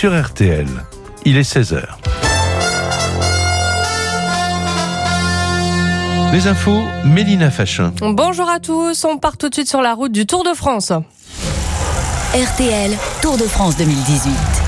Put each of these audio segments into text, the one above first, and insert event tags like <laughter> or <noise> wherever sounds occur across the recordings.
sur RTL. Il est 16h. Les infos, Mélina Fachin. Bonjour à tous, on part tout de suite sur la route du Tour de France. RTL, Tour de France 2018.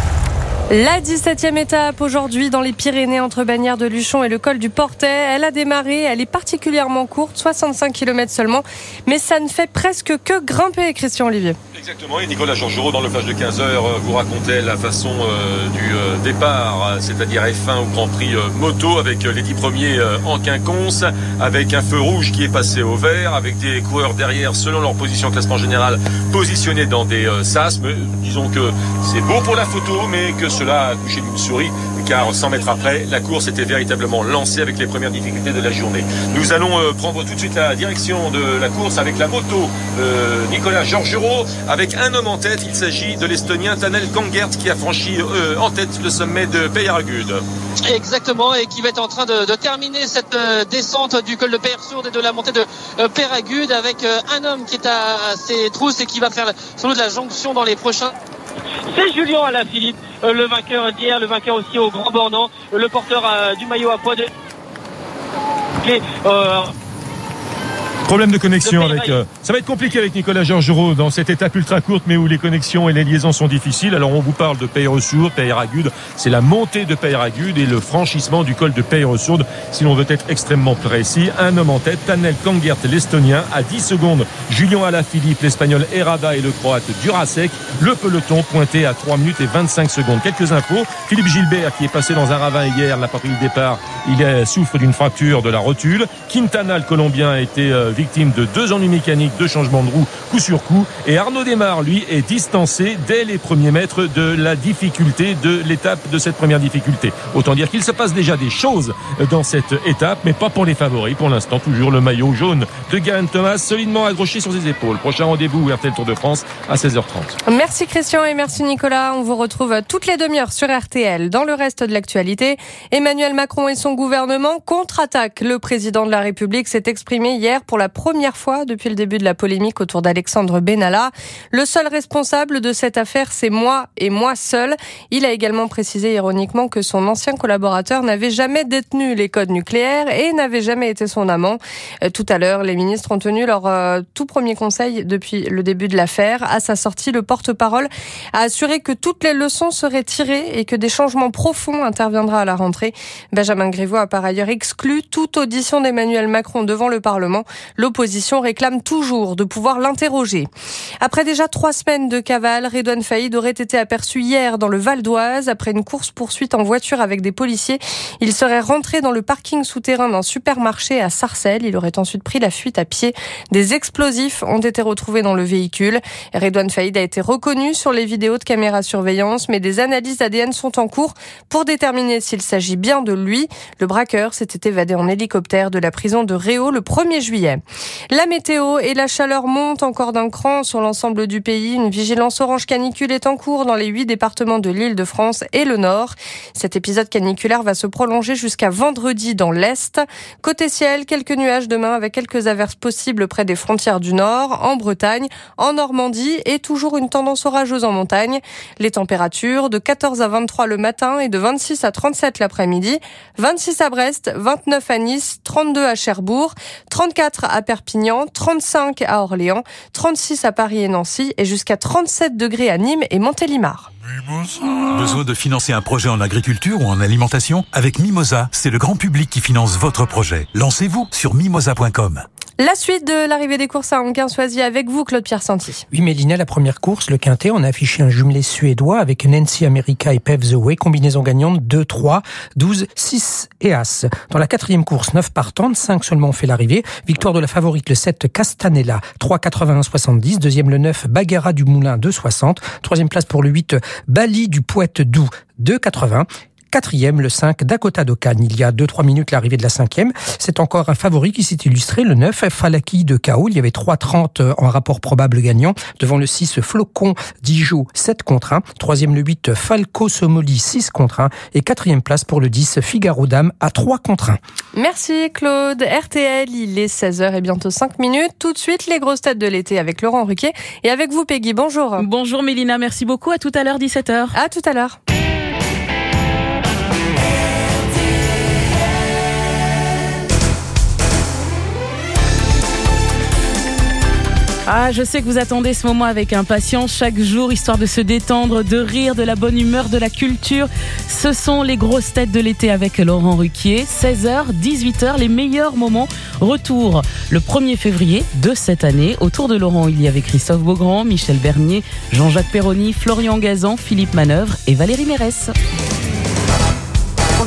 La 17e étape aujourd'hui dans les Pyrénées entre Bagnères de Luchon et le col du Portet. Elle a démarré, elle est particulièrement courte, 65 km seulement, mais ça ne fait presque que grimper, Christian Olivier. Exactement, et Nicolas Georgerot dans le flash de 15h euh, vous racontait la façon euh, du euh, départ, c'est-à-dire F1 au Grand Prix moto avec les 10 premiers en quinconce, avec un feu rouge qui est passé au vert, avec des coureurs derrière selon leur position classement général positionnés dans des sas. Mais disons que c'est beau pour la photo, mais que cela a couché d'une souris car 100 mètres après, la course était véritablement lancée avec les premières difficultés de la journée. Nous allons prendre tout de suite la direction de la course avec la moto Nicolas Georgerot avec un homme en tête. Il s'agit de l'Estonien Tanel Kangert qui a franchi euh, en tête le sommet de Peyargud. Exactement, et qui va être en train de, terminer cette euh, descente du col de Peyersourde et de la montée de euh, Peyragude avec un homme qui est à, ses trousses et qui va faire sans doute la jonction dans les prochains c'est Julien Alaphilippe, le vainqueur d'hier, le vainqueur aussi au Grand le porteur du maillot à poids de Problème de connexion avec. Euh, ça va être compliqué avec Nicolas Georgerot dans cette étape ultra courte, mais où les connexions et les liaisons sont difficiles. Alors on vous parle de Peyresourde, Peyragude. C'est la montée de Peyragude et le franchissement du col de Peyresourde. Si l'on veut être extrêmement précis, un homme en tête, Tanel Kangert, l'Estonien, à 10 secondes. Julien Alaphilippe, l'Espagnol Herada et le Croate Durasek. Le peloton pointé à 3 minutes et 25 secondes. Quelques infos. Philippe Gilbert, qui est passé dans un ravin hier, n'a pas pris le départ. Il souffre d'une fracture de la rotule. Quintana, le Colombien, a été euh, victime de deux ennuis mécaniques, deux changements de roue coup sur coup. Et Arnaud Desmar, lui, est distancé dès les premiers mètres de la difficulté de l'étape de cette première difficulté. Autant dire qu'il se passe déjà des choses dans cette étape, mais pas pour les favoris. Pour l'instant, toujours le maillot jaune de Garen Thomas solidement accroché sur ses épaules. Prochain rendez-vous RTL Tour de France à 16h30. Merci Christian et merci Nicolas. On vous retrouve toutes les demi-heures sur RTL. Dans le reste de l'actualité, Emmanuel Macron et son gouvernement contre-attaquent. Le président de la République s'est exprimé hier pour la première fois depuis le début de la polémique autour d'Alexandre Benalla. Le seul responsable de cette affaire, c'est moi et moi seul. Il a également précisé ironiquement que son ancien collaborateur n'avait jamais détenu les codes nucléaires et n'avait jamais été son amant. Euh, tout à l'heure, les ministres ont tenu leur euh, tout premier conseil depuis le début de l'affaire. À sa sortie, le porte-parole a assuré que toutes les leçons seraient tirées et que des changements profonds interviendront à la rentrée. Benjamin Griveaux a par ailleurs exclu toute audition d'Emmanuel Macron devant le Parlement. L'opposition réclame toujours de pouvoir l'interroger. Après déjà trois semaines de cavale, Redouane Faïd aurait été aperçu hier dans le Val d'Oise après une course-poursuite en voiture avec des policiers. Il serait rentré dans le parking souterrain d'un supermarché à Sarcelles. Il aurait ensuite pris la fuite à pied. Des explosifs ont été retrouvés dans le véhicule. Redouane Faïd a été reconnu sur les vidéos de caméra surveillance, mais des analyses ADN sont en cours pour déterminer s'il s'agit bien de lui. Le braqueur s'était évadé en hélicoptère de la prison de Réau le 1er juillet. La météo et la chaleur montent encore d'un cran sur l'ensemble du pays. Une vigilance orange canicule est en cours dans les huit départements de l'île de France et le Nord. Cet épisode caniculaire va se prolonger jusqu'à vendredi dans l'Est. Côté ciel, quelques nuages demain avec quelques averses possibles près des frontières du Nord, en Bretagne, en Normandie et toujours une tendance orageuse en montagne. Les températures de 14 à 23 le matin et de 26 à 37 l'après-midi. 26 à Brest, 29 à Nice, 32 à Cherbourg, 34 à Perpignan, 35 à Orléans, 36 à Paris et Nancy et jusqu'à 37 degrés à Nîmes et Montélimar. Besoin de financer un projet en agriculture ou en alimentation? Avec Mimosa, c'est le grand public qui finance votre projet. Lancez-vous sur mimosa.com. La suite de l'arrivée des courses à Anquin-Soisy avec vous, Claude-Pierre Santi. Oui, Mélina, la première course, le Quintet, on a affiché un jumelé suédois avec Nancy America et Pave The Way, combinaison gagnante 2, 3, 12, 6 et As. Dans la quatrième course, 9 partantes, 5 seulement ont fait l'arrivée. Victoire de la favorite, le 7 Castanella, 3, 81, 70. Deuxième, le 9 Baguera du Moulin, 2, 60. Troisième place pour le 8 Bali du Poète Doux, 2, 80. Quatrième, le 5, Dakota Dokan. Il y a 2-3 minutes l'arrivée de la cinquième. C'est encore un favori qui s'est illustré. Le 9, Falaki de Kao. Il y avait 3-30 euh, en rapport probable gagnant. Devant le 6, Flocon Dijon 7 contre 1. Troisième, le 8, Falco Somoli 6 contre 1. Et quatrième place pour le 10, Figaro Dame à 3 contre 1. Merci Claude. RTL, il est 16h et bientôt 5 minutes. Tout de suite, les grosses têtes de l'été avec Laurent Ruquier et avec vous Peggy. Bonjour. Bonjour Mélina, merci beaucoup. À tout à l'heure 17h. À tout à l'heure. Ah, je sais que vous attendez ce moment avec impatience chaque jour, histoire de se détendre, de rire, de la bonne humeur, de la culture. Ce sont les grosses têtes de l'été avec Laurent Ruquier. 16h, 18h, les meilleurs moments. Retour le 1er février de cette année. Autour de Laurent, il y avait Christophe Beaugrand, Michel Bernier, Jean-Jacques Perroni, Florian Gazan, Philippe Manœuvre et Valérie Mérès.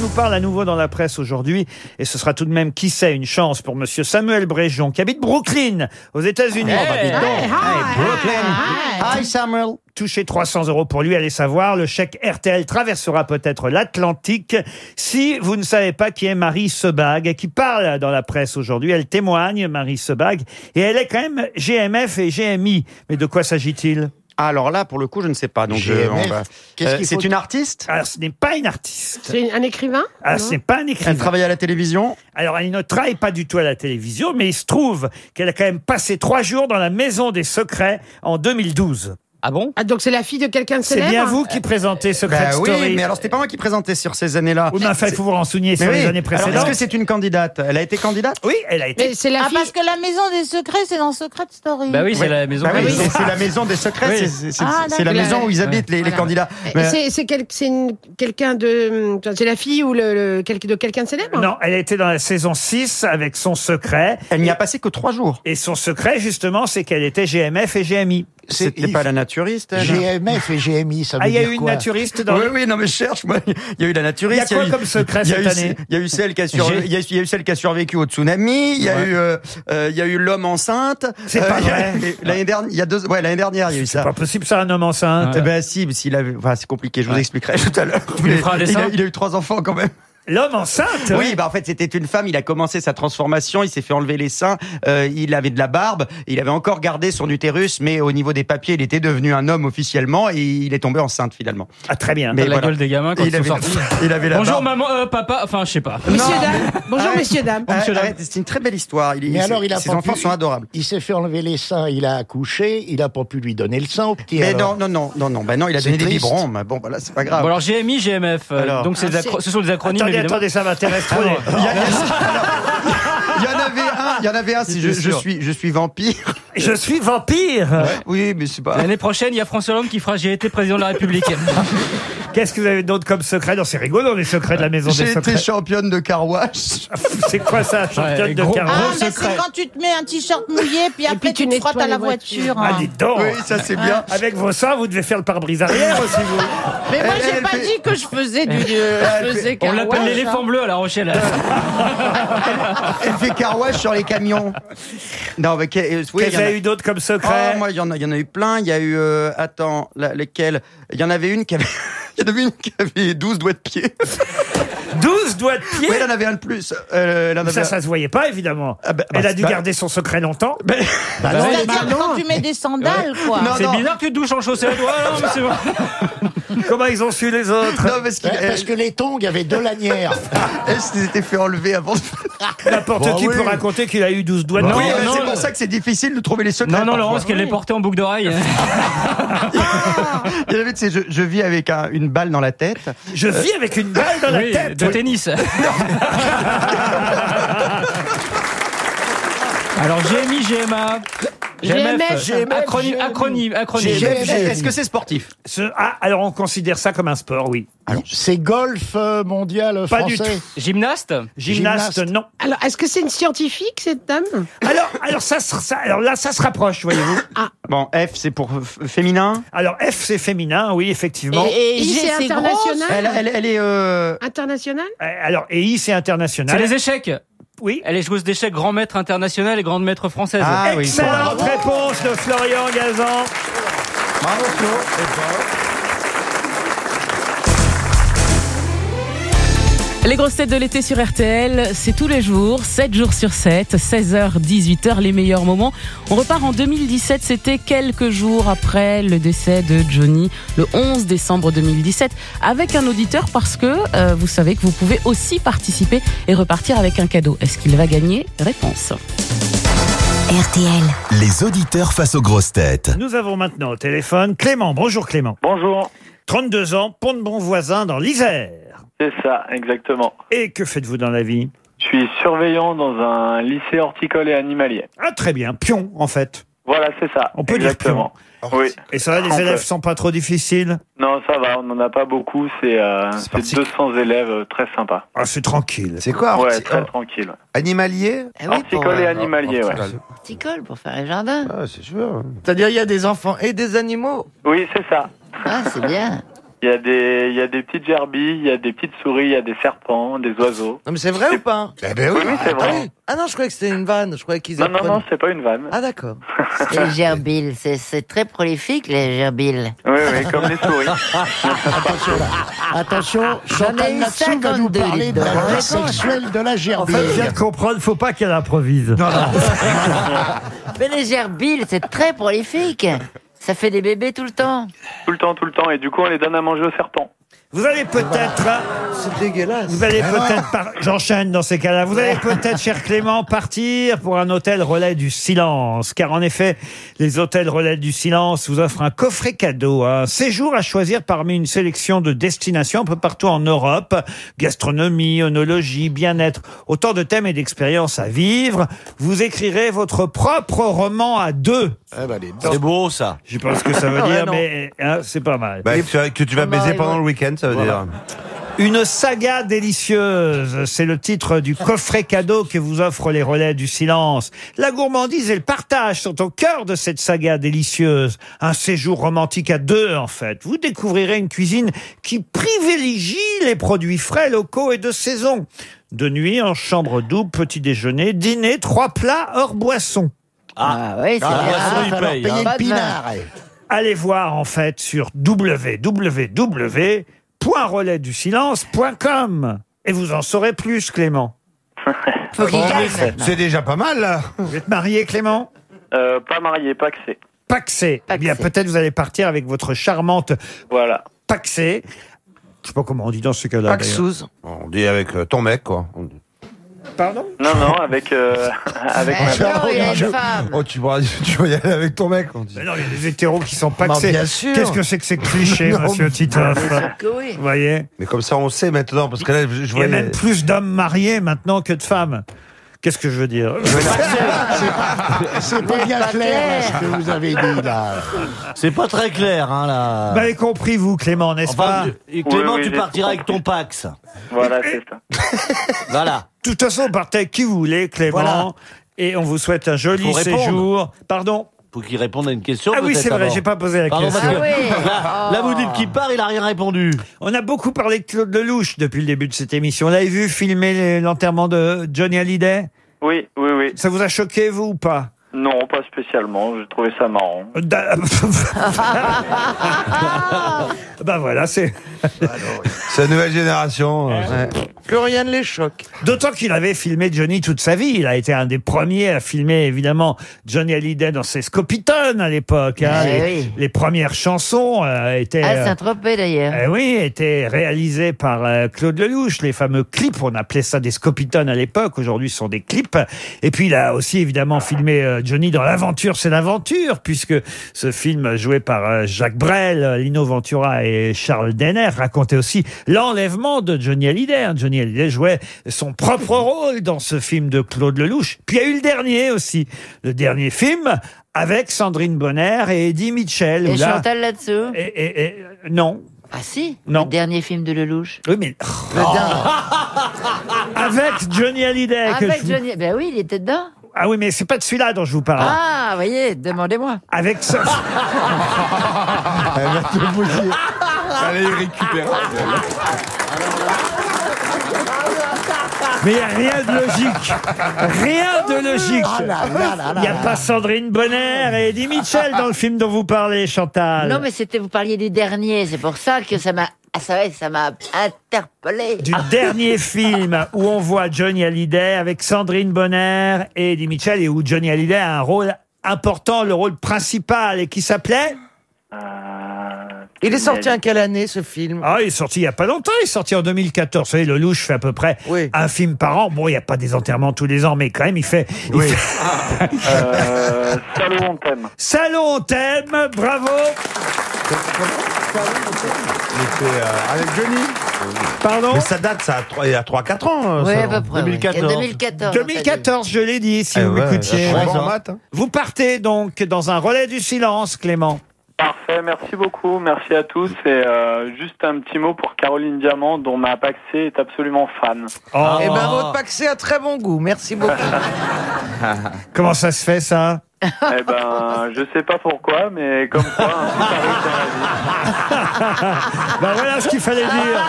On nous parle à nouveau dans la presse aujourd'hui, et ce sera tout de même, qui sait, une chance pour Monsieur Samuel Bréjon, qui habite Brooklyn, aux États-Unis. Oh, bah, dites donc. Hey, Hey, Brooklyn. Hi Samuel. Toucher 300 euros pour lui, allez savoir. Le chèque RTL traversera peut-être l'Atlantique. Si vous ne savez pas qui est Marie Sebag, qui parle dans la presse aujourd'hui, elle témoigne, Marie Sebag, et elle est quand même GMF et GMI. Mais de quoi s'agit-il? Alors là, pour le coup, je ne sais pas. Donc, euh, on va- qu'est-ce Euh, c'est une artiste? Alors, ce n'est pas une artiste. C'est un écrivain? Ah, ce n'est pas un écrivain. Elle travaille à la télévision? Alors, elle ne travaille pas du tout à la télévision, mais il se trouve qu'elle a quand même passé trois jours dans la Maison des Secrets en 2012. Ah bon Ah, donc c'est la fille de quelqu'un de C'est célèbre bien vous qui présentez Secret Bah oui, Story. mais alors c'était pas moi qui présentais sur ces années-là. Oui, mais enfin, il faut vous renseigner sur Mais les oui. années Alors, précédentes. Est-ce que c'est une candidate? Elle a été candidate? Oui, elle a été. Mais c'est la Ah, fille. parce que la maison des secrets, c'est dans Secret Story. Bah oui, c'est la maison. Bah oui, c'est c'est la maison des secrets, Oui. c'est- c'est c'est- Ah, c'est la d'accord. maison où ils habitent, les, les Voilà. candidats. Mais- C'est c'est quel- c'est une- quelqu'un de. C'est la fille ou le, le- quel- de quelqu'un de célèbre? Non, elle a été dans la saison 6 avec son secret. Elle n'y a passé que trois jours. Et son secret, justement, c'est qu'elle était GMF et GMI. C'était pas la naturiste elle GMF et GMI, ça veut Ah, il y a dire eu une quoi naturiste dans. Oui, oui, non, mais je cherche, moi. Il y a eu la naturiste. Il y a quoi eu- comme secret il y a cette eu- année Il y a eu celle qui a, sur- J'ai- il y a, il y a eu celle qui a survécu au tsunami. Il y a eu, euh, euh, il y a eu l'homme enceinte. C'est pas il y a- vrai. L'année dernière, il y a deux, ouais, l'année dernière, il y a eu C'est ça. pas possible, ça, un homme enceinte. Eh ben si, s'il avait, enfin c'est compliqué. Je vous expliquerai tout à l'heure. lui feras un il, dessin a, il a eu trois enfants quand même. L'homme enceinte Oui, bah en fait c'était une femme. Il a commencé sa transformation. Il s'est fait enlever les seins. euh, il avait de la barbe. Il avait encore gardé son utérus, mais au niveau des papiers, il était devenu un homme officiellement et il est tombé enceinte finalement. Ah, très bien. Mais la voilà. gueule des gamins quand il ils sont avait, sortis. il avait la Bonjour barbe. maman, euh, papa, enfin je sais pas. Messieurs, Non, dames. Bonjour, Arrête. messieurs, dames. Arrête, Monsieur, dame. arrête, c'est une très belle histoire. Il, Mais il- alors, il a ses enfants pu- sont adorables. Il s'est fait enlever les seins, il a accouché, il a pas pu lui donner le sein au petit. Mais alors. non, non, non, non, non, bah non, il a donné des biberons. mais Bon, voilà, c'est pas grave. Bon alors GMI, GMF, euh, Alors. donc des Ah, ce sont des acronymes Attendez, attendez, ça m'intéresse trop. Il y, a- <laughs> il y en avait un, il y en avait un, si je, je suis, je suis vampire. Je suis vampire. Oui, mais c'est pas. L'année prochaine, il y a François Hollande qui fera J'ai été président de la République. <laughs> Qu'est-ce que vous avez d'autre comme secret Non, c'est rigolo, les secrets de la maison des J'ai été secrets. championne de car wash. <laughs> C'est quoi ça, championne Ouais, de gros- carreau Ah, mais secret. c'est quand tu te mets un t-shirt mouillé, puis après puis tu, tu te frottes à la voiture. Ah, hein. dites donc Oui, ça c'est bien. Avec vos seins, vous devez faire le pare-brise arrière aussi, vous. Mais moi, Elle- j'ai elle pas fait- dit que je faisais du. Je faisais On l'appelle l'éléphant hein. bleu à La Rochelle. Elle fait car wash sur les camions. Non, mais que- euh, oui, Qu'est-ce il y en qu'il y a- a eu d'autre comme Oh, secret moi, il y en a, il y en a eu plein. Il y a eu, euh, attends, la- lesquels? Il y en avait une qui avait, il y en avait une qui avait 12 doigts de pied. <laughs> 12 doigts de pied Oui, elle en avait un de plus. Euh, elle en avait Ça, un- ça se voyait pas, évidemment. Ah, bah, Elle bah, a dû bah- garder son secret longtemps. Ben, <laughs> Bah non, C'est-à-dire bah non. quand tu mets des sandales, quoi. Non, C'est non. bizarre que tu te douches en chaussettes. Ouais, non, mais c'est. <laughs> Comment ils ont su les autres non, parce Ouais, Parce que les tongs, il y avait deux lanières. elle s'était fait enlever avant. N'importe Bah qui oui. peut raconter qu'il a eu 12 doigts de Non, oui, pied. non, c'est pour ça que c'est difficile de trouver les secrets. Non, non, parfois. Laurence, qu'elle est portée en boucle d'oreille. Il y avait, tu sais, je, je vis avec un- une balle dans la tête. Je vis avec une balle dans Oui, la tête. de tennis. <laughs> Alors GMI, GMA, GMF, GMF, acronyme, acronyme, acronyme. GMF. Est-ce que c'est sportif Ce- ah, alors on considère ça comme un sport, oui. C'est golf euh, mondial Pas du français. Gymnaste Gymnaste, Gymnaste. non. Alors, est-ce que c'est une scientifique, cette dame Alors, alors, ça, se- ça- alors là, ça se rapproche, voyez-vous. Bon, F, c'est pour f- féminin. Alors F, c'est féminin, oui, effectivement. Et, et I, G, c'est c'est international Elle, elle, elle est. euh, International Euh, Alors, et I, c'est C'est international. les échecs. Oui. Elle est joueuse d'échecs grand maître international et grande maître française. Ah oui. Excellente réponse de Florian Gazan. Bravo, Flo. Les grosses têtes de l'été sur RTL, c'est tous les jours, 7 jours sur 7, 16h, 18h, les meilleurs moments. On repart en 2017, c'était quelques jours après le décès de Johnny, le 11 décembre 2017, avec un auditeur parce que euh, vous savez que vous pouvez aussi participer et repartir avec un cadeau. Est-ce qu'il va gagner? Réponse. RTL. Les auditeurs face aux grosses têtes. Nous avons maintenant au téléphone Clément. Bonjour Clément. Bonjour. 32 ans, pont de bon voisin dans l'Isère. C'est ça, exactement. Et que faites-vous dans la vie? Je suis surveillant dans un lycée horticole et animalier. Ah très bien, pion en fait. Voilà, c'est ça. On peut dire exactement. Oui. Et ça va, les On élèves peut. sont pas trop difficiles? Non, ça va, on n'en a pas beaucoup. C'est euh, c'est 200 élèves euh, très sympas. Ah, c'est tranquille. C'est quoi Ouais, très tranquille. Animalier? Eh oui, pour, Horticole et animalier, ouais. Horticole pour faire les jardins. Ah, c'est sûr. C'est-à-dire, il y a des enfants et des animaux? Oui, c'est ça. Ah, c'est bien. <laughs> Il y, a des, il y a des petites gerbilles, il y a des petites souris, il y a des serpents, des oiseaux. Non, mais c'est vrai ou pas? Eh ben oui. Oui, oui, c'est vrai. Ah, oui. Ah non, je croyais que c'était une vanne. Je croyais qu'ils Non, non, apprenaient. non, c'est pas une vanne. Ah d'accord. <laughs> Les gerbilles, c'est- c'est très prolifique, les gerbilles. Oui, oui, comme les souris. <laughs> Attention, J'en ai Chantal eu Latsou va nous 52, parler de dites la donc. vie sexuelle de la En gerbille. fait, je viens de comprendre, faut pas qu'elle improvise. <laughs> Mais les gerbilles, c'est très prolifique. Ça fait des bébés tout le temps. Tout le temps, tout le temps. Et du coup, on les donne à manger aux serpents. Vous allez peut-être, C'est dégueulasse. vous allez peut-être, par- j'enchaîne dans ces cas-là, vous allez peut-être, cher Clément, partir pour un hôtel relais du silence. Car en effet, les hôtels relais du silence vous offrent un coffret cadeau, un séjour à choisir parmi une sélection de destinations un peu partout en Europe. Gastronomie, onologie, bien-être, autant de thèmes et d'expériences à vivre. Vous écrirez votre propre roman à deux. C'est beau ça. Je sais pas ce que ça veut <laughs> dire, mais hein, c'est pas mal. Bah, que tu vas baiser pendant le week-end, ça veut dire. Une saga délicieuse, c'est le titre du coffret cadeau que vous offrent les relais du silence. La gourmandise et le partage sont au cœur de cette saga délicieuse. Un séjour romantique à deux, en fait. Vous découvrirez une cuisine qui privilégie les produits frais, locaux et de saison. De nuit, en chambre double, petit déjeuner, dîner, trois plats hors boisson. Ah, oui, c'est Ah, bien. boisson, il Alors, paye, hein. le Pas de vin. pinard. eh. Allez voir, en fait, sur www.relaisdusilence.com. Et vous en saurez plus, Clément. Faut qu'il gagne maintenant. C'est déjà pas mal là. Vous êtes marié, Clément? Euh, pas marié, pas que c'est. Paxé. Eh bien, Paxé. peut-être vous allez partir avec votre charmante Voilà. Paxé. Je sais pas comment on dit dans ce cas-là. d'ailleurs. Paxouz. On dit avec euh, ton mec quoi. On dit- Pardon Non, non, avec, euh, <laughs> avec ma non, il a une femme. Oh, tu vas, <laughs> tu vas y aller avec ton mec. On dit. Mais non, il y a des hétéros qui sont paxés. bien sûr. Qu'est-ce que c'est que ces clichés, <laughs> Non, monsieur Titoff Que oui. Vous voyez Mais comme ça, on sait maintenant parce que là, je, je Il y a voyais. même plus d'hommes mariés maintenant que de femmes. Qu'est-ce que je veux dire C'est pas bien pas clair clair. ce que vous avez dit là. C'est pas très clair, hein là. Vous m'avez compris, vous, Clément, n'est-ce pas Clément, Oui, oui, tu partiras avec ton Pax. Voilà, c'est ça. <laughs> Voilà. De toute façon, partez avec qui vous voulez, Clément. Voilà. Et on vous souhaite un joli séjour. Pardon Faut qu'il réponde à une question. Ah oui, c'est vrai, j'ai pas posé la Pardon, question. Ah oui. là, là, vous dites qu'il part, il a rien répondu. On a beaucoup parlé de Claude Lelouch depuis le début de cette émission. Vous l'avez vu filmer l'enterrement de Johnny Hallyday? Oui, oui, oui. Ça vous a choqué, vous, ou pas? Non, pas spécialement. J'ai trouvé ça marrant. Da- <laughs> Bah voilà, c'est... C'est la nouvelle génération. euh, Plus rien ne les choque. D'autant qu'il avait filmé Johnny toute sa vie. Il a été un des premiers à filmer, évidemment, Johnny Hallyday dans ses Scopitones à l'époque. hein. Eh les, oui. les premières chansons euh, étaient... Ah, euh, Saint-Tropez d'ailleurs. Eh oui, était réalisé par euh, Claude Lelouch, les fameux clips, on appelait ça des scopitones à l'époque, aujourd'hui ce sont des clips. Et puis il a aussi évidemment filmé euh, Johnny dans L'aventure, c'est l'aventure, puisque ce film joué par euh, Jacques Brel, euh, Lino Ventura et Charles Denner racontait aussi l'enlèvement de Johnny Hallyday. hein. Johnny Hallyday jouait son propre rôle dans ce film de Claude Lelouch. Puis il y a eu le dernier aussi, le dernier film avec Sandrine Bonner et Eddie Mitchell. Et là- Chantal là-dessous? Et- et- et- non. Ah si Non. Le dernier film de Lelouch. Oui, mais. <laughs> Avec Johnny Hallyday. que Avec je vous- Johnny... Ben oui, il était dedans. Ah oui, mais c'est pas de celui-là dont je vous parle. Ah, voyez, demandez-moi. Avec ça. <laughs> Elle va te bouger. Allez, récupérer. Mais il n'y a rien de logique. Rien de logique. Ah Il n'y a pas Sandrine Bonner et Eddie Mitchell dans le film dont vous parlez, Chantal. Non, mais c'était, vous parliez du dernier, c'est pour ça que ça m'a, ah, ça, ouais, ça m'a interpellé. Du dernier film où on voit Johnny Hallyday avec Sandrine Bonner et Eddie Mitchell et où Johnny Hallyday a un rôle important, le rôle principal et qui s'appelait Il est sorti en quelle année ce film? Ah, il est sorti il n'y a pas longtemps, il est sorti en 2014. Vous savez, le louche fait à peu près un film par an. Bon, il n'y a pas des enterrements tous les ans, mais quand même, il fait... il fait- Euh, <laughs> Salon on t'aime. Salon on t'aime, bravo avec Johnny. Pardon Mais ça date, ça, à trois- il y a 3-4 ans. euh, Oui, ça, à peu près. oui. 2014. 2014. 2014, je l'ai dit, si Eh vous ouais, m'écoutiez. en maths, hein. Vous partez donc dans un relais du silence, Clément. Parfait, merci beaucoup, merci à tous. Et euh, juste un petit mot pour Caroline Diamant, dont ma Paxé est absolument fan. Oh. Eh ben, votre paxé a très bon goût. Merci beaucoup. Comment ça se fait, ça? Eh ben, je sais pas pourquoi, mais comme quoi, un. <laughs> Ben voilà ce qu'il fallait dire.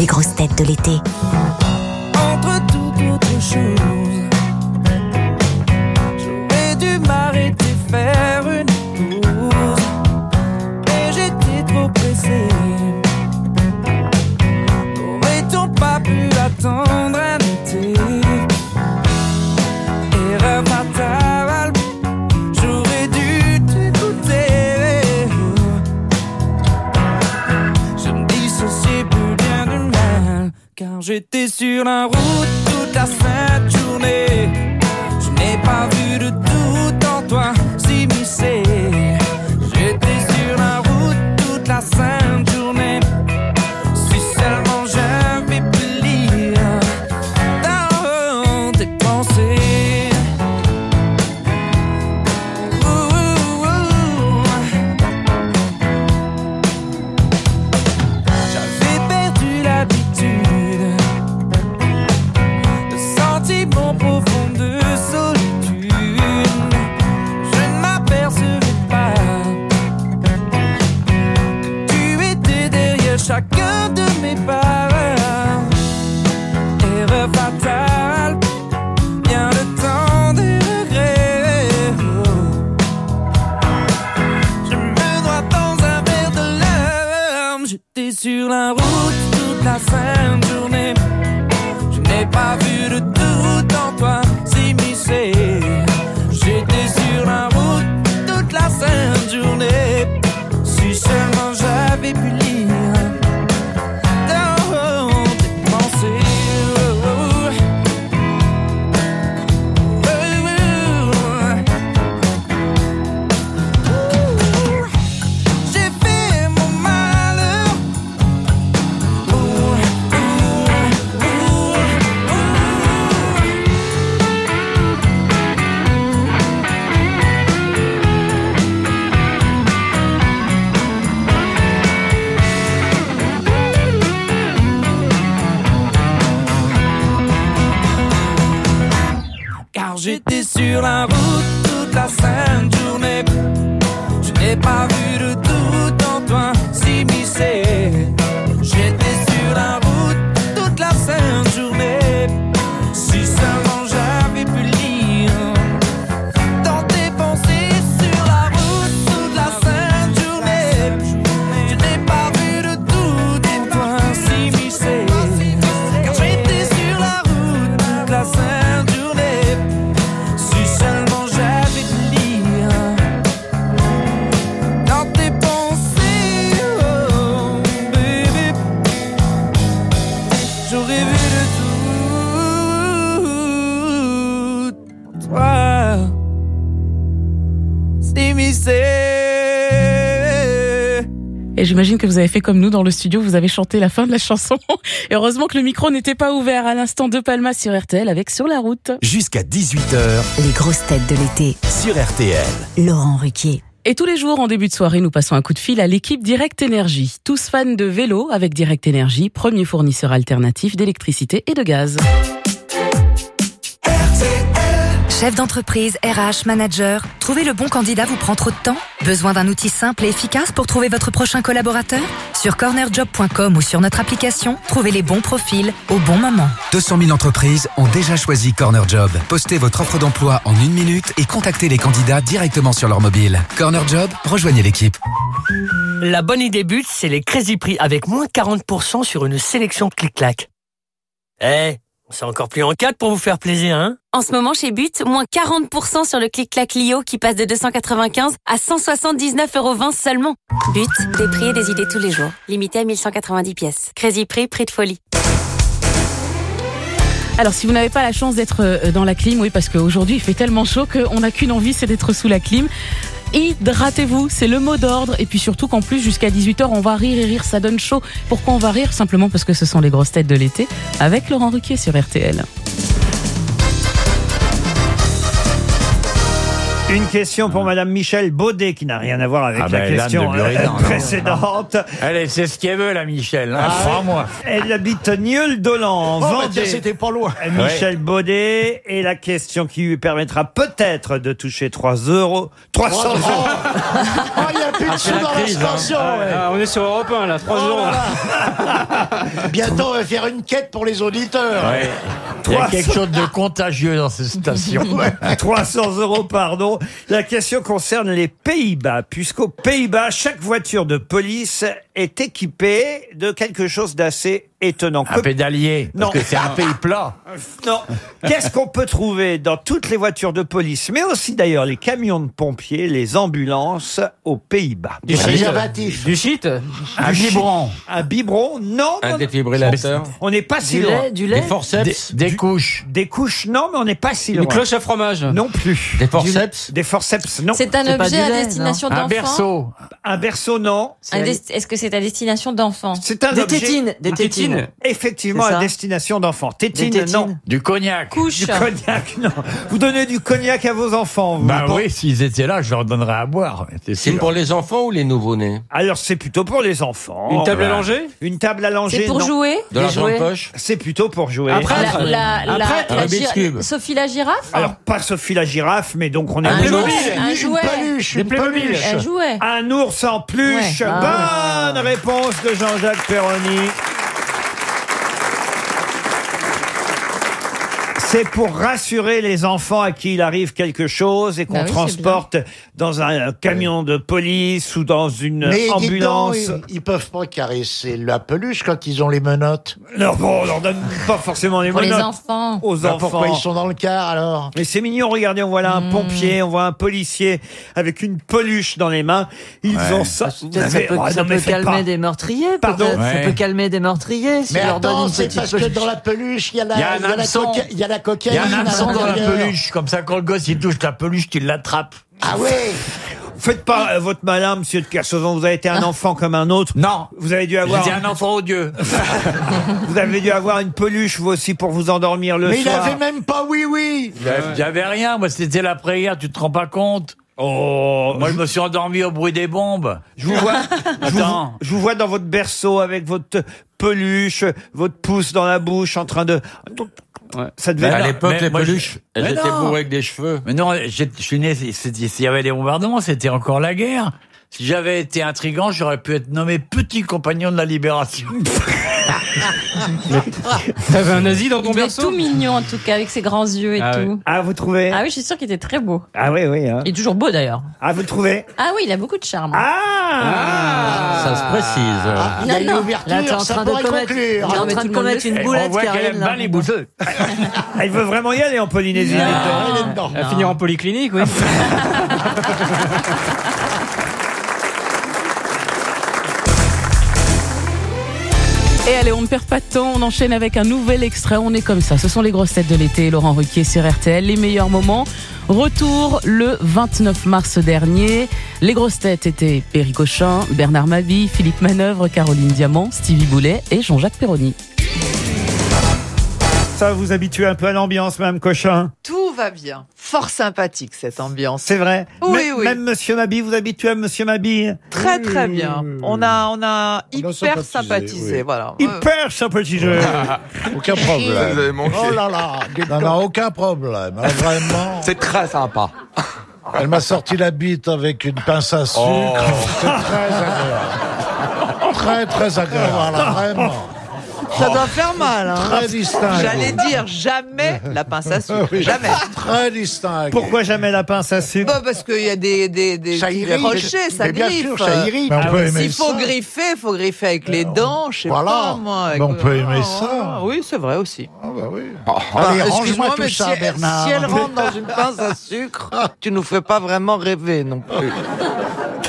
Les grosses têtes de l'été. J'imagine que vous avez fait comme nous dans le studio, vous avez chanté la fin de la chanson. <laughs> Et heureusement que le micro n'était pas ouvert à l'instant de Palma sur RTL avec Sur la route. Jusqu'à 18h Les grosses têtes de l'été. sur RTL. Laurent Ruquier. Et tous les jours, en début de soirée, nous passons un coup de fil à l'équipe Direct Énergie. Tous fans de vélo avec Direct Énergie, premier fournisseur alternatif d'électricité et de gaz. Chef d'entreprise, RH, manager, trouver le bon candidat vous prend trop de temps? Besoin d'un outil simple et efficace pour trouver votre prochain collaborateur? Sur cornerjob.com ou sur notre application, trouvez les bons profils au bon moment. 200 000 entreprises ont déjà choisi Corner Job. Postez votre offre d'emploi en une minute et contactez les candidats directement sur leur mobile. Corner Job, rejoignez l'équipe. La bonne idée but, c'est les Crazy Prix avec moins 40% sur une sélection clic-clac. Eh, C'est encore plus en 4 pour vous faire plaisir, hein? En ce moment, chez But, moins 40% sur le clic-clac Clio qui passe de 295 à 179,20€ seulement. But, des prix et des idées tous les jours. Limité à 1190 pièces. Crédit prix, prix de folie. Alors, si vous n'avez pas la chance d'être euh, dans la clim, oui, parce qu'aujourd'hui il fait tellement chaud qu'on n'a qu'une envie, c'est d'être sous la clim. Hydratez-vous, c'est le mot d'ordre. Et puis surtout qu'en plus, jusqu'à 18h, on va rire et rire, ça donne chaud. Pourquoi on va rire? Simplement parce que ce sont les grosses têtes de l'été avec Laurent Ruquier sur RTL. Une question pour Madame Michel Baudet qui n'a rien à voir avec Ah la ben, l'âne question de Buridan, euh, non, précédente. Elle c'est ce qu'elle veut, la Michel. Hein, Ah Crois-moi. Elle habite Nieul-Dolan, en Oh, bah, Vendée. tiens, c'était pas loin. Euh, Michel Baudet et la question qui lui permettra peut-être de toucher 3 euros. 300 euros. Oh, <laughs> il n'y a plus de sous dans la station. ouais. Ah, on est sur Europe 1 là, 3 Oh euros. Bientôt, on va faire une quête pour les auditeurs. Ouais. Il y a 300. quelque chose de contagieux dans cette station. <laughs> 300 euros, pardon. La question concerne les Pays-Bas, puisqu'aux Pays-Bas, chaque voiture de police est équipée de quelque chose d'assez étonnant. Un pédalier. Non. Parce que c'est un pays plat. <laughs> Non. Qu'est-ce qu'on peut trouver dans toutes les voitures de police, mais aussi d'ailleurs les camions de pompiers, les ambulances aux Pays-Bas? Du shit. Préservatif. Du shit Un biberon. Un biberon Non. non, non. défibrillateur. On n'est pas si Du loin. lait, du lait. forceps. Des, des couches. Des couches, non, mais on n'est pas si loin. Une cloche à fromage. Non plus. Des forceps. Des forceps, non. C'est un C'est pas objet du à lait, destination Un d'enfants berceau. Un berceau, non. Un des- Est-ce que c'est à destination d'enfants C'est un Des objet. tétines, des Une tétines. tétine. Effectivement, à destination d'enfants. Tétine, Des tétines. non. Du cognac. Couche. Du cognac, non. Vous donnez du cognac à vos enfants. vous. Bah Bon. oui, s'ils étaient là, je leur donnerais à boire. C'est pour les enfants ou les nouveau-nés? Alors, c'est plutôt pour les enfants. Une table à langer? Une table à langer, C'est pour non. jouer? De l'argent de jouets. poche? C'est plutôt pour jouer. Prêtre. la, la, la, la. Sophie la girafe? Alors, pas Sophie la girafe, mais donc on est Un jouet, un Une jouet, une peluche. un jouet. Un ours en peluche. Ouais. Bonne réponse de Jean-Jacques Perroni. C'est pour rassurer les enfants à qui il arrive quelque chose et qu'on Bah oui, c'est transporte dans un camion de police ou dans une Mais dites donc, ambulance. ils, ils peuvent pas caresser la peluche quand ils ont les menottes. Non, bon, on leur donne pas forcément les Pour les menottes enfants. aux Bah, enfants. pourquoi ils sont dans le car alors? Mais c'est mignon, regardez, on voit là un pompier, on voit un policier avec une peluche dans les mains. Ils Ouais. ont ça. Peut-être ça Mais- peut, oh, ça non, mais peut faites calmer pas. des meurtriers, Pardon peut-être. Ouais. Ça peut calmer des meurtriers si Mais on leur donne attends, une c'est petite parce que dans la peluche, il y a la, Il y a un il y a la hameçon. coca- il y a la Il y a un hameçon dans la peluche. Comme ça, quand le gosse il touche la peluche, tu l'attrapes. Ah ouais Faites pas euh, votre malin, monsieur de Kersauzon. Vous avez été un enfant comme un autre. Non. Vous avez dû avoir, J'étais un enfant odieux. <laughs> vous avez dû avoir une peluche, vous aussi, pour vous endormir le Mais il soir. avait même pas oui oui J'avais- J'avais rien, moi c'était l'après-guerre, tu te rends pas compte? Oh, Moi je me suis endormi au bruit des bombes. je vous vois, je vous, Attends. je vous vois dans votre berceau avec votre peluche, votre pouce dans la bouche, en train de. Ça devait. Mais À l'époque, les je- peluches, elles Mais étaient non. bourrées avec des cheveux. Mais non, j'ai- je suis né, c'était- s'il y avait des bombardements, c'était encore la guerre. Si j'avais été intrigant, j'aurais pu être nommé petit compagnon de la libération. <laughs> T'avais un nazi dans ton Il est berceau tout mignon en tout cas avec ses grands yeux et Ah ouais. tout. Ah, vous trouvez Ah oui, je suis sûre qu'il était très beau. Ah oui, oui. hein. Il est toujours beau d'ailleurs. Ah, vous trouvez Ah oui, il a beaucoup de charme. Ah, Ça se précise. Ah, Il y a une non. ouverture, Là, t'es en ça train de commettre, en train de commettre une boulette, On voit qu'elle Karine. aime là. bien les bouseux. <laughs> Elle veut vraiment y aller en Polynésie. Elle est dedans. Elle va finir en polyclinique, oui. <laughs> Et allez, on ne perd pas de temps, on enchaîne avec un nouvel extrait. On est comme ça. Ce sont les grosses têtes de l'été. Laurent Ruquier sur RTL, les meilleurs moments. Retour le 29 mars dernier. Les grosses têtes étaient Perry Cochin, Bernard Mabie, Philippe Manœuvre, Caroline Diamant, Stevie Boulet et Jean-Jacques Perroni. Ça va vous habituer un peu à l'ambiance, Mme Cochin Tout va bien. Fort sympathique cette ambiance. C'est vrai Oui, Même- oui. Même Monsieur Mabi, vous habituez à Monsieur Mabi Très très bien. On a on a hyper sympathisé, sympathisé, oui. voilà. Hyper sympathiseur. <laughs> Aucun problème. Oh là là, non, non, aucun problème. hein, vraiment. C'est très sympa. Elle m'a sorti la bite avec une pince à sucre. Oh. C'est très agréable. Très, très agréable. Voilà, vraiment. Ça doit faire mal. Hein. Très distingué. J'allais dire jamais la pince à sucre. <laughs> Oui. Jamais. Très distingué. Pourquoi jamais la pince à sucre Bah, parce qu'il y a des, des, des Ça irrite. rochers, ça Mais bien griffe. sûr, ça irrite. Mais on Ah aimer S'il faut ça. griffer, il faut griffer avec les dents, je sais voilà. pas moi. avec- Mais on peut aimer Ah, ça. ah, Oui, c'est vrai aussi. Ah bah oui. Allez, Ah, range-moi tout mais ça, si, Bernard. Si elle rentre dans une <laughs> pince à sucre, tu nous fais pas vraiment rêver non plus.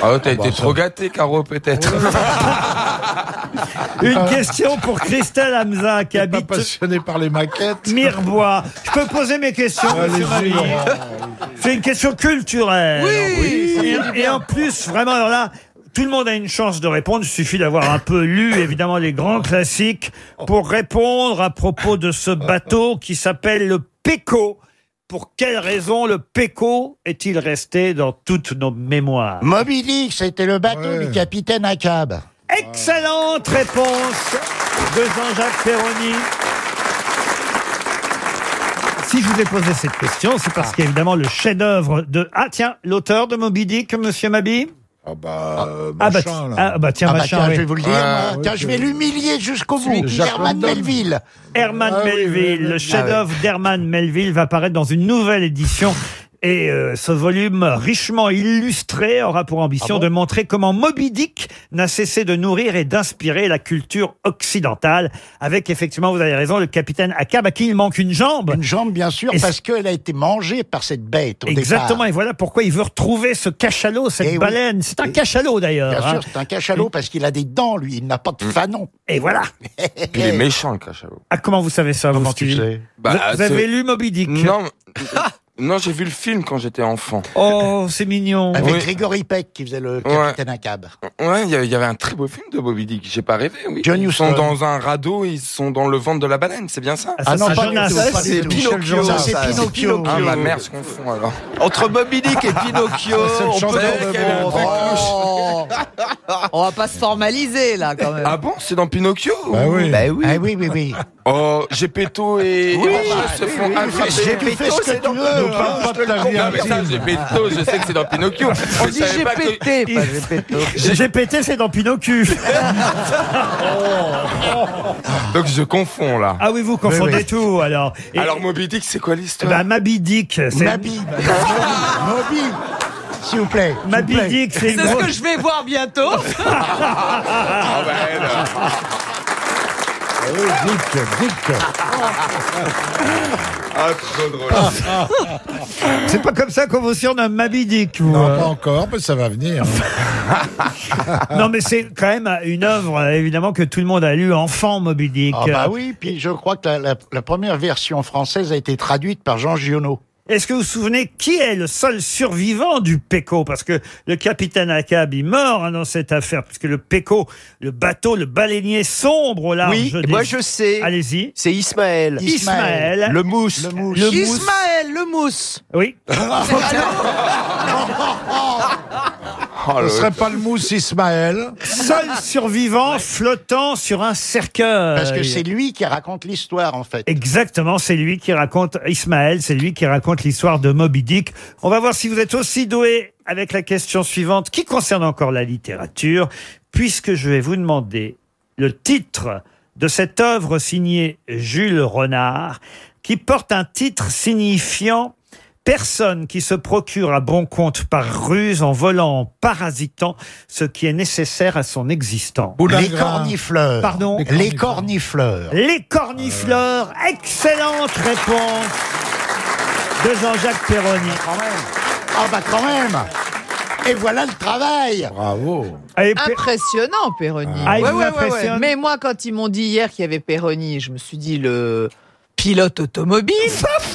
Ah, t'as été trop gâté, Caro, peut-être. <laughs> Une question pour Christelle Hamza qui Pas habite passionné par les maquettes. Mirebois. Je peux poser mes questions, monsieur Allez-y, Mabille Laurent. C'est une question culturelle. Oui, Et, en plus, vraiment, alors là, tout le monde a une chance de répondre. Il suffit d'avoir un peu lu, évidemment, les grands classiques pour répondre à propos de ce bateau qui s'appelle le Péco. Pour quelle raison le Péco est-il resté dans toutes nos mémoires? Moby Dick, c'était le bateau Ouais. du capitaine Acab. Excellente réponse de Jean-Jacques Perroni. Si je vous ai posé cette question, c'est parce qu'évidemment le chef-d'œuvre de ah tiens l'auteur de Moby Dick, Monsieur Mabi? Ah bah, euh, Ah bah, machin, là. ah bah tiens Ah bah machin. tiens, oui. je vais vous le dire, moi. Tiens, je vais l'humilier jusqu'au bout. Jacques Herman London. Melville. Herman Ah oui, Melville, oui, le oui. chef-d'œuvre d'Herman Melville va apparaître dans une nouvelle édition. Et euh, ce volume richement illustré aura pour ambition Ah bon de montrer comment Moby Dick n'a cessé de nourrir et d'inspirer la culture occidentale. Avec effectivement, vous avez raison, le capitaine Akab à qui il manque une jambe. Une jambe, bien sûr, Et parce qu'elle a été mangée par cette bête au Exactement, départ. et voilà pourquoi il veut retrouver ce cachalot, cette Eh oui. baleine. C'est un cachalot d'ailleurs. Bien hein. sûr, c'est un cachalot parce qu'il a des dents, lui. Il n'a pas de fanon. Et voilà. Il est méchant, le cachalot. Ah, comment vous savez ça, vous, Comment tu sais Bah, Vous, vous c'est- avez lu Moby Dick Non, <laughs> non j'ai vu le film quand j'étais enfant. Oh, c'est mignon. Avec Oui. Grégory Peck qui faisait le capitaine Acab. Ouais, il y a- il y avait un très beau film de Bobby Dick. J'ai pas rêvé, oui. John ils sont dans un radeau, ils sont dans le ventre de la baleine, c'est bien ça Ah, ça, c'est Jonas. du tout, Ça, pas c'est. Pinocchio, Ça, c'est Pinocchio. Ah, ma mère se confond alors. Entre Moby Dick et Pinocchio, <laughs> on peut... le Oh. On va pas se formaliser là quand même. Ah bon, c'est dans Pinocchio Bah oui. Ah oui, oui, oui. Oh, Gepetto et Oui, se oui, font oui. Gepetto, c'est dans Pinocchio. Pas de. Gepetto, je sais que c'est dans Pinocchio. On dit GPT, pas Gepetto. <laughs> J'ai pété, c'est dans Pinocchio. <laughs> Donc je confonds là. ah oui, vous confondez tout alors. Et- Alors Moby Dick, c'est quoi l'histoire bah, Moby Dick, c'est Mabi. <laughs> Moby. S'il vous plaît. s'il vous Moby plaît. Dick, c'est C'est ce grosse- que je vais voir bientôt. Ah bah elle. Ah oui, Dick, Dick. Ah trop drôle. <laughs> C'est pas comme ça qu'on vous surnomme Moby Dick, vous. Non, euh. pas encore, mais ça va venir. <laughs> Non, mais c'est quand même une œuvre, évidemment, que tout le monde a lu, enfant, Moby Dick. Ah bah oui, puis je crois que la, la- la première version française a été traduite par Jean Giono. Est-ce que vous vous souvenez qui est le seul survivant du Péco? Parce que le capitaine Akab, il meurt hein, dans cette affaire, puisque le Péco, le bateau, le baleinier sombre au large. Oui, des- moi je sais. Allez-y. C'est Ismaël. Ismaël. Le mousse. Le mousse. Le mousse. Ismaël, le mousse. Oui. <laughs> <laughs> <laughs> Oh, Ce le- serait pas le mousse Ismaël Seul survivant flottant sur un cercueil. Parce que c'est lui qui raconte l'histoire, en fait. Exactement, c'est lui qui raconte Ismaël, c'est lui qui raconte l'histoire de Moby Dick. On va voir si vous êtes aussi doué avec la question suivante qui concerne encore la littérature, puisque je vais vous demander le titre de cette œuvre signée Jules Renard, qui porte un titre signifiant Personne qui se procure à bon compte par ruse en volant, en parasitant ce qui est nécessaire à son existence. Les cornifleurs. Pardon Les cornifleurs. Les cornifleurs, excellente réponse de Jean-Jacques Perroni. Quand même. Ah bah quand même. Et voilà le travail. Bravo. Allez, Pe- Impressionnant, Perroni. Ah, il Ouais, vous ouais, ouais, ouais. impressionne Mais moi, quand ils m'ont dit hier qu'il y avait Perroni, je me suis dit le pilote automobile.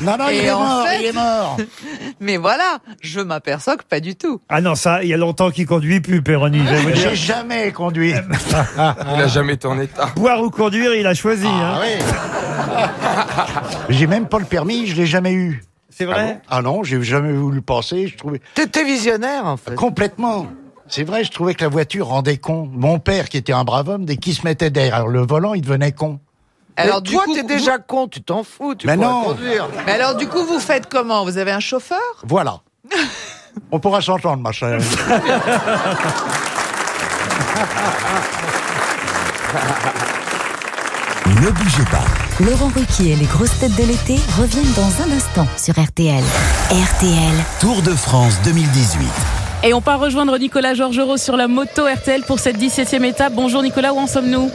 Non, non, il est mort, fait- il est mort. <laughs> Mais voilà, je m'aperçois que pas du tout. Ah non, ça, il y a longtemps qu'il conduit plus, Perroni. je vais vous dire. J'ai jamais conduit. Il a jamais été en état. Boire ou conduire, il a choisi. Ah hein. oui. J'ai même pas le permis, je l'ai jamais eu. C'est vrai Ah non, j'ai jamais voulu passer, je trouvais T'étais visionnaire, en fait. complètement. C'est vrai, je trouvais que la voiture rendait con. Mon père, qui était un brave homme, dès qu'il se mettait derrière le volant, il devenait con. Alors, du toi, coup, t'es vous- déjà con, tu t'en fous, tu Mais pourras non. conduire. Mais alors, du coup, vous faites comment? Vous avez un chauffeur? Voilà. <laughs> On pourra s'entendre, ma chère. <laughs> Ne bougez pas. Laurent Ruquier et les grosses têtes de l'été reviennent dans un instant sur RTL. RTL. Tour de France 2018. Et on part rejoindre Nicolas Georgerot sur la moto RTL pour cette 17e étape. Bonjour Nicolas, où en sommes-nous?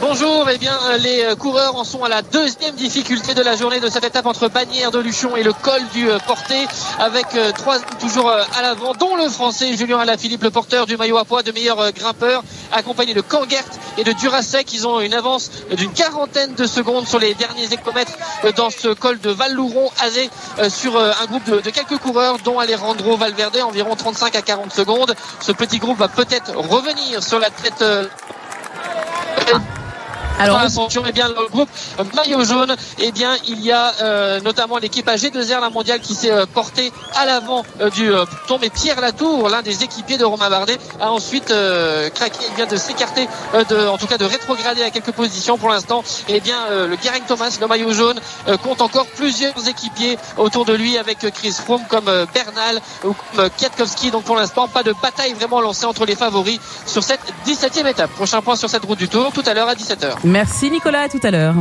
Bonjour, eh bien les euh, coureurs en sont à la deuxième difficulté de la journée de cette étape entre Bagnères de Luchon et le col du euh, Porté avec euh, trois toujours euh, à l'avant dont le français Julien Alaphilippe le porteur du maillot à poids de meilleur euh, grimpeur accompagné de Kangert et de Durasec ils ont une avance d'une quarantaine de secondes sur les derniers écomètres euh, dans ce col de Val-Louron Azé euh, sur euh, un groupe de quelques coureurs dont Alejandro Valverde environ 35 à 40 secondes. Ce petit groupe va peut-être revenir sur la tête <laughs> Bye. Euh, Alors, Ascension, eh bien, le groupe euh, maillot jaune, eh bien, il y a euh, notamment l'équipe G2R, la mondiale, qui s'est euh, portée à l'avant euh, du euh, peloton. Mais Pierre Latour, l'un des équipiers de Romain Bardet, a ensuite euh, craqué. Il vient de s'écarter, euh, en tout cas de rétrograder à quelques positions pour l'instant. Eh bien, euh, le Geraint Thomas, le maillot jaune, euh, compte encore plusieurs équipiers autour de lui avec euh, Chris Froome comme euh, Bernal ou comme euh, Kwiatkowski. Donc pour l'instant, pas de bataille vraiment lancée entre les favoris sur cette 17e étape. Prochain point sur cette route du Tour, tout à l'heure à 17h. Merci Nicolas, à tout à l'heure.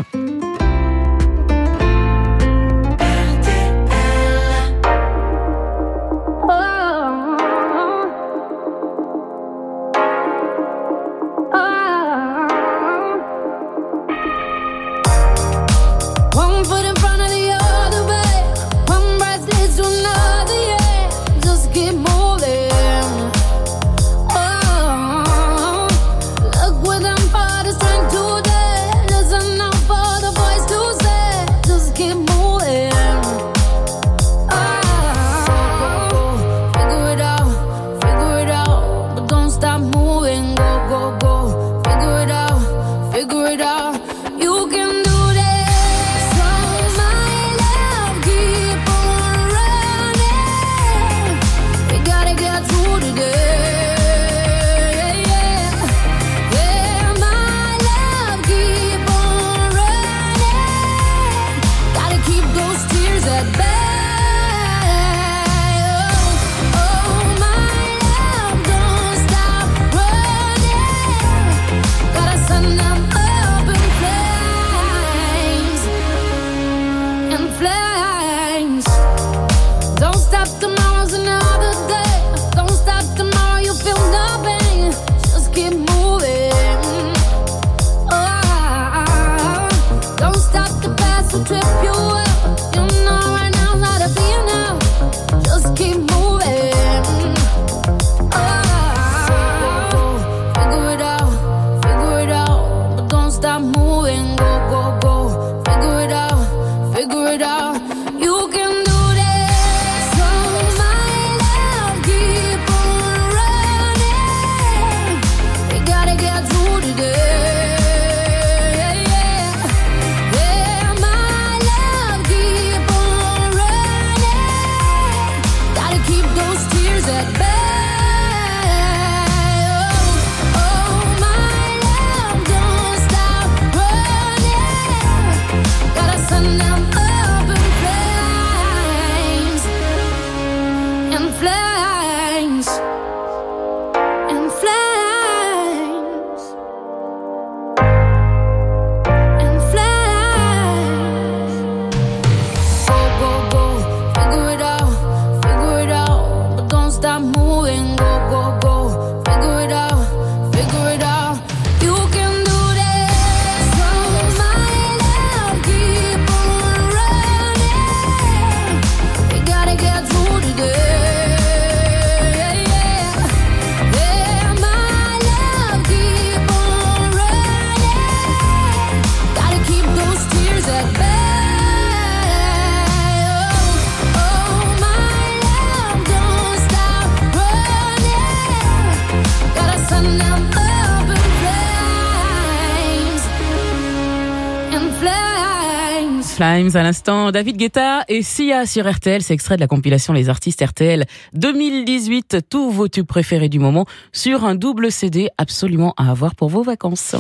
Flames à l'instant, David Guetta et Sia sur RTL, c'est extrait de la compilation Les Artistes RTL 2018, tous vos tubes préférés du moment, sur un double CD absolument à avoir pour vos vacances.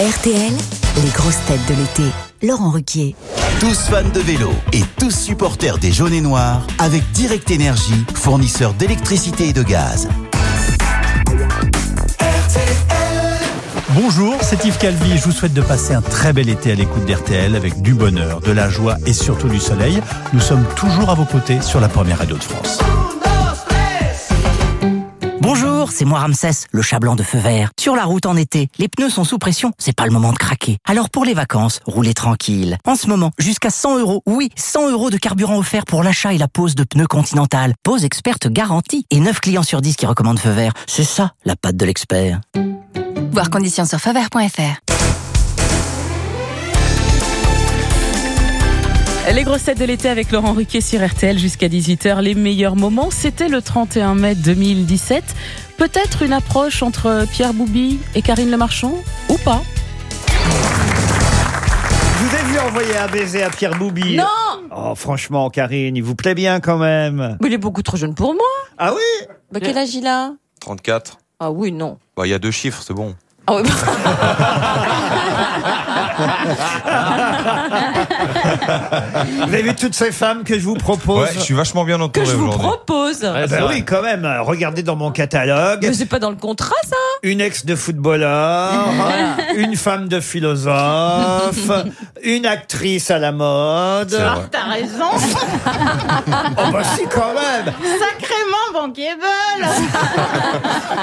RTL, les grosses têtes de l'été. Laurent Ruquier. Tous fans de vélo et tous supporters des jaunes et noirs avec Direct Énergie, fournisseur d'électricité et de gaz. Bonjour, c'est Yves Calvi. Je vous souhaite de passer un très bel été à l'écoute d'RTL avec du bonheur, de la joie et surtout du soleil. Nous sommes toujours à vos côtés sur la première radio de France. Bonjour, c'est moi Ramsès, le chat blanc de feu vert. Sur la route en été, les pneus sont sous pression, c'est pas le moment de craquer. Alors pour les vacances, roulez tranquille. En ce moment, jusqu'à 100 euros, oui, 100 euros de carburant offert pour l'achat et la pose de pneus Continental. Pose experte garantie et 9 clients sur 10 qui recommandent feu vert. C'est ça, la patte de l'expert. Voir conditions sur. Les grosses têtes de l'été avec Laurent Ruquier sur RTL jusqu'à 18h. Les meilleurs moments, c'était le 31 mai 2017. Peut-être une approche entre Pierre Boubi et Karine Le Marchand ou pas? Je vous ai vu envoyer un baiser à Pierre Boubi? Non Oh, franchement, Karine, il vous plaît bien quand même. Mais il est beaucoup trop jeune pour moi. Ah oui? Bah, quel âge il a? 34. Ah oui, non. Bah, il y a deux chiffres, c'est bon. Ah oui, Vous avez vu toutes ces femmes que je vous propose Ouais, je suis vachement bien entouré aujourd'hui. propose. Ah bah oui, quand même. Regardez dans mon catalogue. Mais c'est pas dans le contrat, ça Une ex de footballeur, <laughs> une femme de philosophe, <laughs> une actrice à la mode. C'est vrai. T'as raison. <laughs> Oh bah si quand même Sacrément bankable.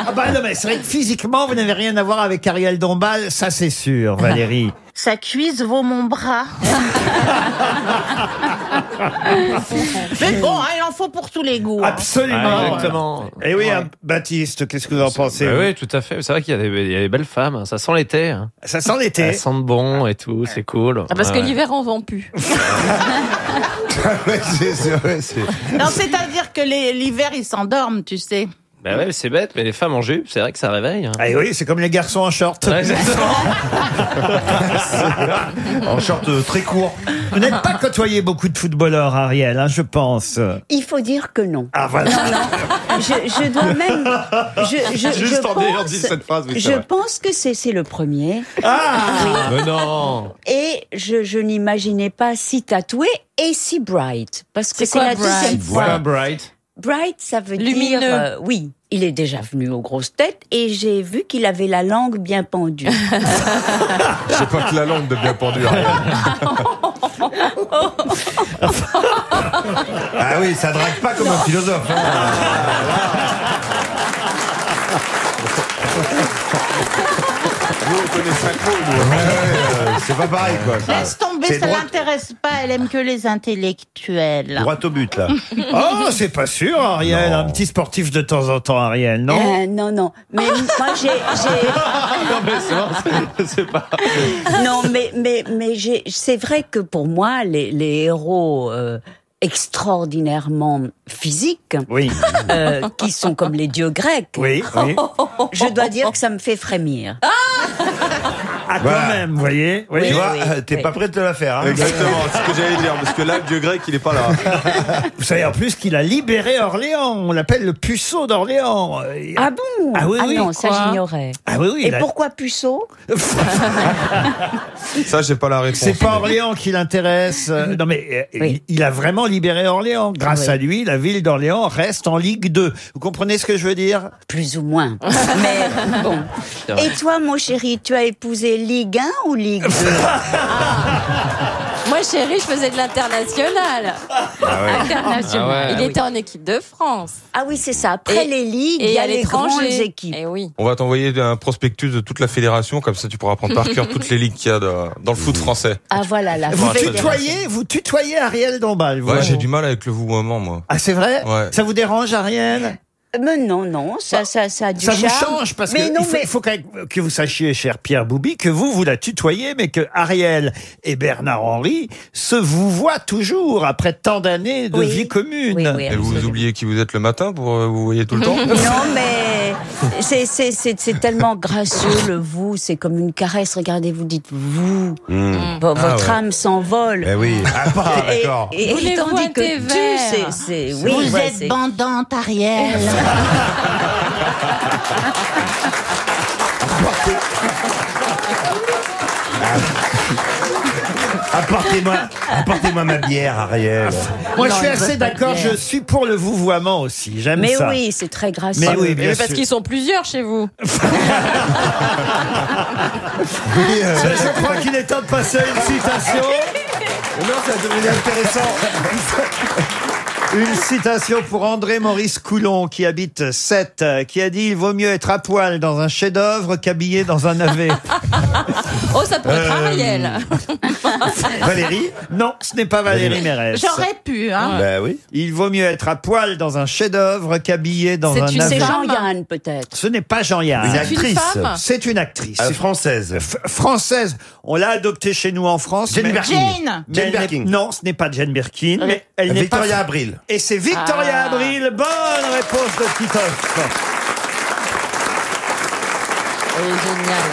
Ah bah non mais c'est vrai que physiquement vous n'avez rien à voir avec Ariel Dombal, ça c'est sûr Valérie. <laughs> Sa cuisse vaut mon bras. <laughs> Mais bon, hein, il en faut pour tous les goûts. hein. Absolument. Ah, exactement. Et oui, hein, Baptiste, qu'est-ce que vous en pensez vous oui, tout à fait. C'est vrai qu'il y, a des- il y a des belles femmes. hein. Ça sent l'été. hein. Ça sent l'été. Elles sentent bon et tout. C'est cool. Ah, Parce que Ouais. l'hiver, on vend plus. <laughs> Ouais, c'est- c'est vrai, c'est- Non, c'est-à-dire que les- l'hiver, ils s'endorment, tu sais. Bah ouais, c'est bête, mais les femmes en jupe, c'est vrai que ça réveille. hein. Ah et oui, c'est comme les garçons en short. Ouais, exactement. <laughs> En short euh, très court. Vous n'êtes pas côtoyé beaucoup de footballeurs, Ariel, hein, je pense. Il faut dire que non. Ah voilà. Non, non. Je, je dois même. Je, je, Juste je en ayant pense, dit cette phrase, oui, je pense que c'est c'est le premier. Ah Mais non. Et je, je n'imaginais pas si tatoué et si bright. Parce que C'est la deuxième fois. bright? Bright, ça veut Lumineux. dire. euh, oui, il est déjà venu aux grosses têtes et j'ai vu qu'il avait la langue bien pendue. <laughs> J'ai pas que la langue de bien pendu. Ariel. <laughs> Ah oui, ça drague pas comme un philosophe. hein. <laughs> Nous, on connaît cinq mots, nous. Ouais, ouais, c'est pas pareil, quoi. ça. Laisse tomber, C'est ça droit- l'intéresse pas. Elle aime que les intellectuels. Droit au but, là. <laughs> Oh, c'est pas sûr, Ariel. Non. Un petit sportif de temps en temps, Ariel, non Euh, non, non. Mais moi, j'ai. j'ai- <laughs> non, mais c'est vrai, c'est- c'est pas. Non, mais, mais, mais j'ai- c'est vrai que pour moi, les, les héros euh, extraordinairement physiques, Oui. euh, qui sont comme les dieux grecs, Oui, oui. <laughs> je dois dire que ça me fait frémir. Ah, quand Voilà. même, vous voyez oui. Oui, Tu vois, oui, t'es oui. pas prêt de te la faire. Hein. Exactement, c'est ce que j'allais dire. Parce que là, le dieu grec, il est pas là. <laughs> Vous savez en plus qu'il a libéré Orléans. On l'appelle le puceau d'Orléans. Ah bon Ah oui, oui. non, ça j'ignorais. Ah oui, oui. Et il a- pourquoi puceau <laughs> Ça, j'ai pas la réponse. C'est pas Orléans qui l'intéresse. Non mais euh, Oui. il, il a vraiment libéré Orléans. Grâce Oui. à lui, la ville d'Orléans reste en Ligue 2. Vous comprenez ce que je veux dire? Plus ou moins. <laughs> Mais bon. Et toi, mon chéri, tu as épousé Ligue 1 ou Ligue 2 <laughs> Moi, chérie, je faisais de l'international. International. Ah ouais. il était en équipe de France. Ah oui, c'est ça. Après Et- les ligues, il Et y a à les grandes équipes. Eh oui. On va t'envoyer un prospectus de toute la fédération, comme ça tu pourras prendre par cœur toutes les ligues qu'il y a de- dans le foot français. Ah voilà, la Vous tutoyez, vous tutoyez Ariel Dombal. Ouais, j'ai du mal avec le vouvoiement, moi. Ah c'est vrai Ouais. Ça vous dérange Ariel? Mais non, non, ça, ça, ça a du Ça vous change parce mais que non, il faut, mais il faut quand même que vous sachiez, cher Pierre Boubi, que vous vous la tutoyez, mais que Ariel et Bernard Henry se vous voient toujours après tant d'années de Oui. vie commune. Oui, oui, Et vous oubliez qui vous êtes le matin pour euh, vous voyez tout le temps <laughs> Non, mais c'est- c'est c'est- c'est tellement gracieux, le vous. C'est comme une caresse. Regardez, vous dites vous. Vo- Ah, Votre ouais. âme s'envole. Eh oui. Ah, Et- d'accord. Et, et Voulez-vous tandis un que tu, c'est, c'est, oui, Vous ouais, êtes c'est- bandante, Ariel. <laughs> Apportez-moi apportez-moi ma bière, Ariel. Moi, je suis assez d'accord. Je suis pour le vouvoiement aussi. J'aime Mais ça. oui, c'est très gracieux. Mais oui, bien Mais parce sûr. qu'ils sont plusieurs chez vous. <laughs> euh, Je, je crois qu'il est temps de passer à une citation. Non, ça devenait intéressant. <laughs> Une citation pour André Maurice Coulon, qui habite Sète, euh, qui a dit Il vaut mieux être à poil dans un chef-d'œuvre qu'habillé dans un navet. <laughs> Oh, ça pourrait être Euh, Ariel. <laughs> Valérie Non, ce n'est pas Valérie Mérès. J'aurais pu, hein. Bah oui. Il vaut mieux être à poil dans un chef-d'œuvre qu'habillé dans C'est un une- navet. c'est Jean-Yann, peut-être. Ce n'est pas Jean-Yann. Une une actrice. femme C'est une actrice. Euh, française. F- française. On l'a adoptée chez nous en France. Jane mais- Birkin. Jane mais Jane elle n'est- Birkin. Non, ce n'est pas Jane Birkin. Mais elle n'est pas. Victoria Abril. Et c'est Victoria Ah. Abril. Bonne réponse de Titoff. Elle est géniale.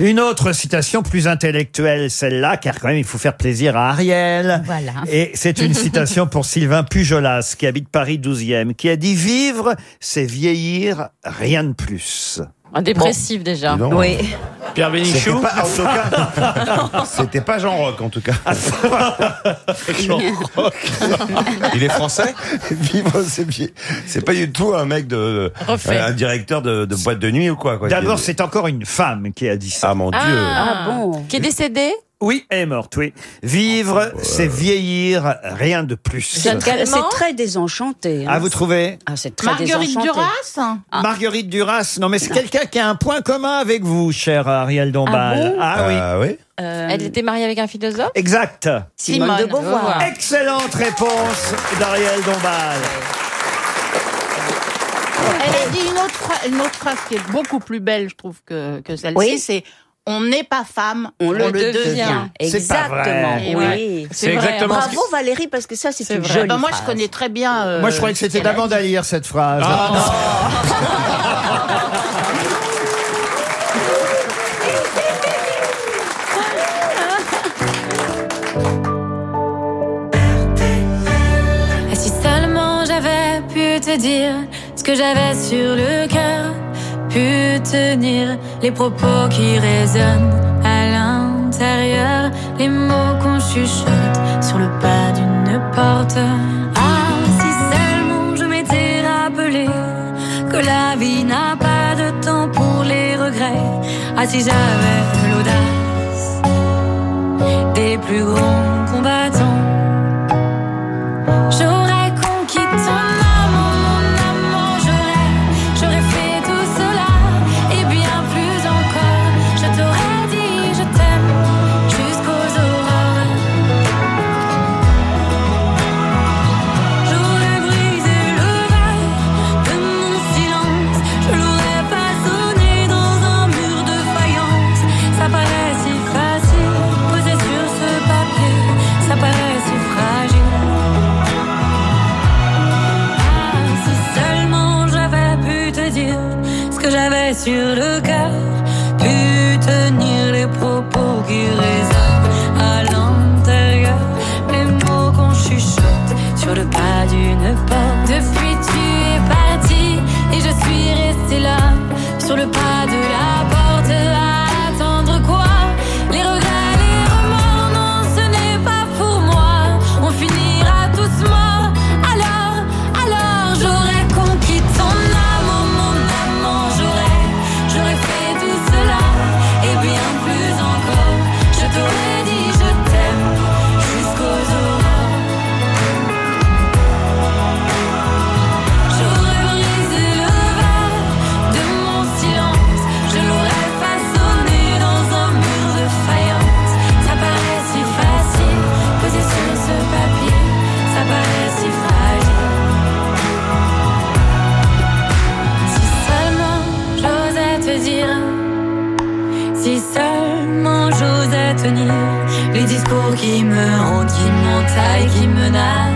Une autre citation plus intellectuelle, celle-là, car quand même il faut faire plaisir à Ariel. Voilà. Et c'est une citation pour <laughs> Sylvain Pujolas, qui habite Paris 12e, qui a dit Vivre, c'est vieillir, rien de plus. Un dépressif déjà. Dis donc. Oui. Pierre C'était Bénichou pas, <laughs> en tout cas, c'était pas <laughs> Jean Rock en tout cas. Il est français Vivre, c'est bien. C'est pas du tout un mec de, Refait. un directeur de, de boîte de nuit ou quoi. quoi. D'abord, c'est encore une femme qui a dit ça. ah mon dieu. Ah bon Qui est décédé Oui, elle est morte, oui. Vivre, c'est vieillir, rien de plus. C'est très désenchanté. hein. Ah, vous trouvez Ah, c'est très Marguerite désenchanté. Duras? Marguerite Duras, non mais c'est quelqu'un qui a un point commun avec vous, cher Ariel Dombal. Ah bon oui. Ah oui. Euh, Elle était mariée avec un philosophe? Exact. Simone, de Beauvoir. Beauvoir. Excellente réponse d'Ariel Dombal. Elle a dit une autre, phra- une autre phrase qui est beaucoup plus belle, je trouve, que, que celle-ci. Oui. C'est On n'est pas femme, On, le, devient. Exactement. Oui. ouais. C'est vrai, exactement Bravo Valérie, parce que ça, c'est une vrai. jolie Ben, moi, phrase. je connais très bien. euh, Moi, je croyais que c'était d'Amanda Lear, cette phrase. Et si seulement j'avais pu te dire ce que j'avais sur le cœur, pu tenir les propos qui résonnent à l'intérieur, les mots qu'on chuchote sur le pas d'une porte. Ah, si seulement je m'étais rappelé que la vie n'a pas de temps pour les regrets. Ah, si j'avais l'audace des plus grands combattants. Sur le cœur, pu tenir les propos qui résonnent à l'intérieur, les mots qu'on chuchote sur le pas d'une porte. Qui m'entaillent, qui menacent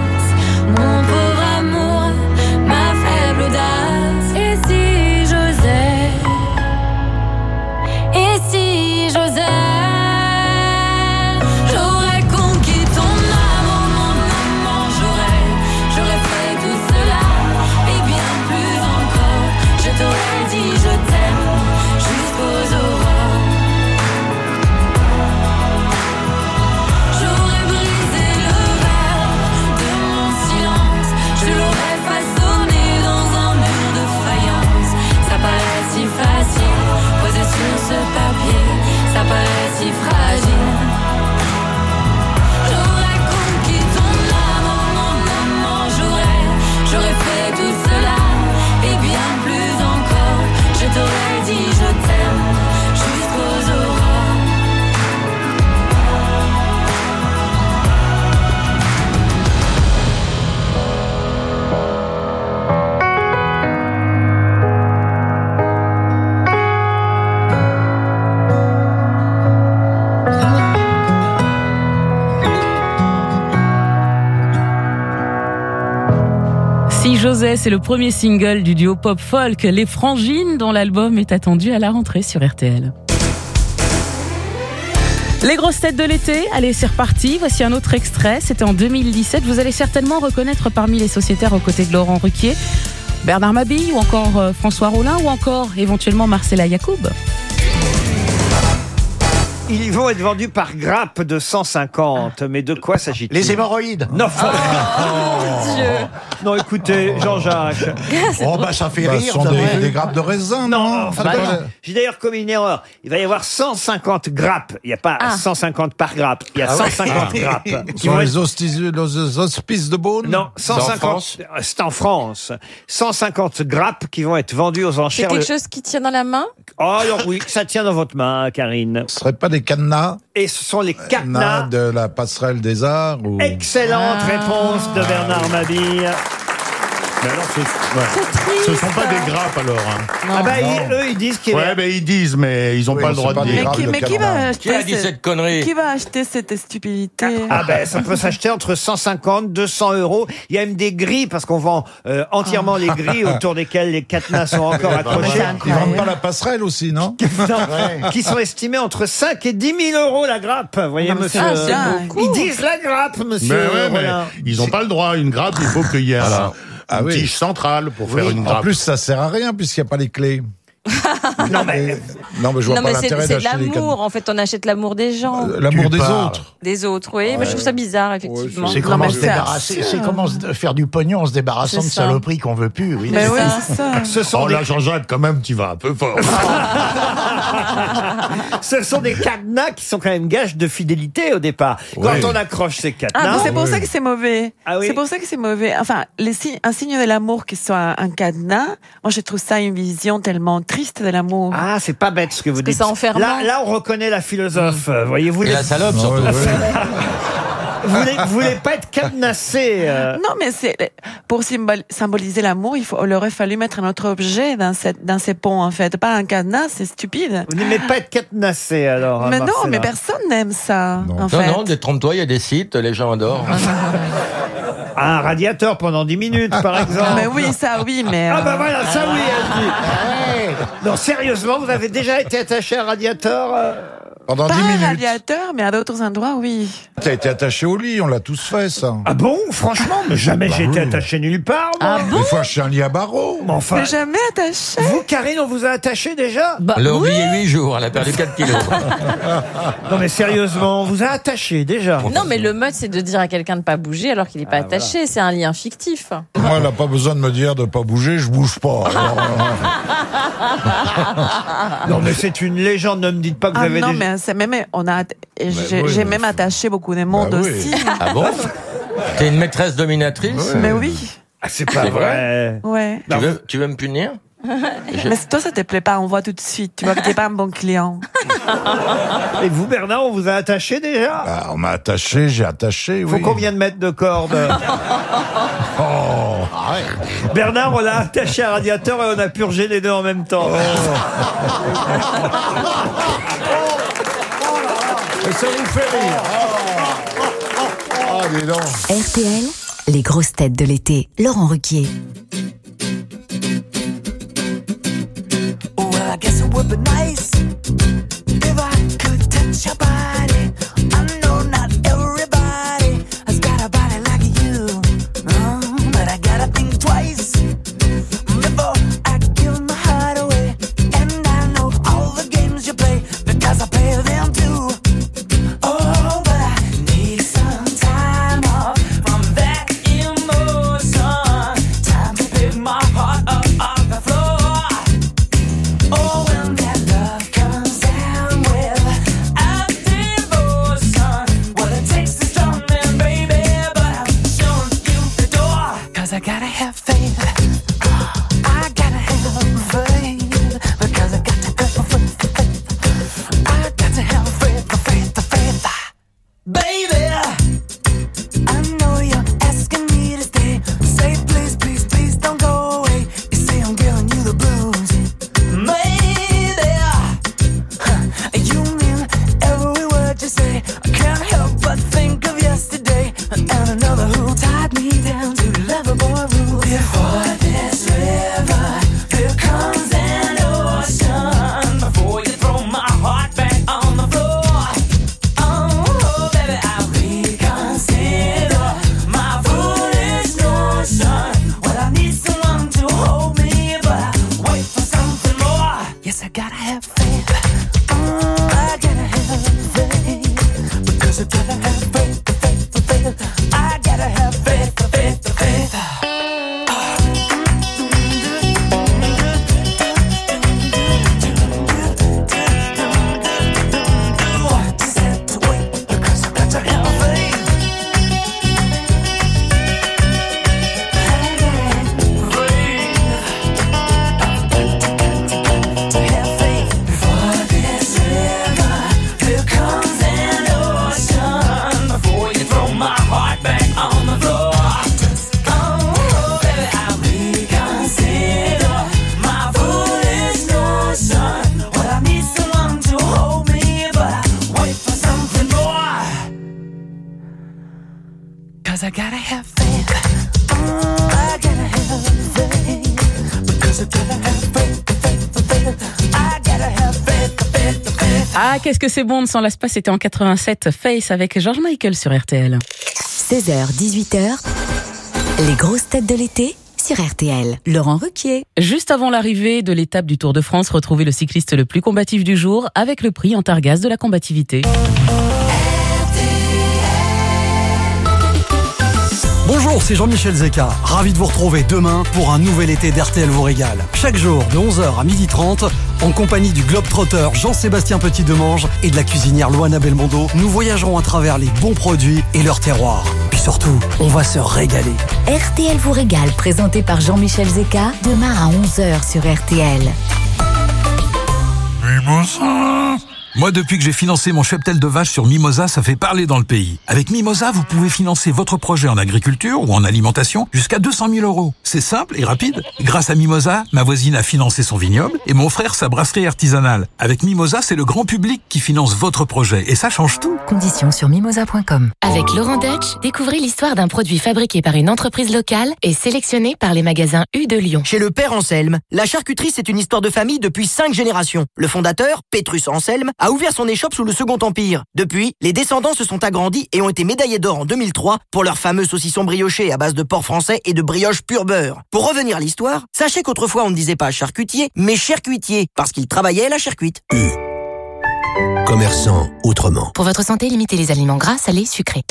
José, c'est le premier single du duo pop folk Les Frangines, dont l'album est attendu à la rentrée sur RTL. Les grosses têtes de l'été, allez c'est reparti, voici un autre extrait, c'était en 2017, vous allez certainement reconnaître parmi les sociétaires aux côtés de Laurent Ruquier, Bernard Mabille ou encore euh, François Rollin ou encore éventuellement Marcella Yacoub. Ils vont être vendus par grappe de 150. Mais de quoi s'agit-il? Les hémorroïdes Non. Non, écoutez, Jean-Jacques. <laughs> Oh, bah, ça fait Bah, rire. ce sont ça des, fait- des grappes de raisin, non, Enfin, Enfin, bah, non. J'ai d'ailleurs commis une erreur. Il va y avoir 150 grappes. Il n'y a pas Ah. 150 par grappe. Il y a Ah ouais. 150 Ah. <laughs> grappes. Qui sont vont les être- hospices, les hospices de Beaune Non, 150. C'est en France. 150 grappes qui vont être vendues aux C'est enchères. quelque le- chose qui tient dans la main? Oh, alors oui, ça tient dans votre main, Karine. Ce ne serait pas des cadenas? Et ce sont les cadenas cadenas. de la passerelle des arts ou... Excellente Ah. réponse de Bernard Mabille. Mais alors, ce, ce sont pas des grappes alors. hein. Ah bah, ils- eux, ils disent qu'il y a- Ouais, mais ils disent, mais ils ont Oui, pas le c'est droit pas de des dire. grappes Mais de qui va acheter Qui a dit cette- cette connerie Qui va acheter cette stupidité Ah ben ça peut s'acheter entre 150 200 euros. Il y a même des grilles parce qu'on vend euh, entièrement les grilles autour desquelles les cadenas sont encore accrochés. Ils vendent pas la passerelle aussi, non Non, qui sont estimés entre 5 et 10 000 euros la grappe. Vous voyez, monsieur. c'est dingue. ils disent la grappe, Mais monsieur. ouais, mais Rollin. ils ont pas le droit. Une grappe, il faut qu'il y ait un. Ah une oui. tige centrale pour faire une En grappe. plus, ça sert à rien puisqu'il n'y a pas les clés. <laughs> Non mais Non, mais je vois Non, pas c'est l'intérêt c'est de d'acheter les l'amour. En fait, on achète l'amour des gens. cadenas. L'amour des parles. autres. Des autres, oui. Mais je trouve ça bizarre, effectivement. C'est comment se c'est débarrasser, c'est comment faire du pognon en se débarrassant C'est de ça. saloperies qu'on veut plus. Oui, Mais c'est oui, ça. c'est ça. ce sont Oh là, Jean-Jacques, quand même, tu vas un peu fort. <laughs> ce sont des cadenas qui sont quand même gages de fidélité au départ. Quand on accroche ces Ah, cadenas, bon, c'est pour Oui. ça que c'est mauvais. Ah oui. C'est pour ça que c'est mauvais. Enfin, les signes- un signe de l'amour qui soit un cadenas, moi je trouve ça une vision tellement triste de l'amour. ah c'est pas bête ce que vous que dites. c'est enfermant. Là, là, on reconnaît la philosophe. euh, Voyez-vous, Et les- la salope, surtout. <laughs> vous voulez, vous voulez pas être cadenassé. euh. Non, mais c'est pour symbol- symboliser l'amour, il, faut, il aurait fallu mettre un autre objet dans, cette, dans ces ponts, en fait. Pas un cadenas, c'est stupide. Vous n'aimez pas être cadenassé alors. mais non, Marcella. mais personne n'aime ça, en Non, fait. non, détrompe-toi, il y a des sites, les gens adorent. <laughs> Un radiateur pendant 10 minutes, par exemple. Mais oui, ça oui, mais... Ah bah euh, voilà, ça oui, elle dit. Non, sérieusement, vous avez déjà été attaché à un radiateur euh Pendant Pas 10 un minutes. radiateur, mais à d'autres endroits, oui. Tu as été attaché au lit, on l'a tous fait, ça. Ah bon Franchement, mais jamais j'ai été attaché nulle part. Moi. Des fois, je suis un lit à barreaux. Mais enfin, Mais jamais attaché. vous, Karine, on vous a attaché déjà Bah, Elle a oui. oublié 8 jours, elle a perdu 4 kilos. <laughs> Non, mais sérieusement, on vous a attaché déjà. Non, mais le mode, c'est de dire à quelqu'un de pas bouger alors qu'il n'est pas attaché. C'est un lien fictif. Moi, elle n'a pas besoin de me dire de pas bouger, je bouge pas. Alors, <laughs> Non, mais c'est une légende. Ne me dites pas que vous Ah avez non, déjà. C'est même, on a, et j'ai oui, même attaché beaucoup de monde Bah oui. aussi. Ah bon T'es une maîtresse dominatrice Mais oui, Ah, c'est pas vrai. ouais. tu veux, tu veux me punir <laughs> Mais toi, ça te plaît pas, on voit tout de suite. Tu vois que t'es pas un bon client. Et vous, Bernard, on vous a attaché déjà? Bah, on m'a attaché, j'ai attaché, Faut oui. combien de mètres de corde? <laughs> Oh, Bernard, on l'a attaché à un radiateur et on a purgé les deux en même temps. Et <laughs> ça vous fait rire. Ah, dis donc. RTL, les grosses têtes de l'été. Laurent Ruquier. Well, I guess it would be nice qu'est-ce que c'est bon, on ne s'en lasse pas, c'était en 87, Face avec George Michael sur RTL. 16h, 18h, les grosses têtes de l'été sur RTL. Laurent Ruquier. Juste avant l'arrivée de l'étape du Tour de France, retrouvez le cycliste le plus combatif du jour avec le prix Antargaz de la combativité. Bonjour, c'est Jean-Michel Zeka. Ravi de vous retrouver demain pour un nouvel été d'RTL vous régale. Chaque jour de 11h à 12h30, en compagnie du globe-trotter Jean-Sébastien Petit-Demange et de la cuisinière Loana Belmondo, nous voyagerons à travers les bons produits et leur terroir. Puis surtout, on va se régaler. RTL vous régale, présenté par Jean-Michel Zeka, demain à 11h sur RTL. Mimosa Moi, depuis que j'ai financé mon cheptel de vache sur Mimosa, ça fait parler dans le pays. Avec Mimosa, vous pouvez financer votre projet en agriculture ou en alimentation jusqu'à 200 000 euros. C'est simple et rapide. Grâce à Mimosa, ma voisine a financé son vignoble et mon frère sa brasserie artisanale. Avec Mimosa, c'est le grand public qui finance votre projet et ça change tout. Conditions sur mimosa.com. Avec Laurent Dutch, découvrez l'histoire d'un produit fabriqué par une entreprise locale et sélectionné par les magasins U de Lyon. Chez le père Anselme, la charcuterie c'est une histoire de famille depuis cinq générations. Le fondateur, Petrus Anselme, a ouvert son échoppe sous le Second Empire. Depuis, les descendants se sont agrandis et ont été médaillés d'or en 2003 pour leur fameux saucisson brioché à base de porc français et de brioche pur beurre. Pour revenir à l'histoire, sachez qu'autrefois on ne disait pas charcutier, mais charcuitier, parce qu'il travaillait la charcuite. Commerçant autrement. Pour votre santé, limitez les aliments gras, salés, sucrés.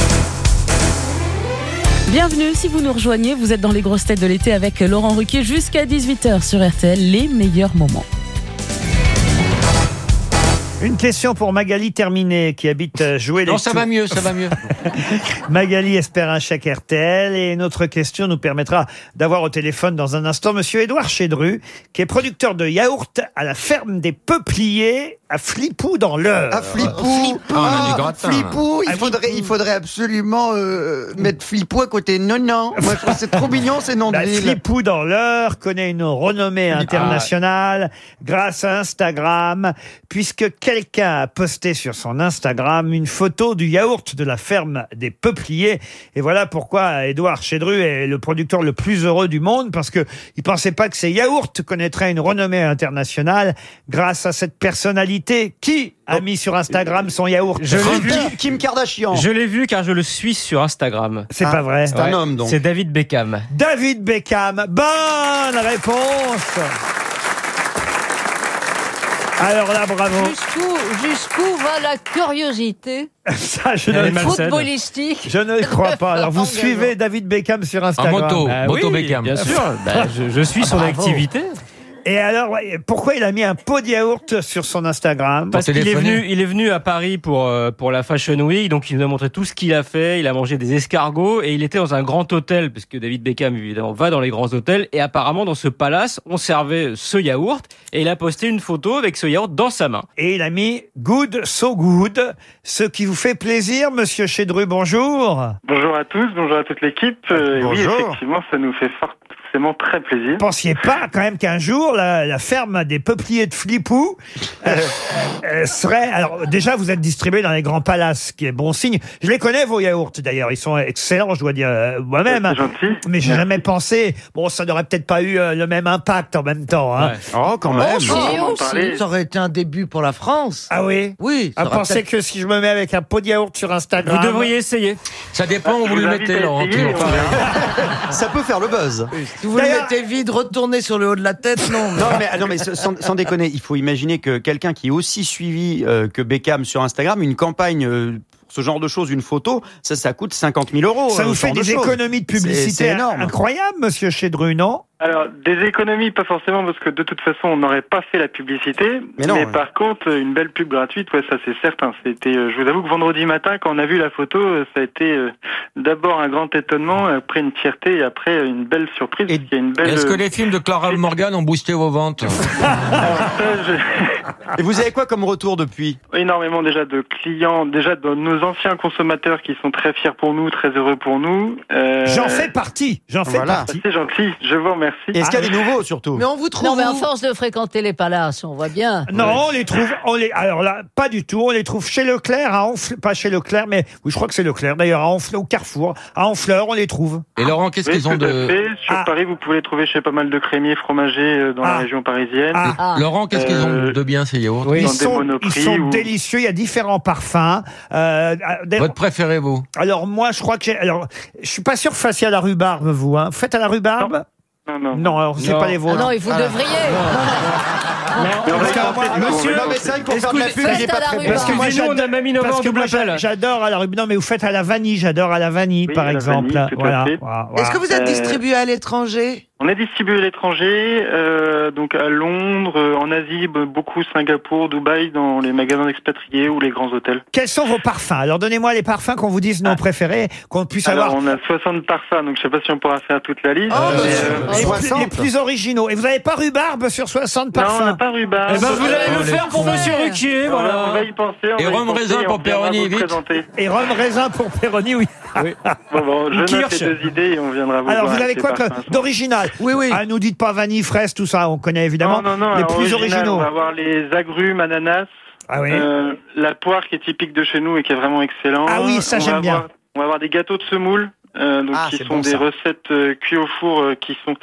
Bienvenue, si vous nous rejoignez, vous êtes dans les grosses têtes de l'été avec Laurent Ruquier jusqu'à 18h sur RTL, les meilleurs moments. Une question pour Magali Terminé qui habite euh, jouer les Non, ça va mieux, ça va mieux. <laughs> Magali espère un chèque RTL et une autre question nous permettra d'avoir au téléphone dans un instant Monsieur Édouard Chédru, qui est producteur de yaourt à la ferme des Peupliers à Flipou dans l'Eure. Ah, Flipou. Ah, Flipou, il faudrait, il faudrait absolument euh, mettre Flipou à côté de Nonan. Moi, je trouve que c'est trop mignon ces noms de Bah, villes. Flipou dans l'heure connaît une renommée internationale grâce à Instagram, puisque quelqu'un a posté sur son Instagram une photo du yaourt de la ferme des Peupliers. Et voilà pourquoi Édouard Chédru est le producteur le plus heureux du monde, parce que il pensait pas que ces yaourts connaîtraient une renommée internationale grâce à cette personnalité qui a mis sur Instagram son yaourt. Je l'ai vu. Kim Kardashian. Je l'ai vu car je le suis sur Instagram. C'est pas vrai. c'est un Ouais. homme, donc. C'est David Beckham. David Beckham. Bonne réponse. Alors là, bravo. Jusqu'où jusqu'où va la curiosité <laughs> Ça, je ne footballistique Je ne le crois pas. Alors, vous <laughs> suivez David Beckham sur Instagram moto. Bah Moto oui, Beckham. Bien sûr. Bah, je, je suis son Bravo. activité. Et alors, ouais, pourquoi il a mis un pot de yaourt sur son Instagram Parce qu'il est venu, il est venu à Paris pour euh, pour la Fashion Week, donc il nous a montré tout ce qu'il a fait. Il a mangé des escargots et il était dans un grand hôtel, parce que David Beckham évidemment va dans les grands hôtels. Et apparemment dans ce palace, on servait ce yaourt et il a posté une photo avec ce yaourt dans sa main. Et il a mis good, so good. Ce qui vous fait plaisir, monsieur Chédru, bonjour. Bonjour à tous, bonjour à toute l'équipe. Euh, oui, Bonjour. effectivement, ça nous fait forcément très plaisir. Vous pensiez pas quand même qu'un jour la, la ferme des peupliers de Flipou euh, <laughs> euh, serait alors déjà vous êtes distribué dans les grands palaces ce qui est bon signe je les connais vos yaourts d'ailleurs ils sont excellents je dois dire euh, moi-même C'est gentil. mais j'ai jamais pensé bon ça n'aurait peut-être pas eu le même impact en même temps hein. Oh, quand Oh, même. parler. Ça aurait été un début pour la France. ah oui? Oui. à aurait penser que si je me mets avec un pot de yaourt sur Instagram Vous devriez essayer. Ça dépend où vous le mettez, Laurent. <laughs> Ça peut faire le buzz. Si vous le mettez vide, retournez sur le haut de la tête, non. Non mais, non, mais sans, sans déconner, il faut imaginer que quelqu'un qui est aussi suivi euh, que Beckham sur Instagram, une campagne euh, pour ce genre de choses, une photo, ça, ça coûte 50 000 euros. ça vous fait de des économies de publicité incroyables monsieur Chédru non Alors, des économies, pas forcément, parce que de toute façon, on n'aurait pas fait la publicité. Mais non, ouais. par contre, une belle pub gratuite, ouais, ça c'est certain. C'était, euh, je vous avoue que vendredi matin, quand on a vu la photo, euh, ça a été euh, d'abord un grand étonnement, après une fierté, et après une belle surprise. parce qu'il y a une belle. Est-ce que les films de Clara Morgan ont boosté vos ventes <laughs> <laughs> Et vous avez quoi comme retour depuis? Énormément déjà de clients, déjà de nos anciens consommateurs qui sont très fiers pour nous, très heureux pour nous. Euh, j'en fais partie j'en fais voilà. partie C'est gentil, je vous remercie. Merci. Est-ce qu'il y a des nouveaux surtout Mais on vous trouve Non, mais à force de fréquenter les palaces, on voit bien. Non, on les trouve. On les, alors là, pas du tout. On les trouve chez Leclerc, à Honfleur, pas chez Leclerc, mais oui, je crois que c'est Leclerc. D'ailleurs, à Honfleur, au Carrefour, à Honfleur, on les trouve. Et Laurent, qu'est-ce Oui, qu'ils ont tout à de... fait. Sur Paris, vous pouvez les trouver chez pas mal de crémiers fromagers euh, dans la région parisienne. Ah. Laurent, qu'est-ce qu'ils ont Euh, de bien ces yaourts Ils des sont, monoprix ils sont ou- délicieux. Il y a différents parfums. Euh, d'ailleurs- Votre préféré, vous? Alors moi, je crois que j'ai. Alors, je suis pas sûr que vous fassiez à la rhubarbe, vous. Hein. Faites à la rhubarbe? Non, non. Non, alors c'est Non. pas les vôtres. Ah non, et vous devriez. Mais on va y Parce penser, moi, monsieur, non, mais penser. c'est vrai que pour faire de la pub, est pas très. Parce que moi, on a en double appel. j'a- j'adore à la. Non, mais vous faites à la vanille. J'adore à la vanille, Oui, par exemple. voilà. Est-ce que vous êtes Euh, distribué à l'étranger On est distribué à l'étranger, euh, donc à Londres, euh, en Asie, beaucoup Singapour, Dubaï, dans les magasins d'expatriés ou les grands hôtels. Quels sont vos parfums? Alors, donnez-moi les parfums qu'on vous dise nos préférés, qu'on puisse Alors, avoir on a 60 parfums, donc je sais pas si on pourra faire toute la liste. Oh, mais, les, euh, plus, les plus originaux. Et vous n'avez pas rhubarbe sur 60 Non, parfums on n'a pas rhubarbe. Eh ben, vous allez Euh, le faire pour Monsieur Ruquier, on va- voilà. On va y penser. on Et va y rhum penser, raisin et pour viendra Péroni, vous le vite. présenter. Et rhum raisin pour Péroni, oui. Bon, bon, je note Kirsch. les deux idées et on viendra vous Alors, voir vous avez avec quoi les que- parfums. d'original Oui, oui. Ah, nous dites pas vanille, fraise, tout ça, on connaît évidemment. Non, non, non. les alors, plus original, originaux. On va avoir les agrumes, ananas. Ah oui. euh, la poire qui est typique de chez nous et qui est vraiment excellent. Ah oui, ça, On j'aime bien. avoir- On va avoir des gâteaux de semoule, euh, donc Ah, qui c'est sont bon, des ça. recettes euh, cuits au four euh, qui sont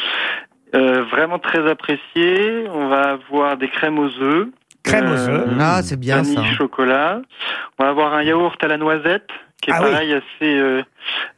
euh, vraiment très appréciées. On va avoir des crèmes aux œufs. Crème aux œufs. Ah, c'est bien vanille, ça. chocolat. On va avoir un yaourt à la noisette qui est Ah oui. pareil assez euh,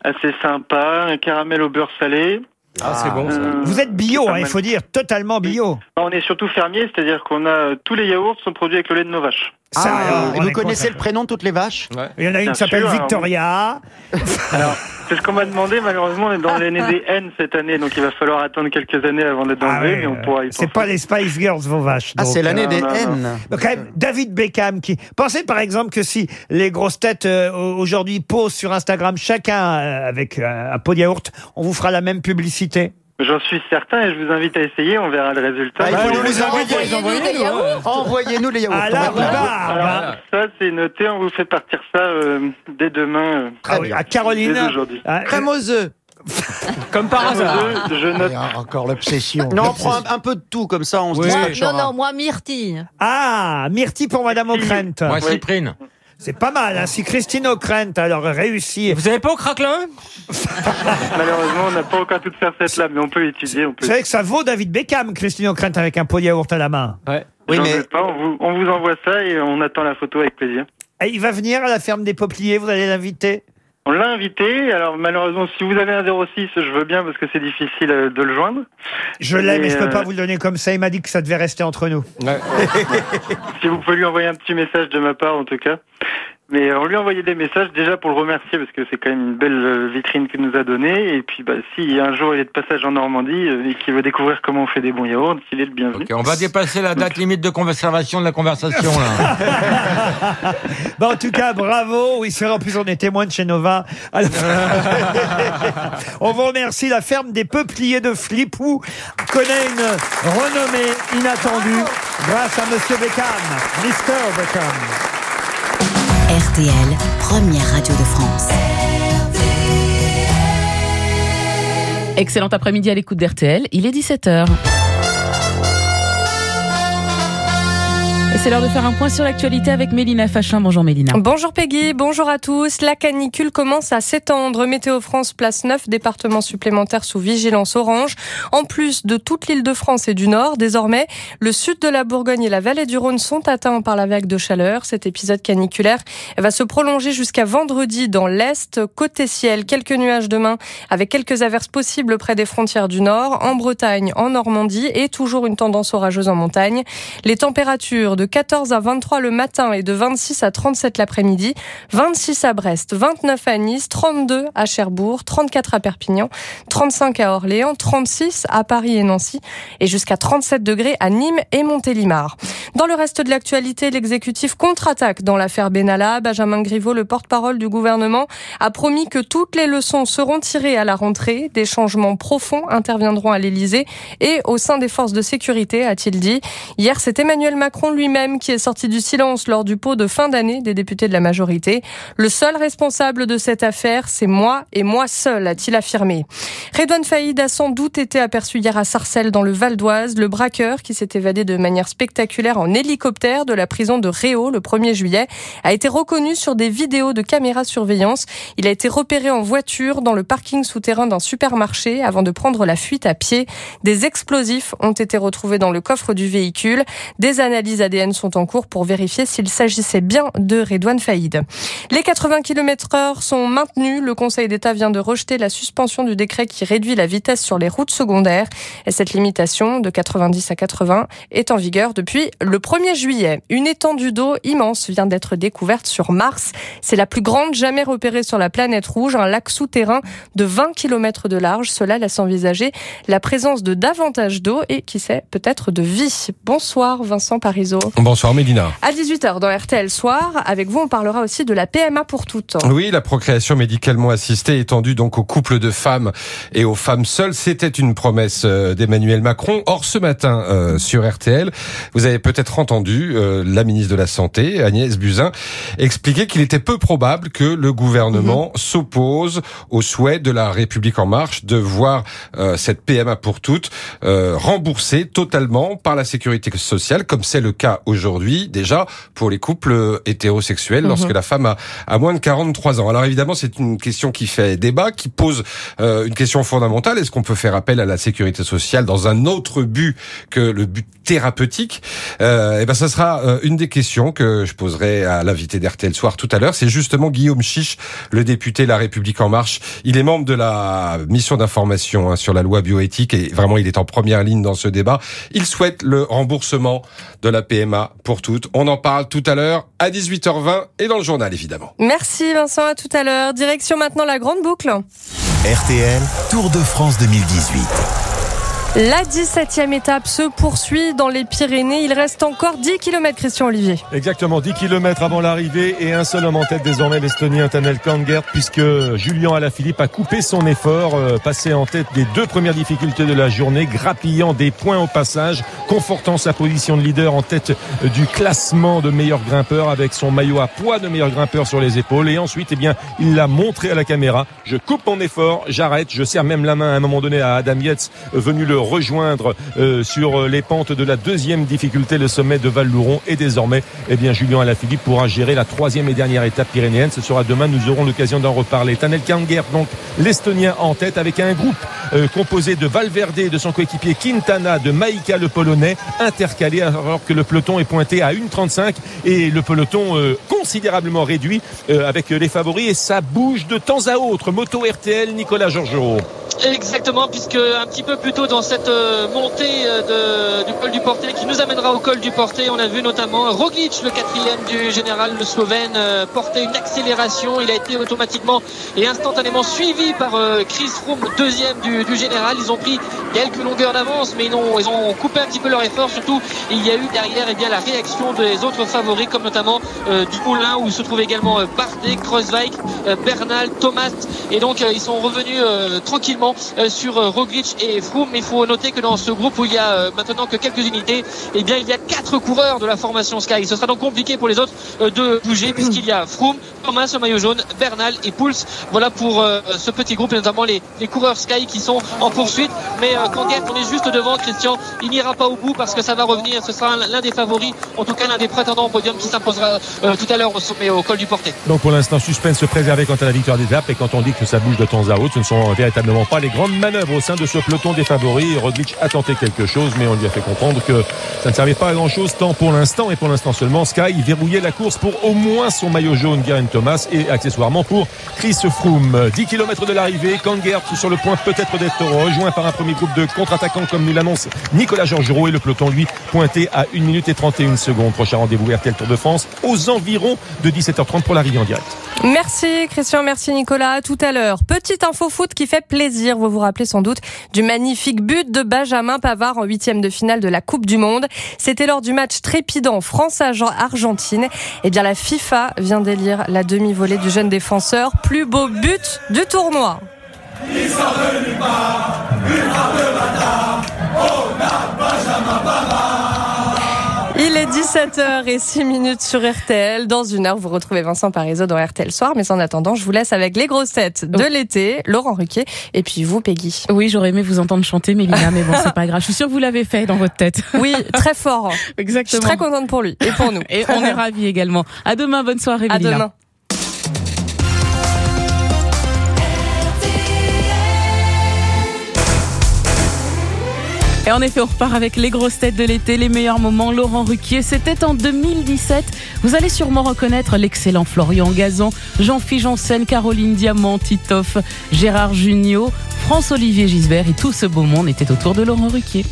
assez sympa. Un caramel au beurre salé. Ah, c'est bon, ça. Euh, Vous êtes bio, hein, il faut dire, totalement bio. on est surtout fermier, c'est-à-dire qu'on a euh, tous les yaourts sont produits avec le lait de nos vaches. Ah, Et on vous connaissez le prénom de toutes les vaches? Il y en a une Bien qui s'appelle sûr, Victoria. <laughs> Alors, c'est ce qu'on m'a demandé. Malheureusement, on est dans <laughs> l'année des N cette année, donc il va falloir attendre quelques années avant d'être dans Ah le ouais, mais on pourra y c'est pas les Spice Girls, vos vaches. Ah, donc, c'est l'année euh, des non, non, N. donc, quand même, David Beckham qui. Pensez par exemple que si les grosses têtes euh, aujourd'hui posent sur Instagram chacun euh, avec euh, un pot de yaourt, on vous fera la même publicité? J'en suis certain et je vous invite à essayer. On verra le résultat. Ah, il faut nous les envoyer. Envoyez-nous des yaourts. Envoyez-nous les yaourts. À la on rhubarbe. Alors, ça, c'est noté. On vous fait partir ça euh, dès demain. euh, Ah oui, à Caroline. dès aujourd'hui. Ah, Crème aux œufs. <laughs> Comme par hasard. Je, je note. Et encore l'obsession. Non, on prend un, un peu de tout comme ça, on se Oui. Dispatchera. non, non, moi, myrtille. Ah, Myrtille pour Madame O'Krent. Moi, Oui. C'est pas mal, hein. si Christine O'Krent alors réussit. Vous avez pas au craquelin <laughs> Malheureusement, on n'a pas encore toute cette recette là, mais on peut étudier. On Vous peut. savez que ça vaut David Beckham, Christine O'Krent avec un pot de yaourt à la main. Ouais. Oui, J'en mais- doute pas. On vous, on vous envoie ça et on attend la photo avec plaisir. Et il va venir à la ferme des Peupliers, vous allez l'inviter? On l'a invité. Alors malheureusement, si vous avez un 06, je veux bien parce que c'est difficile euh, de le joindre. Je l'aime, mais je peux euh, pas vous le donner comme ça. Il m'a dit que ça devait rester entre nous. <laughs> <laughs> Si vous pouvez lui envoyer un petit message de ma part, en tout cas. Mais on lui a envoyé des messages déjà pour le remercier parce que c'est quand même une belle euh, vitrine qu'il nous a donnée. Et puis, bah, si un jour il est de passage en Normandie euh, et qu'il veut découvrir comment on fait des bons yaourts, il est le bienvenu. On va dépasser la date limite de conservation de la conversation, là. <laughs> Bon, en tout cas, bravo. Oui, c'est vrai, en plus, on est témoin de chez Nova. Alors- <laughs> on vous remercie. La ferme des Peupliers de Flipou connaît une renommée inattendue grâce à Monsieur Beckham, Mr. Beckham. RTL, première radio de France. Excellent après-midi à l'écoute d'RTL, il est 17h. C'est l'heure de faire un point sur l'actualité avec Mélina Fachin. Bonjour Mélina. Bonjour Peggy, bonjour à tous. La canicule commence à s'étendre. Météo France place 9 départements supplémentaires sous vigilance orange. En plus de toute l'île de France et du Nord, désormais, le sud de la Bourgogne et la vallée du Rhône sont atteints par la vague de chaleur. Cet épisode caniculaire va se prolonger jusqu'à vendredi dans l'Est. Côté ciel, quelques nuages demain avec quelques averses possibles près des frontières du Nord, en Bretagne, en Normandie et toujours une tendance orageuse en montagne. Les températures de 14 à 23 le matin et de 26 à 37 l'après-midi, 26 à Brest, 29 à Nice, 32 à Cherbourg, 34 à Perpignan, 35 à Orléans, 36 à Paris et Nancy et jusqu'à 37 degrés à Nîmes et Montélimar. Dans le reste de l'actualité, l'exécutif contre-attaque dans l'affaire Benalla. Benjamin Griveaux, le porte-parole du gouvernement, a promis que toutes les leçons seront tirées à la rentrée. Des changements profonds interviendront à l'Élysée et au sein des forces de sécurité, a-t-il dit. Hier, c'est Emmanuel Macron lui-même lui-même qui est sorti du silence lors du pot de fin d'année des députés de la majorité. Le seul responsable de cette affaire, c'est moi et moi seul, a-t-il affirmé. Redouane Faïd a sans doute été aperçu hier à Sarcelles dans le Val d'Oise. Le braqueur qui s'est évadé de manière spectaculaire en hélicoptère de la prison de Réau le 1er juillet a été reconnu sur des vidéos de caméra surveillance. Il a été repéré en voiture dans le parking souterrain d'un supermarché avant de prendre la fuite à pied. Des explosifs ont été retrouvés dans le coffre du véhicule. Des analyses ADN sont en cours pour vérifier s'il s'agissait bien de Redouane Faïd. Les 80 km heure sont maintenus. Le Conseil d'État vient de rejeter la suspension du décret qui réduit la vitesse sur les routes secondaires. Et cette limitation de 90 à 80 est en vigueur depuis le 1er juillet. Une étendue d'eau immense vient d'être découverte sur Mars. C'est la plus grande jamais repérée sur la planète rouge, un lac souterrain de 20 km de large. Cela laisse envisager la présence de davantage d'eau et qui sait peut-être de vie. Bonsoir Vincent Parisot. Bonsoir Mélina. À 18h dans RTL Soir, avec vous on parlera aussi de la PMA pour toutes. Oui, la procréation médicalement assistée étendue donc aux couples de femmes et aux femmes seules, c'était une promesse euh, d'Emmanuel Macron. Or ce matin euh, sur RTL, vous avez peut-être entendu euh, la ministre de la Santé, Agnès Buzyn, expliquer qu'il était peu probable que le gouvernement s'oppose au souhait de la République en marche de voir euh, cette PMA pour toutes euh, remboursée totalement par la sécurité sociale, comme c'est le cas aujourd'hui déjà pour les couples hétérosexuels Mhm. lorsque la femme a, a moins de 43 ans. Alors évidemment, c'est une question qui fait débat, qui pose euh, une question fondamentale. Est-ce qu'on peut faire appel à la sécurité sociale dans un autre but que le but thérapeutique euh, Eh ben, ça sera euh, une des questions que je poserai à l'invité d'RTL Soir tout à l'heure. C'est justement Guillaume Chiche, le député La République En Marche. Il est membre de la mission d'information hein, sur la loi bioéthique et vraiment, il est en première ligne dans ce débat. Il souhaite le remboursement de la PMA pour toutes. On en parle tout à l'heure à 18h20 et dans le journal, évidemment. Merci Vincent, à tout à l'heure. Direction maintenant la grande boucle. RTL, Tour de France 2018. La 17e étape se poursuit dans les Pyrénées. Il reste encore 10 km, Christian Olivier. Exactement, 10 km avant l'arrivée et un seul homme en tête désormais, l'Estonien Tanel Kangert, puisque Julien Alaphilippe a coupé son effort, euh, passé en tête des deux premières difficultés de la journée, grappillant des points au passage, confortant sa position de leader en tête euh, du classement de meilleur grimpeur avec son maillot à poids de meilleur grimpeur sur les épaules. Et ensuite, eh bien, il l'a montré à la caméra. Je coupe mon effort, j'arrête, je serre même la main à un moment donné à Adam Yates, euh, venu le rejoindre euh, sur les pentes de la deuxième difficulté, le sommet de Val-Louron. Et désormais, eh bien, Julien Alaphilippe pourra gérer la troisième et dernière étape pyrénéenne. Ce sera demain, nous aurons l'occasion d'en reparler. Tanel Kangert, donc, l'Estonien en tête avec un groupe euh, composé de Valverde de son coéquipier Quintana, de Maïka le Polonais, intercalé alors que le peloton est pointé à 1,35 et le peloton euh, considérablement réduit avec les favoris et ça bouge de temps à autre. Moto RTL, Nicolas Georgerot. Exactement, puisque un petit peu plus tôt dans cette euh, montée euh, de- du col du Portet qui nous amènera au col du Portet, on a vu notamment Roglic, le quatrième du général le Slovène, euh, porter une accélération. Il a été automatiquement et instantanément suivi par Chris Froome, deuxième du, du général. Ils ont pris quelques longueurs d'avance, mais ils ont, ils ont coupé un petit peu leur effort. Surtout, il y a eu derrière eh bien, la réaction des autres favoris, comme notamment euh, Dumoulin, où se trouve également Bardet, Kreuzweig, Bernal, Thomas. Et donc, ils sont revenus euh, tranquillement euh, sur euh, Roglic et Froome. Mais il faut noter que dans ce groupe où il y a euh, maintenant que quelques unités, eh bien, il y a quatre coureurs de la formation Sky. Ce sera donc compliqué pour les autres de bouger puisqu'il y a Froome, Thomas, maillot jaune, Bernal et Pouls. Voilà pour ce petit groupe et notamment les, les coureurs Sky qui sont en poursuite. Mais Kanguet, on est juste devant Christian. Il n'ira pas au bout parce que ça va revenir. Ce sera un- l'un des favoris, en tout cas l'un des prétendants au podium qui s'imposera tout à l'heure au au col du Portet. Donc pour l'instant, suspense se préserver quant à la victoire d'étape. Et quand on dit que ça bouge de temps à autre, ce ne sont véritablement pas les grandes manœuvres au sein de ce peloton des favoris. A tenté quelque chose, mais on lui a fait comprendre que ça ne servait pas à grand chose, tant pour l'instant et pour l'instant seulement. Sky verrouillait la course pour au moins son maillot jaune, Garen Thomas, et accessoirement pour Chris Froome. 10 km de l'arrivée, Kangert sur le point peut-être d'être rejoint par un premier groupe de contre-attaquants, comme nous l'annonce Nicolas Georgerot, et le peloton, lui, pointé à 1 minute et 31 secondes. Prochain rendez-vous RTL Tour de France aux environs de 17h30 pour l'arrivée en direct. Merci Christian, merci Nicolas. À tout à l'heure. Petite info foot qui fait Vous vous rappelez sans doute du magnifique but de Benjamin Pavard en huitième de finale de la Coupe du Monde. C'était lors du match trépidant France-Argentine. Eh bien, la FIFA vient d'élire la demi-volée du jeune défenseur. Plus beau but du tournoi. Est 17h et 6 minutes sur RTL. Dans une heure, vous retrouvez Vincent Parisot dans RTL Soir. Mais en attendant, je vous laisse avec les grosses têtes de l'été, Laurent Ruquier, et puis vous, Peggy. Oui, j'aurais aimé vous entendre chanter, Mélina, mais bon, <laughs> c'est pas grave. Je suis sûre que vous l'avez fait dans votre tête. Oui, très fort. <laughs> Exactement. Je suis très contente pour lui et pour nous. Et on est <laughs> ravis également. À demain, bonne soirée, À Mélina. demain. Et en effet, on repart avec les grosses têtes de l'été, les meilleurs moments. Laurent Ruquier, c'était en 2017. Vous allez sûrement reconnaître l'excellent Florian Gazan, Jean-Philippe Janssen, Caroline Diamant, Titoff, Gérard Junior, France-Olivier Gisbert et tout ce beau monde était autour de Laurent Ruquier.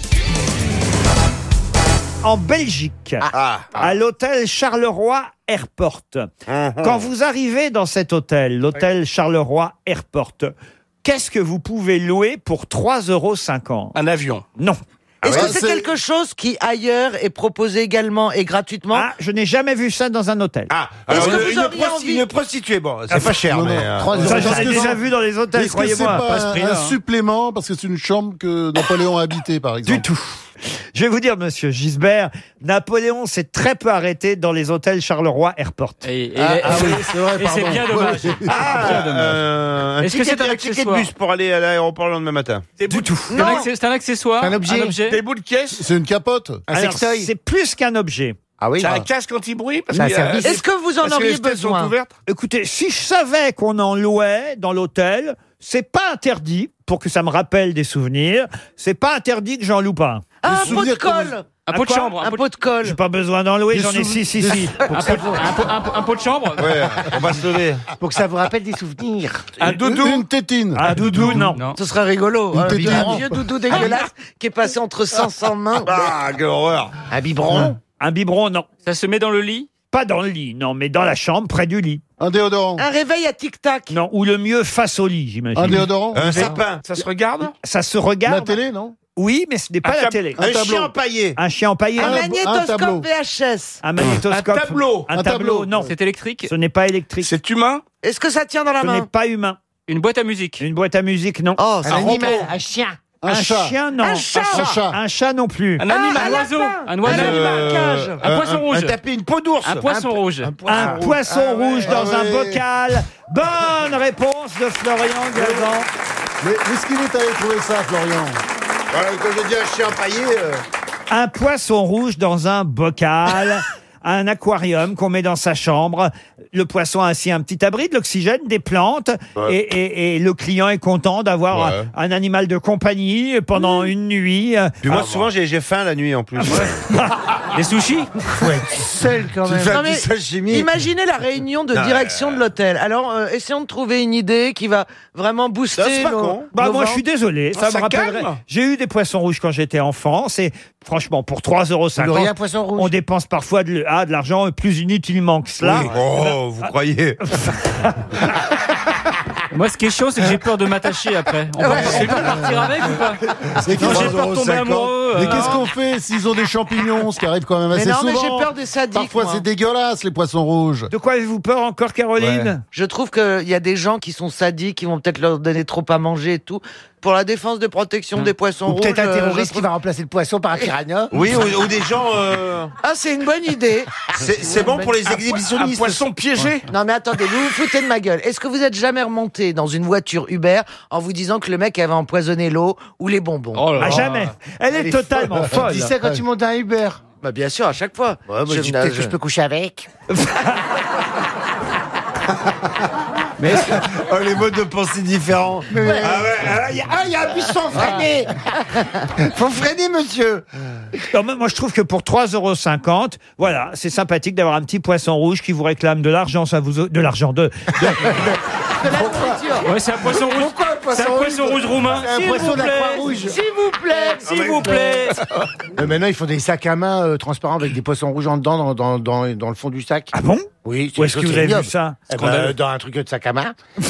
En Belgique, à l'hôtel Charleroi Airport. Quand vous arrivez dans cet hôtel, l'hôtel Charleroi Airport, qu'est-ce que vous pouvez louer pour 3,50 euros Un avion Non. Est-ce que c'est quelque chose qui ailleurs est proposé également et gratuitement? Ah, je n'ai jamais vu ça dans un hôtel. Ah, Alors, Est-ce que une, vous une auriez prosti- envie une prostituée, bon, c'est pas cher, Non, mais... non, euh, trois euros. Ça, j'en ai déjà vu dans les hôtels, Est-ce que c'est croyez-moi. pas, prix-là, un hein. supplément parce que c'est une chambre que Napoléon a habité, par exemple? Du tout. Je vais vous dire, monsieur Gisbert, Napoléon s'est très peu arrêté dans les hôtels Charleroi Airport. Et- Ah, ah oui, <laughs> c'est vrai, et c'est pardon. bien dommage. Ah, Bien dommage. euh, un Est-ce que ticket- c'est un un ticket de accessoire bus pour aller à l'aéroport le lendemain matin Du tout. C'est un, accès- c'est un accessoire Un objet. Des bouts de caisse C'est une capote Alors, c'est plus qu'un objet. Ah oui C'est un bah. casque anti-bruit C'est un service. Est-ce que vous en Parce auriez les fenêtres sont besoin ouvertes Écoutez, si je savais qu'on en louait dans l'hôtel, c'est pas interdit, pour que ça me rappelle des souvenirs, c'est pas interdit que j'en loue pas. Ah, Un pot de colle Un pot de chambre. Un pot de colle J'ai pas besoin d'en louer, j'en ai six des- ici. Un pot, de chambre Ouais, on va se lever. Pour que ça vous rappelle des souvenirs. Un doudou Une tétine Un doudou, non. Non. Ce serait rigolo. Un, vieux doudou dégueulasse qui est passé entre 500 mains. Ah, quelle horreur Un biberon. Un biberon, non. Ça se met dans le lit? Pas dans le lit, non, mais dans la chambre, près du lit. Un déodorant Un réveil à tic-tac. Non, ou le mieux face au lit, j'imagine. Un déodorant Un sapin, ça se regarde? Ça se La regarde télé, non? Oui, mais ce n'est pas Un la tab- télé. Un, tableau. chien empaillé Un chien empaillé, Un magnétoscope. VHS. Un magnétoscope. Un tableau. Un Un tableau, tableau. non. C'est électrique Ce n'est pas électrique. Ce C'est humain Est-ce que ça tient dans la n'est main pas humain. Une boîte à musique Une boîte à musique, non. Oh, Un animal, un chien. Un, chat chien, non. Un chat. Un chat Un chat non plus. Un animal, un un oiseau. Un oiseau Un animal cage. Un poisson rouge Un tapis, une peau d'ours Un poisson rouge Un poisson Ah rouge dans ah un ouais. bocal. Bonne réponse de Florian Gazan. Mais où est-ce qu'il est allé trouver ça, Florian Quand j'ai dit un chien empaillé... euh, Un poisson rouge dans un bocal. <laughs> Un aquarium qu'on met dans sa chambre. Le poisson a ainsi un petit abri de l'oxygène, des plantes. Ouais. Et, et- et le client est content d'avoir Ouais. un, un animal de compagnie pendant une nuit. Puis moi, souvent, j'ai j'ai faim la nuit, en plus. <laughs> Des sushis Seul quand Tu même. fais un Non, mais petit sashimi. Imaginez la réunion de Non, direction de l'hôtel. Alors, euh, essayons de trouver une idée qui va vraiment booster c'est pas nos, con. Bah nos moi je ventes. suis désolé, Oh, ça, ça me rappellerait. calme. J'ai eu des poissons rouges quand j'étais enfant, c'est franchement pour 3,50 euros. Vous auriez un poisson rouge. On dépense parfois de, ah, de l'argent plus inutilement que cela. Oui. Oh, vous croyez <laughs> Moi, ce qui est chaud, c'est que j'ai peur de m'attacher après. On va c'est pas partir avec ou pas C'est Non, j'ai peur de tomber 3,50. amoureux. Mais qu'est-ce qu'on fait s'ils ont des champignons, ce qui arrive quand même Mais assez non, mais souvent j'ai peur des sadiques. Parfois, moi. c'est dégueulasse, les poissons rouges. De quoi avez-vous peur encore, Caroline Je trouve qu'il y a des gens qui sont sadiques, qui vont peut-être leur donner trop à manger et tout. Pour la défense de protection des poissons Ou rouges. peut-être un euh, terroriste qui va remplacer le poisson par un piranha. <laughs> Oui, ou, ou des gens... euh, <laughs> Ah, c'est une bonne idée. <laughs> C'est c'est bon pour les exhibitionnistes. un poisson piégé Non mais attendez, vous vous foutez de ma gueule. Est-ce que vous êtes jamais remonté dans une voiture Uber en vous disant que le mec avait empoisonné l'eau ou les bonbons Oh là Ah, là. jamais. Elle est totalement folle. Tu dis ça quand tu montes un Uber Bah bien sûr, à chaque fois. Ouais, bah, je tu me dis t'es- que je peux coucher avec. Mais oh, les modes de pensée différents. Ah ouais, ah, il y a- ah, il y a un buisson freiné. <laughs> Faut freiner, monsieur. Non, mais moi, je trouve que pour 3,50 euros, voilà, c'est sympathique d'avoir un petit poisson rouge qui vous réclame de l'argent, ça vous de l'argent de, de- <laughs> De la nourriture. Ouais, c'est un poisson rouge. Pourquoi poisson C'est un poisson rouge roumain. C'est un poisson vous plaît. d'Aquarouge. S'il vous plaît. S'il vous plaît. <laughs> Euh, maintenant, ils font des sacs à main euh, transparents avec des poissons rouges en dedans dans, dans, dans, dans le fond du sac. Ah bon? Oui. Où est-ce que c'est vous avez ignoble. vu ça? Eh ben, Scandaleux. Dans un truc de sac à main. <laughs>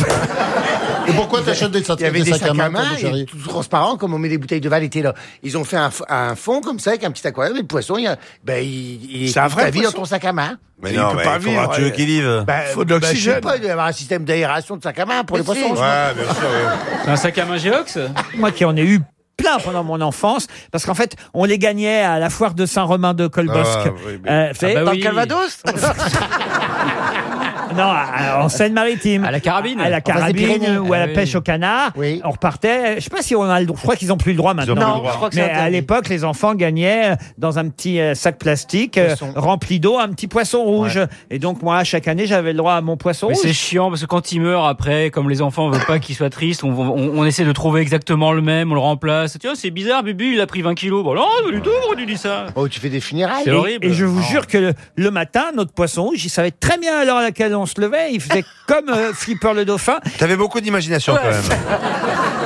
Et pourquoi t'achètes des, Il y avait des sacs à main, toi, mon et chéri tout transparent, comme on met des bouteilles de vanité là. Ils ont fait un, f- un fond comme ça avec un petit aquarium et le poisson, il, y a- ben, il, il C'est un vrai ta vie dans poisson ton sac à main. Mais il peut pas vivre. Tu veux qu'il vive? Faut Faut de de l'oxygène. l'oxygène. je sais pas, il doit y avoir un système d'aération de sac à main pour Mais les poissons. Ouais, bien sûr. C'est un sac à main Géox Moi qui en ai eu plein pendant mon enfance, parce qu'en fait, on les gagnait à la foire de Saint-Romain de Colbosque. Ah, oui, mais- Euh, vous savez, Dans dans le le Calvados <laughs> non, à- en Seine-Maritime. À la carabine À la carabine ou à Ah la oui. pêche au canard. On repartait. Je sais pas si on a le droit. Je crois qu'ils ont plus le droit maintenant. plus le droit. Non, je crois que c'est Mais à interdit. l'époque, les enfants gagnaient euh, dans un petit euh, sac plastique euh, Poisson. rempli d'eau un petit poisson rouge. Et donc moi, chaque année, j'avais le droit à mon poisson Mais c'est rouge. chiant parce que quand il meurt après, comme les enfants veulent pas qu'il soit triste, on, on, on essaie de trouver exactement le même, on le remplace. Tu vois, c'est bizarre, Bubu, il a pris 20 kilos. Bon, non, du tout, pourquoi tu dis ça Oh, tu fais des funérailles C'est Et- horrible. Et je vous jure que le, le matin, notre poisson rouge, il savait très bien à l'heure à laquelle on se levait. Il faisait <laughs> comme euh, Flipper le dauphin. T'avais beaucoup d'imagination quand même. <laughs>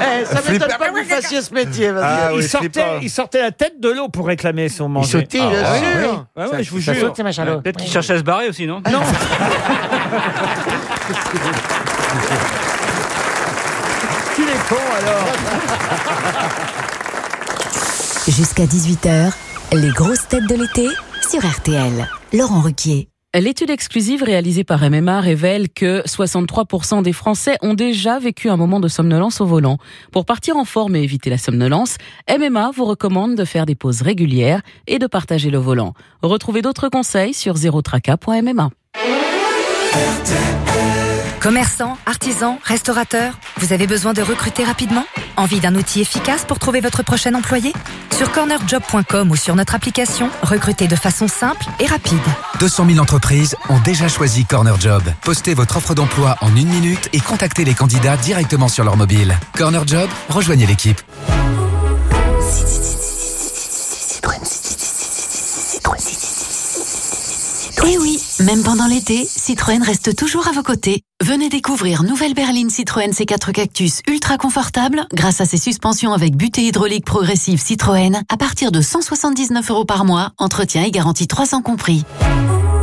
Eh, ça m'étonne pas que vous fassiez ce métier. Ah il, oui, sortait, Flipper. il sortait la tête de l'eau pour réclamer son manger. sautait, bien Ah, sûr. oui, oui. Ouais, ouais, je vous Ça jure. saute, ces machins-là. Peut-être qu'il cherchait à se barrer aussi, non Non. <laughs> Qu'il est con alors. Jusqu'à 18h, les grosses têtes de l'été sur RTL. Laurent Ruquier. L'étude exclusive réalisée par MMA révèle que 63% des Français ont déjà vécu un moment de somnolence au volant. Pour partir en forme et éviter la somnolence, MMA vous recommande de faire des pauses régulières et de partager le volant. Retrouvez d'autres conseils sur zerotraca.mma. Commerçants, artisans, restaurateurs, vous avez besoin de recruter rapidement? Envie d'un outil efficace pour trouver votre prochain employé? Sur cornerjob.com ou sur notre application, recrutez de façon simple et rapide. 200 000 entreprises ont déjà choisi Corner Job. Postez votre offre d'emploi en une minute et contactez les candidats directement sur leur mobile. Corner Job, rejoignez l'équipe. Eh oui, même pendant l'été, Citroën reste toujours à vos côtés. Venez découvrir nouvelle berline Citroën C4 Cactus ultra confortable grâce à ses suspensions avec butée hydraulique progressive Citroën à partir de 179 euros par mois, entretien et garantie 3 ans compris.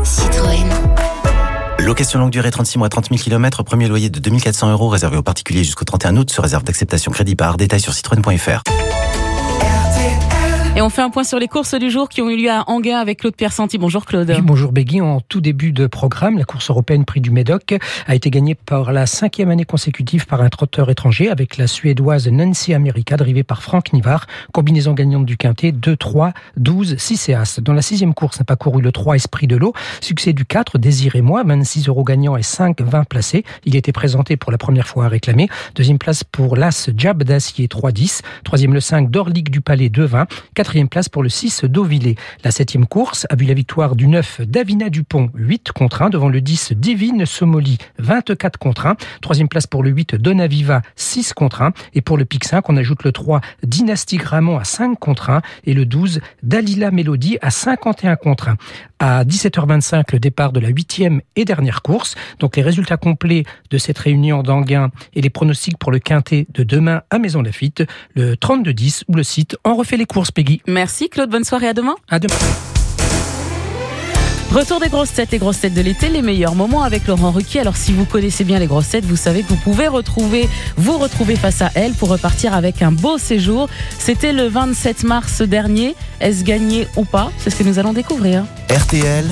Citroën. Location longue durée 36 mois 30 000 km, premier loyer de 2400 euros réservé aux particuliers jusqu'au 31 août, sous réserve d'acceptation crédit par détail sur citroën.fr. Et on fait un point sur les courses du jour qui ont eu lieu à Anguin avec Claude Pierre Santi. Bonjour Claude. Oui, bonjour Begui. En tout début de programme, la course européenne Prix du Médoc a été gagnée par la cinquième année consécutive par un trotteur étranger avec la suédoise Nancy America, drivée par Franck Nivard. Combinaison gagnante du quintet 2, 3, 12, 6 et As. Dans la sixième course n'a pas couru le 3 Esprit de l'eau. Succès du 4, Désirez-moi, 26 euros gagnant et 5, 20 placés. Il était présenté pour la première fois à réclamer. Deuxième place pour l'As Jab d'Acier 3, 10. Troisième le 5 Dorlic du Palais 2, 20. Quatrième place pour le 6 Deauvillé. La septième course a vu la victoire du 9 Davina Dupont 8 contre 1 devant le 10 Divine Somoli 24 contre 1. Troisième place pour le 8 Donaviva 6 contre 1. Et pour le pic 5, on ajoute le 3 Dynastie Gramont à 5 contre 1 et le 12 Dalila Mélodie à 51 contre 1. À 17h25, le départ de la huitième et dernière course. Donc les résultats complets de cette réunion d'Anguin et les pronostics pour le quintet de demain à Maison Lafitte, le 32-10 ou le site On refait les courses, Peggy. Merci Claude, bonne soirée, à demain. À demain. Retour des grosses têtes, les grosses têtes de l'été, les meilleurs moments avec Laurent Ruquier. Alors si vous connaissez bien les grosses têtes, vous savez que vous pouvez retrouver, vous retrouver face à elles pour repartir avec un beau séjour. C'était le 27 mars dernier. Est-ce gagné ou pas? C'est ce que nous allons découvrir. RTL.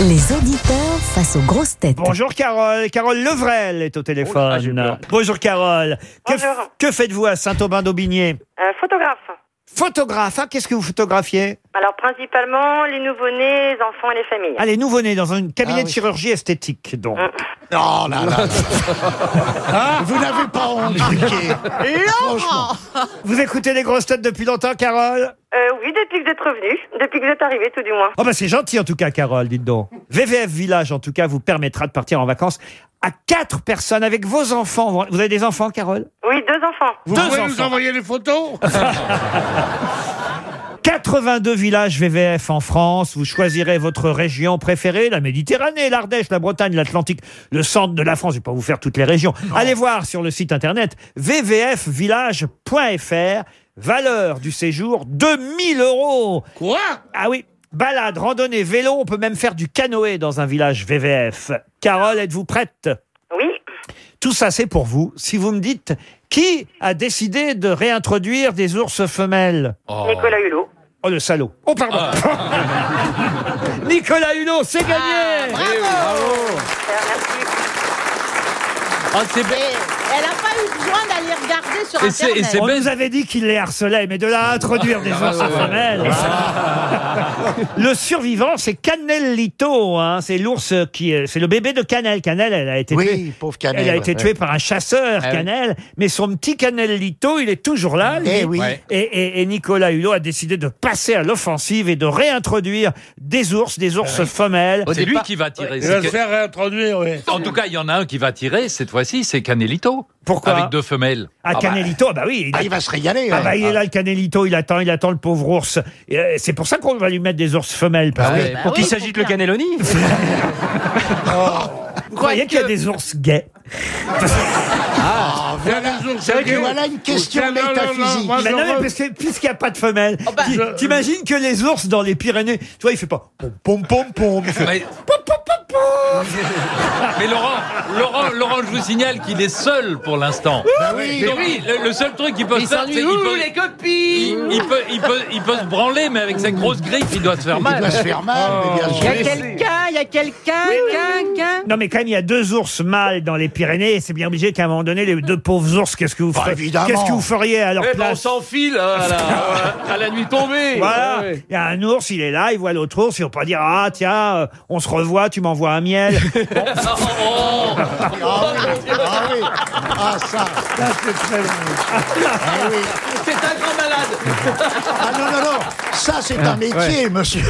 Les auditeurs face aux grosses têtes. Bonjour Carole. Carole Levrel est au téléphone. Bonjour Carole. Que, que faites-vous à Saint-Aubin-d'Aubigné Euh, photographe. Photographe. Ah, Qu'est-ce que vous photographiez Alors principalement les nouveau-nés, les enfants et les familles. Ah, les nouveau-nés dans un cabinet Ah de oui. chirurgie esthétique, donc. Oh là là. Ah <laughs> Vous n'avez pas honte. <laughs> Laurent Vous écoutez les grosses têtes depuis longtemps, Carole euh, Oui, depuis que vous êtes revenu, depuis que vous êtes arrivé tout du moins. Oh bah c'est gentil en tout cas, Carole, dites donc. VVF Village, en tout cas, vous permettra de partir en vacances à quatre personnes avec vos enfants. Vous avez des enfants, Carole? Oui, deux enfants. Vous pouvez nous envoyer les photos? <laughs> 82 villages VVF en France. Vous choisirez votre région préférée, la Méditerranée, l'Ardèche, la Bretagne, l'Atlantique, le centre de la France. Je vais pas vous faire toutes les régions. Allez voir sur le site internet vvfvillage.fr. Valeur du séjour 2000 euros. Quoi? Ah oui. Balade, randonnée, vélo, on peut même faire du canoë dans un village VVF. Carole, êtes-vous prête? Oui. Tout ça, c'est pour vous. Si vous me dites qui a décidé de réintroduire des ours femelles? Nicolas Hulot. Oh, le salaud. Oh, pardon. <laughs> Nicolas Hulot, c'est gagné Bravo. Ah, c'est bien. Elle n'a d'aller regarder sur Internet. On nous avait dit qu'il les harcelait, mais de là à introduire des Ah, ours ouais, ouais. femelles. le survivant, c'est Canellito. Hein. C'est l'ours qui, est- c'est le bébé de Canel. Canel, elle a été Oui, tuée. pauvre Canel, Elle a été ouais. tuée par un chasseur, Ah oui. Canel. Mais son petit Canellito, il est toujours là. lui. Eh oui. Ouais. Et, et- et Nicolas Hulot a décidé de passer à l'offensive et de réintroduire des ours, des ours femelles. C'est lui qui va tirer. Il va se faire réintroduire, oui. En tout cas, il y en a un qui va tirer, cette fois-ci, c'est Canelito. Pourquoi Avec deux femelles. Ah, bah, Canelito, bah oui. Ah, il va se régaler, Ah, ouais. bah, il est là, le Canelito, il attend, il attend le pauvre ours. Et, euh, c'est pour ça qu'on va lui mettre des ours femelles. Parce Ah que- ouais, pour qu'il s'agite le cannelloni <laughs> Vous croyez qu'il y a des ours gays Ah, voilà, C'est vrai que- voilà une question non, métaphysique. Mais non, mais parce que puisqu'il n'y a pas de femelle, ti- t'imagines que les ours dans les Pyrénées, tu vois, il fait pas pom pom pom pom. il fait Mais... <laughs> Mais Laurent, Laurent, Laurent, je vous signale qu'il est seul pour l'instant. Bah oui. Mais oui, le, le seul truc qu'il peut Il faire, c'est qu'il peut, les copines il, il peut, il peut, il peut se branler, mais avec sa grosse griffe, il doit se faire mal. doit se faire mal, mais bien Il y a quelqu'un, il y a quelqu'un, quelqu'un. Non mais quand même il y a deux ours mâles dans les Pyrénées et c'est bien obligé qu'à un moment donné les deux pauvres ours qu'est-ce que vous Bah, ferez évidemment. Qu'est-ce que vous feriez à leur Eh ben, on place s'enfile à la, <laughs> à la nuit tombée. Voilà, Ouais, ouais. il y a un ours, il est là, il voit l'autre ours, il va pas dire ah tiens, euh, on se revoit, tu m'envoies un miel. <laughs> <laughs> Oh, Ah oui, ah oui. Ah ça, ça c'est très bon. Ah oui. C'est un grand malade. Ah non, non, non, ça c'est un métier, <laughs> Ouais. monsieur.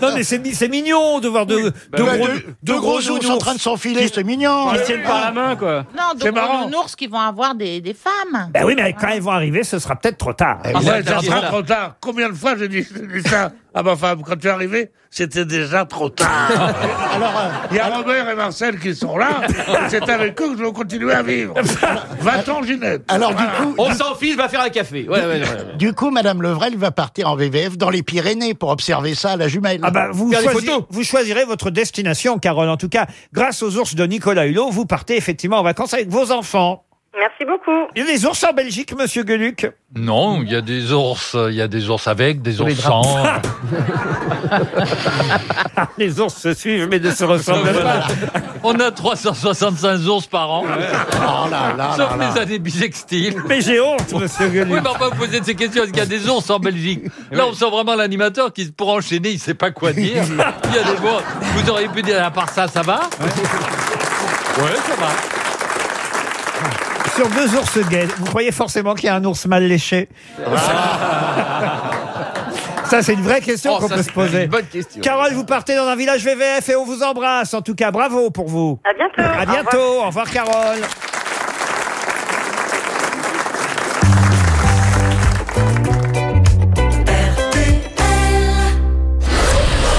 non mais c'est mi- c'est mignon de voir deux, deux Bah, gros, deux- deux gros ours en train de s'enfiler, c'est mignon. Ils tiennent par la main, quoi. Non, C'est marrant. un ours qui vont avoir des, des femmes. Ben oui mais quand ils vont arriver ce sera peut-être trop tard. Eh Ah, Ouais, ça, sera trop tard. Combien de fois j'ai dit, j'ai dit ça? À ma femme Quand tu es arrivé, c'était déjà trop tard. <laughs> Alors, euh, Il y a Robert et Marcel qui sont là. <laughs> C'est avec eux que je vais continuer à vivre. <laughs> Va-t'en, Ginette. alors du coup, On s'enfile, va faire un café. Ouais, ouais, ouais, ouais. du coup, Madame Levrel va partir en VVF dans les Pyrénées pour observer ça à la jumelle. Ah bah vous, choisi- vous choisirez votre destination, Carole. En tout cas, grâce aux ours de Nicolas Hulot, vous partez effectivement en vacances avec vos enfants. Merci beaucoup. Il y a des ours en Belgique, Monsieur Gueluc Non, il y a des ours, il y a des ours avec, des ours sans. <laughs> Les ours se suivent mais ne se ressemblent pas. On a 365 ours par an. Oh là là Sauf là les là. années bisextiles. Mais j'ai honte, Monsieur Oui, Gueluc. mais enfin, vous posez ces questions. Est-ce qu'il y a des ours en Belgique Là, on sent vraiment l'animateur qui, pour enchaîner, il sait pas quoi dire. <laughs> Il y a des mots. Vous auriez pu dire, à part ça, ça va Ouais, ça va. Sur deux ours gays, vous croyez forcément qu'il y a un ours mal léché Ça, c'est une vraie question Oh, qu'on ça, peut c'est se poser. une bonne question. Carole, vous partez dans un village VVF et on vous embrasse. En tout cas, bravo pour vous. À bientôt. À Au revoir. bientôt. Au revoir, Carole.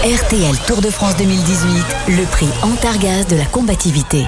RTL Tour de France 2018, le prix Antargaz de la combativité.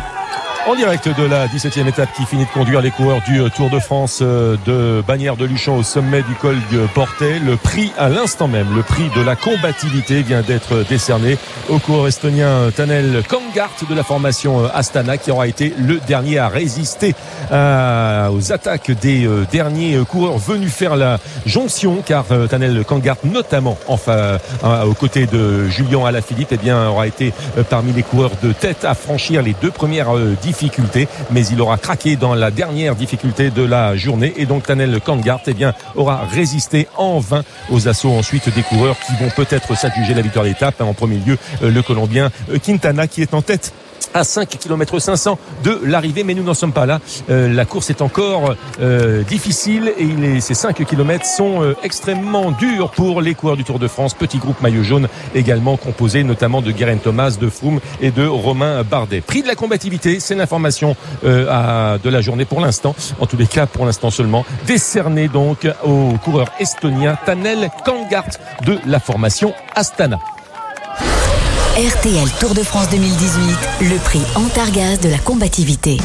En direct de la 17e étape qui finit de conduire les coureurs du Tour de France euh, de Bagnères de Luchon au sommet du col de Portet. Le prix à l'instant même, le prix de la combativité vient d'être décerné au coureur estonien Tanel Kangart de la formation euh, Astana qui aura été le dernier à résister euh, aux attaques des derniers coureurs venus faire la jonction car Tanel Kangart notamment enfin aux côtés de Julien Alaphilippe eh bien aura été parmi les coureurs de tête à franchir les deux premières euh, difficultés mais il aura craqué dans la dernière difficulté de la journée. Et donc Tanel Kangart eh bien aura résisté en vain aux assauts ensuite des coureurs qui vont peut-être s'adjuger la victoire d'étape. En premier lieu euh, le Colombien euh, Quintana qui est en tête à 5 km 500 de l'arrivée, mais nous n'en sommes pas là. Euh, la course est encore euh, difficile et ces 5 km sont euh, extrêmement durs pour les coureurs du Tour de France. Petit groupe maillot jaune également composé notamment de Guerin Thomas, de Froome et de Romain Bardet. Prix de la combativité, c'est l'information de la journée pour l'instant, en tous les cas pour l'instant seulement, décerné donc au coureur estonien Tanel Kangart de la formation Astana. RTL Tour de France 2018, le prix Antargaz de la combativité.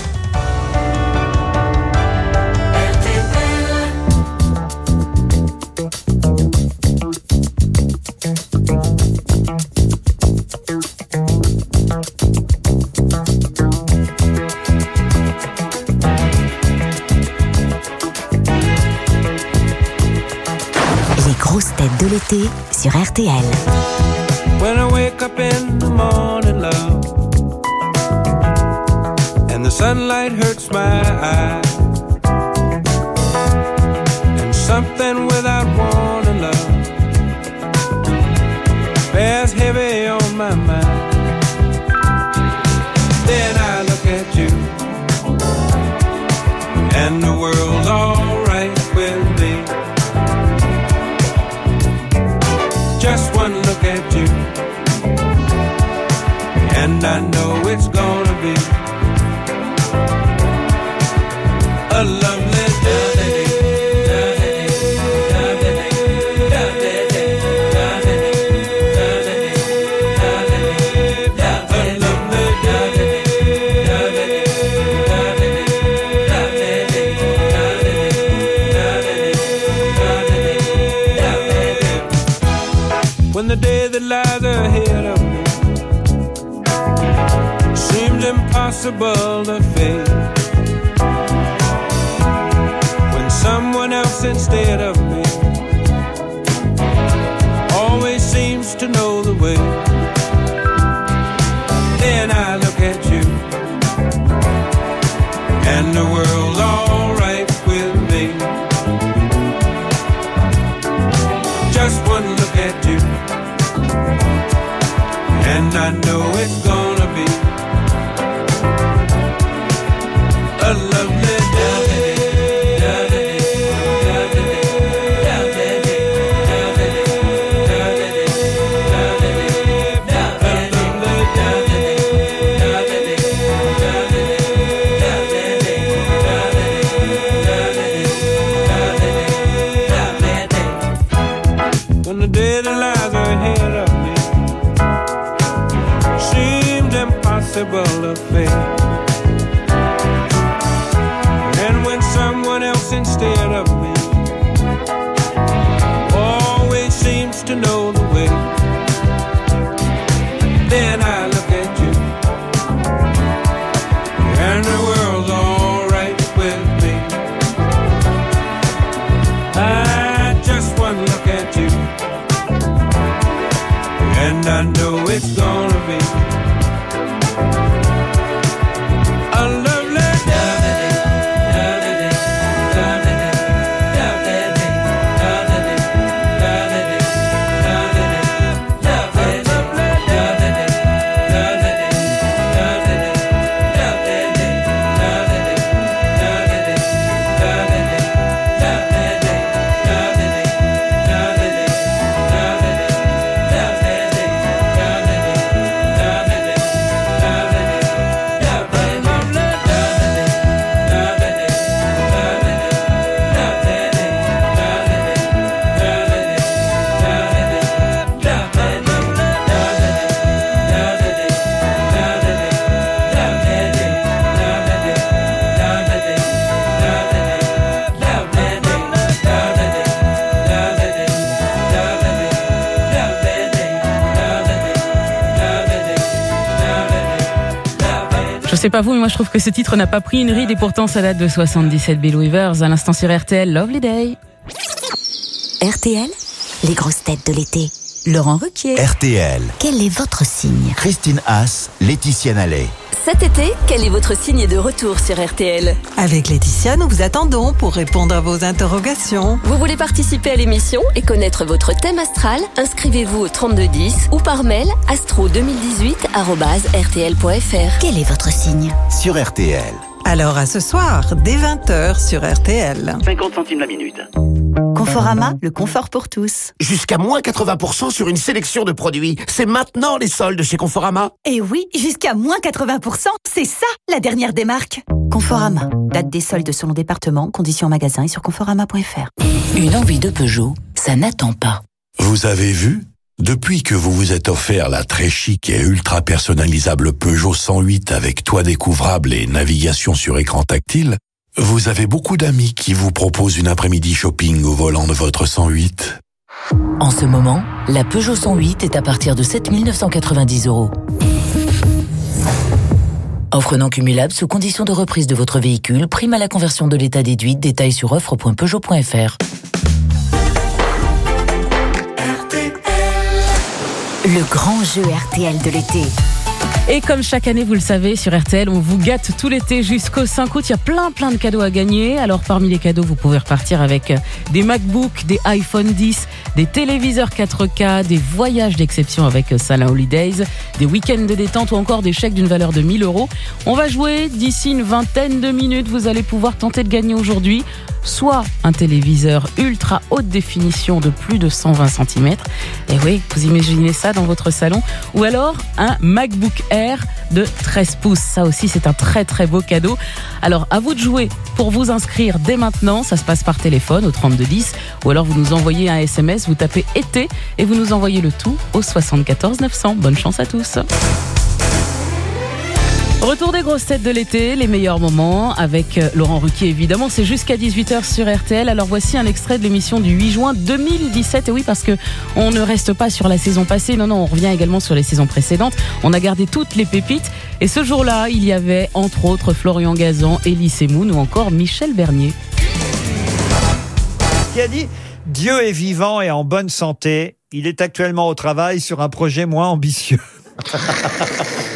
Les grosses têtes de l'été sur RTL. Morning, love, and the sunlight hurts my eyes, I know it's sais pas vous, mais moi je trouve que ce titre n'a pas pris une ride et pourtant ça date de 77 Bill Weavers. À l'instant sur RTL, Lovely Day. RTL, les grosses têtes de l'été. Laurent Ruquier. RTL. Quel est votre signe? Christine Haas, Laetitia Nallet. Cet été, quel est votre signe de retour sur RTL Avec Laetitia, nous vous attendons pour répondre à vos interrogations. Vous voulez participer à l'émission et connaître votre thème astral? Inscrivez-vous au 3210 ou par mail astro2018@rtl.fr. Quel est votre signe? Sur RTL. Alors à ce soir, dès 20h sur RTL. 50 centimes la minute. Conforama, le confort pour tous. Jusqu'à moins 80% sur une sélection de produits. C'est maintenant les soldes chez Conforama. Et oui, jusqu'à moins 80%, c'est ça la dernière des marques. Conforama, date des soldes selon département, conditions en magasin et sur conforama.fr. Une envie de Peugeot, ça n'attend pas. Vous avez vu? Depuis que vous vous êtes offert la très chic et ultra personnalisable Peugeot 108 avec toit découvrable et navigation sur écran tactile, vous avez beaucoup d'amis qui vous proposent une après-midi shopping au volant de votre 108. En ce moment, la Peugeot 108 est à partir de 7 990 euros. Offre non cumulable sous condition de reprise de votre véhicule, prime à la conversion de l'état déduit, détail sur offre.peugeot.fr. Le grand jeu RTL de l'été. Et comme chaque année, vous le savez, sur RTL, on vous gâte tout l'été jusqu'au 5 août. Il y a plein, plein de cadeaux à gagner. Alors, parmi les cadeaux, vous pouvez repartir avec des MacBooks, des iPhone 10, des téléviseurs 4K, des voyages d'exception avec Salah Holidays, des week-ends de détente ou encore des chèques d'une valeur de 1000 euros. On va jouer d'ici une vingtaine de minutes. Vous allez pouvoir tenter de gagner aujourd'hui soit un téléviseur ultra haute définition de plus de 120 cm. Et oui, vous imaginez ça dans votre salon. Ou alors un MacBook Air de 13 pouces. Ça aussi, c'est un très très beau cadeau. Alors, à vous de jouer pour vous inscrire dès maintenant. Ça se passe par téléphone au 3210 ou alors vous nous envoyez un SMS, vous tapez été et vous nous envoyez le tout au 74 900. Bonne chance à tous. Retour des grosses têtes de l'été, les meilleurs moments avec euh, Laurent Ruquier évidemment, c'est jusqu'à 18h sur RTL. Alors voici un extrait de l'émission du 8 juin 2017 et oui parce que on ne reste pas sur la saison passée, non non, on revient également sur les saisons précédentes. On a gardé toutes les pépites et ce jour-là, il y avait entre autres Florian Gazan, Elie Semoun ou encore Michel Bernier. Qui a dit Dieu est vivant et en bonne santé. Il est actuellement au travail sur un projet moins ambitieux. <laughs>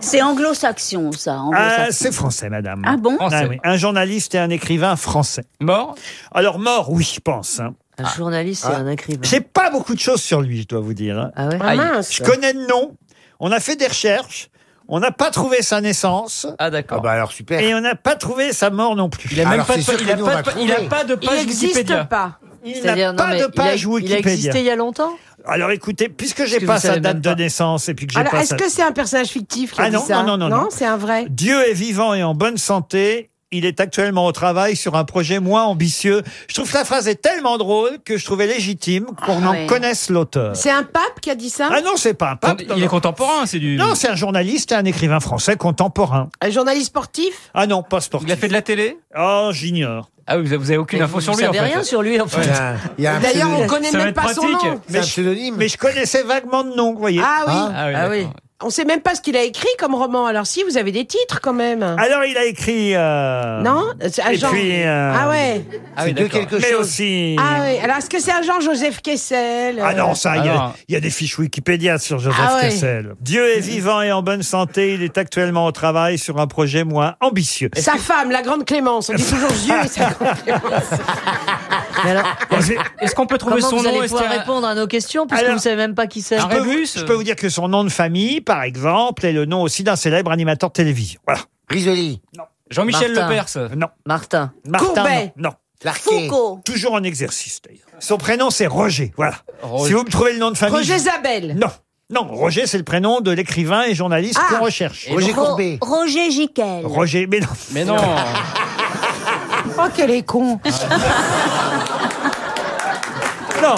C'est anglo-saxon, ça. Ah, c'est français, madame. Ah bon Ah oui, Un journaliste et un écrivain français. Mort Alors, mort, oui, je pense. hein. Un journaliste et un écrivain. J'ai pas beaucoup de choses sur lui, je dois vous dire. hein. Ah ouais Ah mince. Je connais le nom. On a fait des recherches. On n'a pas trouvé sa naissance. Ah d'accord. bah alors super. Et on n'a pas trouvé sa mort non plus. Il a même Alors, pas de, c'est sûr il que a nous, pas va de- il a trouver. pas de Il page n'existe Wikipédia. pas. Il n'a pas de page il a, il a Wikipédia. existé il y a longtemps Alors écoutez, puisque j'ai pas sa date de naissance et puis que j'ai Alors, pas est-ce sa... que c'est un personnage fictif qui a Ah dit non, ça non, non, non, non. c'est un vrai. Dieu est vivant et en bonne santé. Il est actuellement au travail sur un projet moins ambitieux. Je trouve que la phrase est tellement drôle que je trouvais légitime qu'on Ah en ouais. connaisse l'auteur. C'est un pape qui a dit ça? Ah non, c'est pas un pape. Il est non. contemporain, c'est du. Non, c'est un journaliste et un écrivain français contemporain. Un journaliste sportif? Ah non, pas sportif. Il a fait de la télé? Oh, j'ignore. Ah, vous avez, vous avez aucune Mais info vous sur lui en savez fait. rien sur lui, en fait. Il y a- il y a un D'ailleurs, on connaît Ça va même être pas son pratique. nom. C'est un pseudonyme. Mais je connaissais vaguement de nom, vous voyez. Ah oui. Ah oui. Ah oui. d'accord. On sait même pas ce qu'il a écrit comme roman. Alors si, vous avez des titres quand même. Alors, il a écrit... euh, Non C'est un Et genre- puis... euh, Ah ouais. Ah oui, de quelque Mais chose. aussi... Ah ouais. Alors est-ce que c'est un Jean-Joseph Kessel Ah non, euh, ça, il y, a- Alors. il y a des fiches Wikipédia sur Joseph Ah ouais. Kessel. Dieu est vivant et en bonne santé. Il est actuellement au travail sur un projet moins ambitieux. Sa femme, la grande Clémence. On dit toujours Dieu et sa grande <laughs> Clémence. Mais Est-ce qu'on peut trouver comment son vous nom allez Est-ce pouvoir répondre à nos questions puisque Alors- vous savez même pas qui c'est je peux vous dire que son nom de famille, par exemple, est le nom aussi d'un célèbre animateur de télévision. Voilà. Risoli. Jean-Michel Martin. Lepers. Non. Martin. Martin, Courbet. non. non. Larquet. Foucault. Toujours en exercice, d'ailleurs. Son prénom, c'est Roger. Voilà. Roger. Si vous me trouvez le nom de famille. Roger Zabel. Non. Non, Roger, c'est le prénom de l'écrivain et journaliste Ah. qu'on recherche. Roger Ro- Courbet. Roger Giquel. Roger, mais non. Mais non. Oh, quel est con. Non.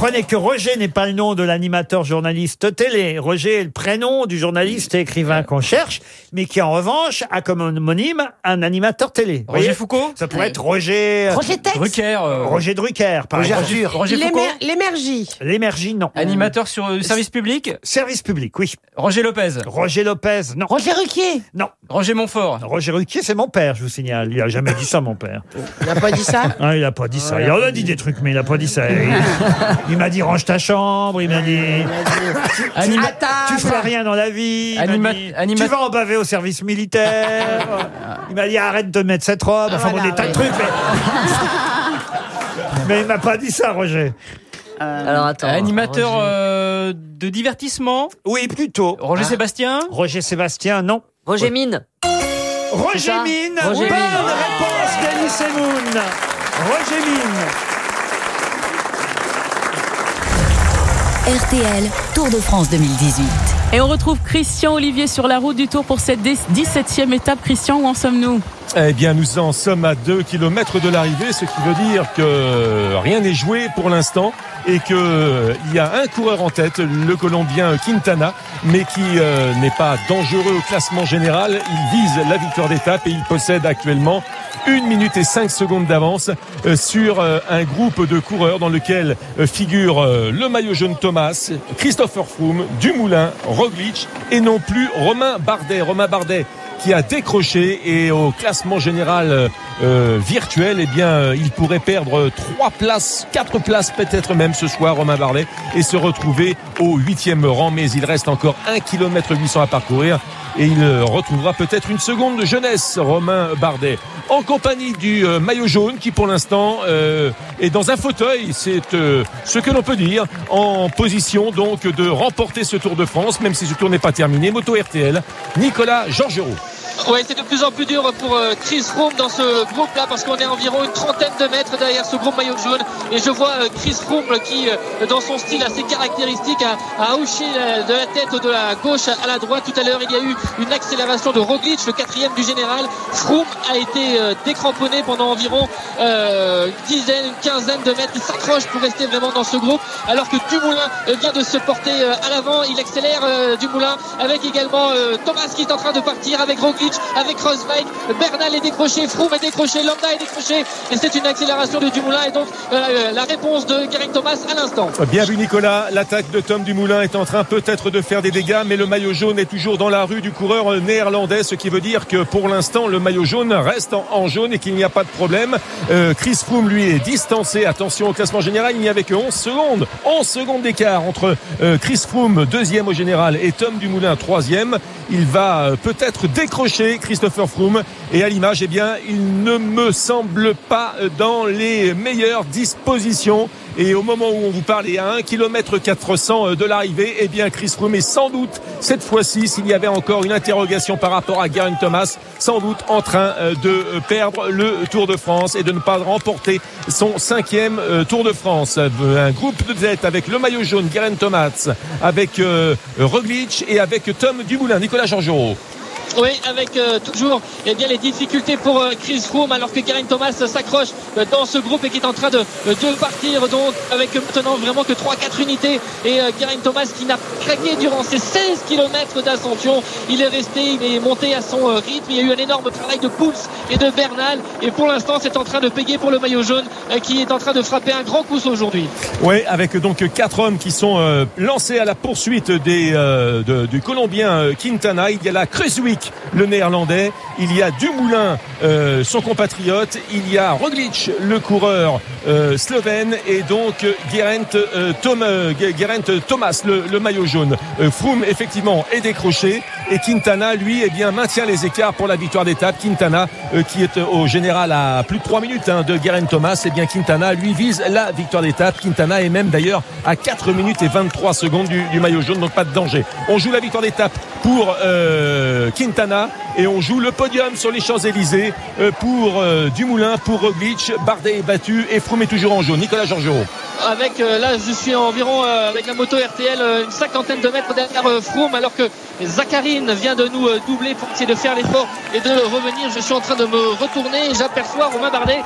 Comprenez que Roger n'est pas le nom de l'animateur journaliste télé. Roger est le prénom du journaliste et écrivain qu'on cherche, mais qui en revanche a comme homonyme un animateur télé. Vous Roger Foucault Ça pourrait être Roger. euh, Roger Tex. Drucker. euh, Roger Drucker, par Roger exemple. Arthur. Roger Foucault. L'émer- L'émergie. L'émergie, non. Animateur sur euh, service public. Service public, oui. Roger Lopez. Roger Lopez, non. Roger Ruquier. Non. Roger Montfort. Roger Ruquier, c'est mon père, je vous signale. Il a jamais dit ça, mon père. Il n'a pas dit ça Ah, il a pas dit ça. Il en a dit des trucs, mais il a pas dit ça. Il, <laughs> <laughs> il m'a dit range ta chambre. Il m'a dit Anima- table. tu feras rien dans la vie. Anima- dit, tu vas en baver au service militaire. il m'a dit arrête de mettre cette robe. Enfin bon, Voilà, des tas de trucs. Mais, <laughs> mais il m'a pas dit ça, Roger. Alors attends. Animateur Roger, euh, de divertissement. Oui, plutôt. Roger Sébastien. Roger Sébastien, non. Roger Mine. Roger Mine. Roger Bonne Mine. réponse d'Alice Semoun. Roger Mine. RTL, Tour de France 2018. Et on retrouve Christian Olivier sur la route du Tour pour cette 17e étape. Christian, où en sommes-nous? Eh bien, nous en sommes à 2 km de l'arrivée, ce qui veut dire que rien n'est joué pour l'instant et que euh, il y a un coureur en tête, le Colombien Quintana, mais qui euh, n'est pas dangereux au classement général. Il vise la victoire d'étape et il possède actuellement une minute et 5 secondes d'avance euh, sur euh, un groupe de coureurs dans lequel euh, figure le maillot jaune Thomas, Christopher Froome, Dumoulin, Roglic et non plus Romain Bardet. Romain Bardet qui a décroché et au classement général virtuel, eh bien, il pourrait perdre trois places, quatre places peut-être même ce soir, Romain Bardet, et se retrouver au huitième rang. Mais il reste encore 1 km 800 à parcourir et il euh, retrouvera peut-être une seconde jeunesse, Romain Bardet, en compagnie du euh, maillot jaune qui pour l'instant euh, est dans un fauteuil, c'est ce que l'on peut dire, en position donc de remporter ce Tour de France, même si ce tour n'est pas terminé. Moto RTL, Nicolas Georgerot. Ouais, c'est de plus en plus dur pour euh, Chris Froome dans ce groupe-là parce qu'on est environ une trentaine de mètres derrière ce groupe maillot jaune. Et je vois euh, Chris Froome qui, euh, dans son style assez caractéristique, a, hoché de la tête de la gauche à la droite. Tout à l'heure, il y a eu une accélération de Roglic, le quatrième du général. Froome a été décramponné pendant environ une dizaine, une quinzaine de mètres. Il s'accroche pour rester vraiment dans ce groupe, alors que Dumoulin vient de se porter à l'avant. Il accélère Dumoulin avec également Thomas qui est en train de partir avec Roglic, avec Rosberg. Bernal est décroché, Froome est décroché, Landa est décroché. Et c'est une accélération de Dumoulin. Et donc euh, la réponse de Geraint Thomas à l'instant. Bien vu Nicolas, l'attaque de Tom Dumoulin est en train peut-être de faire des dégâts, mais le maillot jaune est toujours dans la rue du coureur néerlandais, ce qui veut dire que pour l'instant le maillot jaune reste en, jaune et qu'il n'y a pas de problème. Euh, Chris Froome lui est distancé. Attention au classement général, il n'y avait que 11 secondes, 11 secondes d'écart entre euh, Chris Froome deuxième au général et Tom Dumoulin troisième. Il va euh, peut-être décrocher Christopher Froome et à l'image, eh bien, il ne me semble pas dans les meilleures dispositions. Et au moment où on vous parle, à 1 km 400 de l'arrivée, eh bien, Chris Froome est sans doute, cette fois-ci, s'il y avait encore une interrogation par rapport à Geraint Thomas, sans doute en train euh, de perdre le Tour de France et de ne pas remporter son cinquième euh, Tour de France. Un groupe de tête avec le maillot jaune, Geraint Thomas, avec euh, Roglic et avec Tom Dumoulin, Nicolas Georgerot. Oui, avec euh, toujours eh bien, les difficultés pour euh, Chris Froome alors que Geraint Thomas s'accroche euh, dans ce groupe et qui est en train de, de partir donc avec maintenant vraiment que 3-4 unités et Geraint Thomas qui n'a craqué durant ces 16 km d'ascension. Il est resté, il est monté à son rythme. Il y a eu un énorme travail de Pouls et de Bernal et pour l'instant c'est en train de payer pour le maillot jaune qui est en train de frapper un grand coup aujourd'hui. Oui, avec donc quatre hommes qui sont lancés à la poursuite des, de- du Colombien Quintana. Il y a là Le Néerlandais. Il y a Dumoulin, euh, son compatriote. Il y a Roglic, le coureur euh, slovène, et donc Geraint, euh, Tom- euh, Thomas, le, le maillot jaune. Euh, Froome effectivement est décroché et Quintana, lui, eh bien maintient les écarts pour la victoire d'étape. Quintana, euh, qui est au général à plus de 3 minutes hein, de Geraint Thomas, eh bien Quintana, lui, vise la victoire d'étape. Quintana est même d'ailleurs à 4 minutes et 23 secondes du, du maillot jaune, donc pas de danger. On joue la victoire d'étape pour euh, Quintana et on joue le podium sur les Champs-Élysées euh, pour euh, Dumoulin, pour Roglic. Bardet est battu et Froome toujours en jaune. Nicolas Georgerot. Avec euh, là je suis environ euh, avec la moto RTL euh, une cinquantaine de mètres derrière Froome alors que Zacharine vient de nous doubler pour essayer de faire l'effort et de revenir. Je suis en train de me retourner et j'aperçois Romain Bardet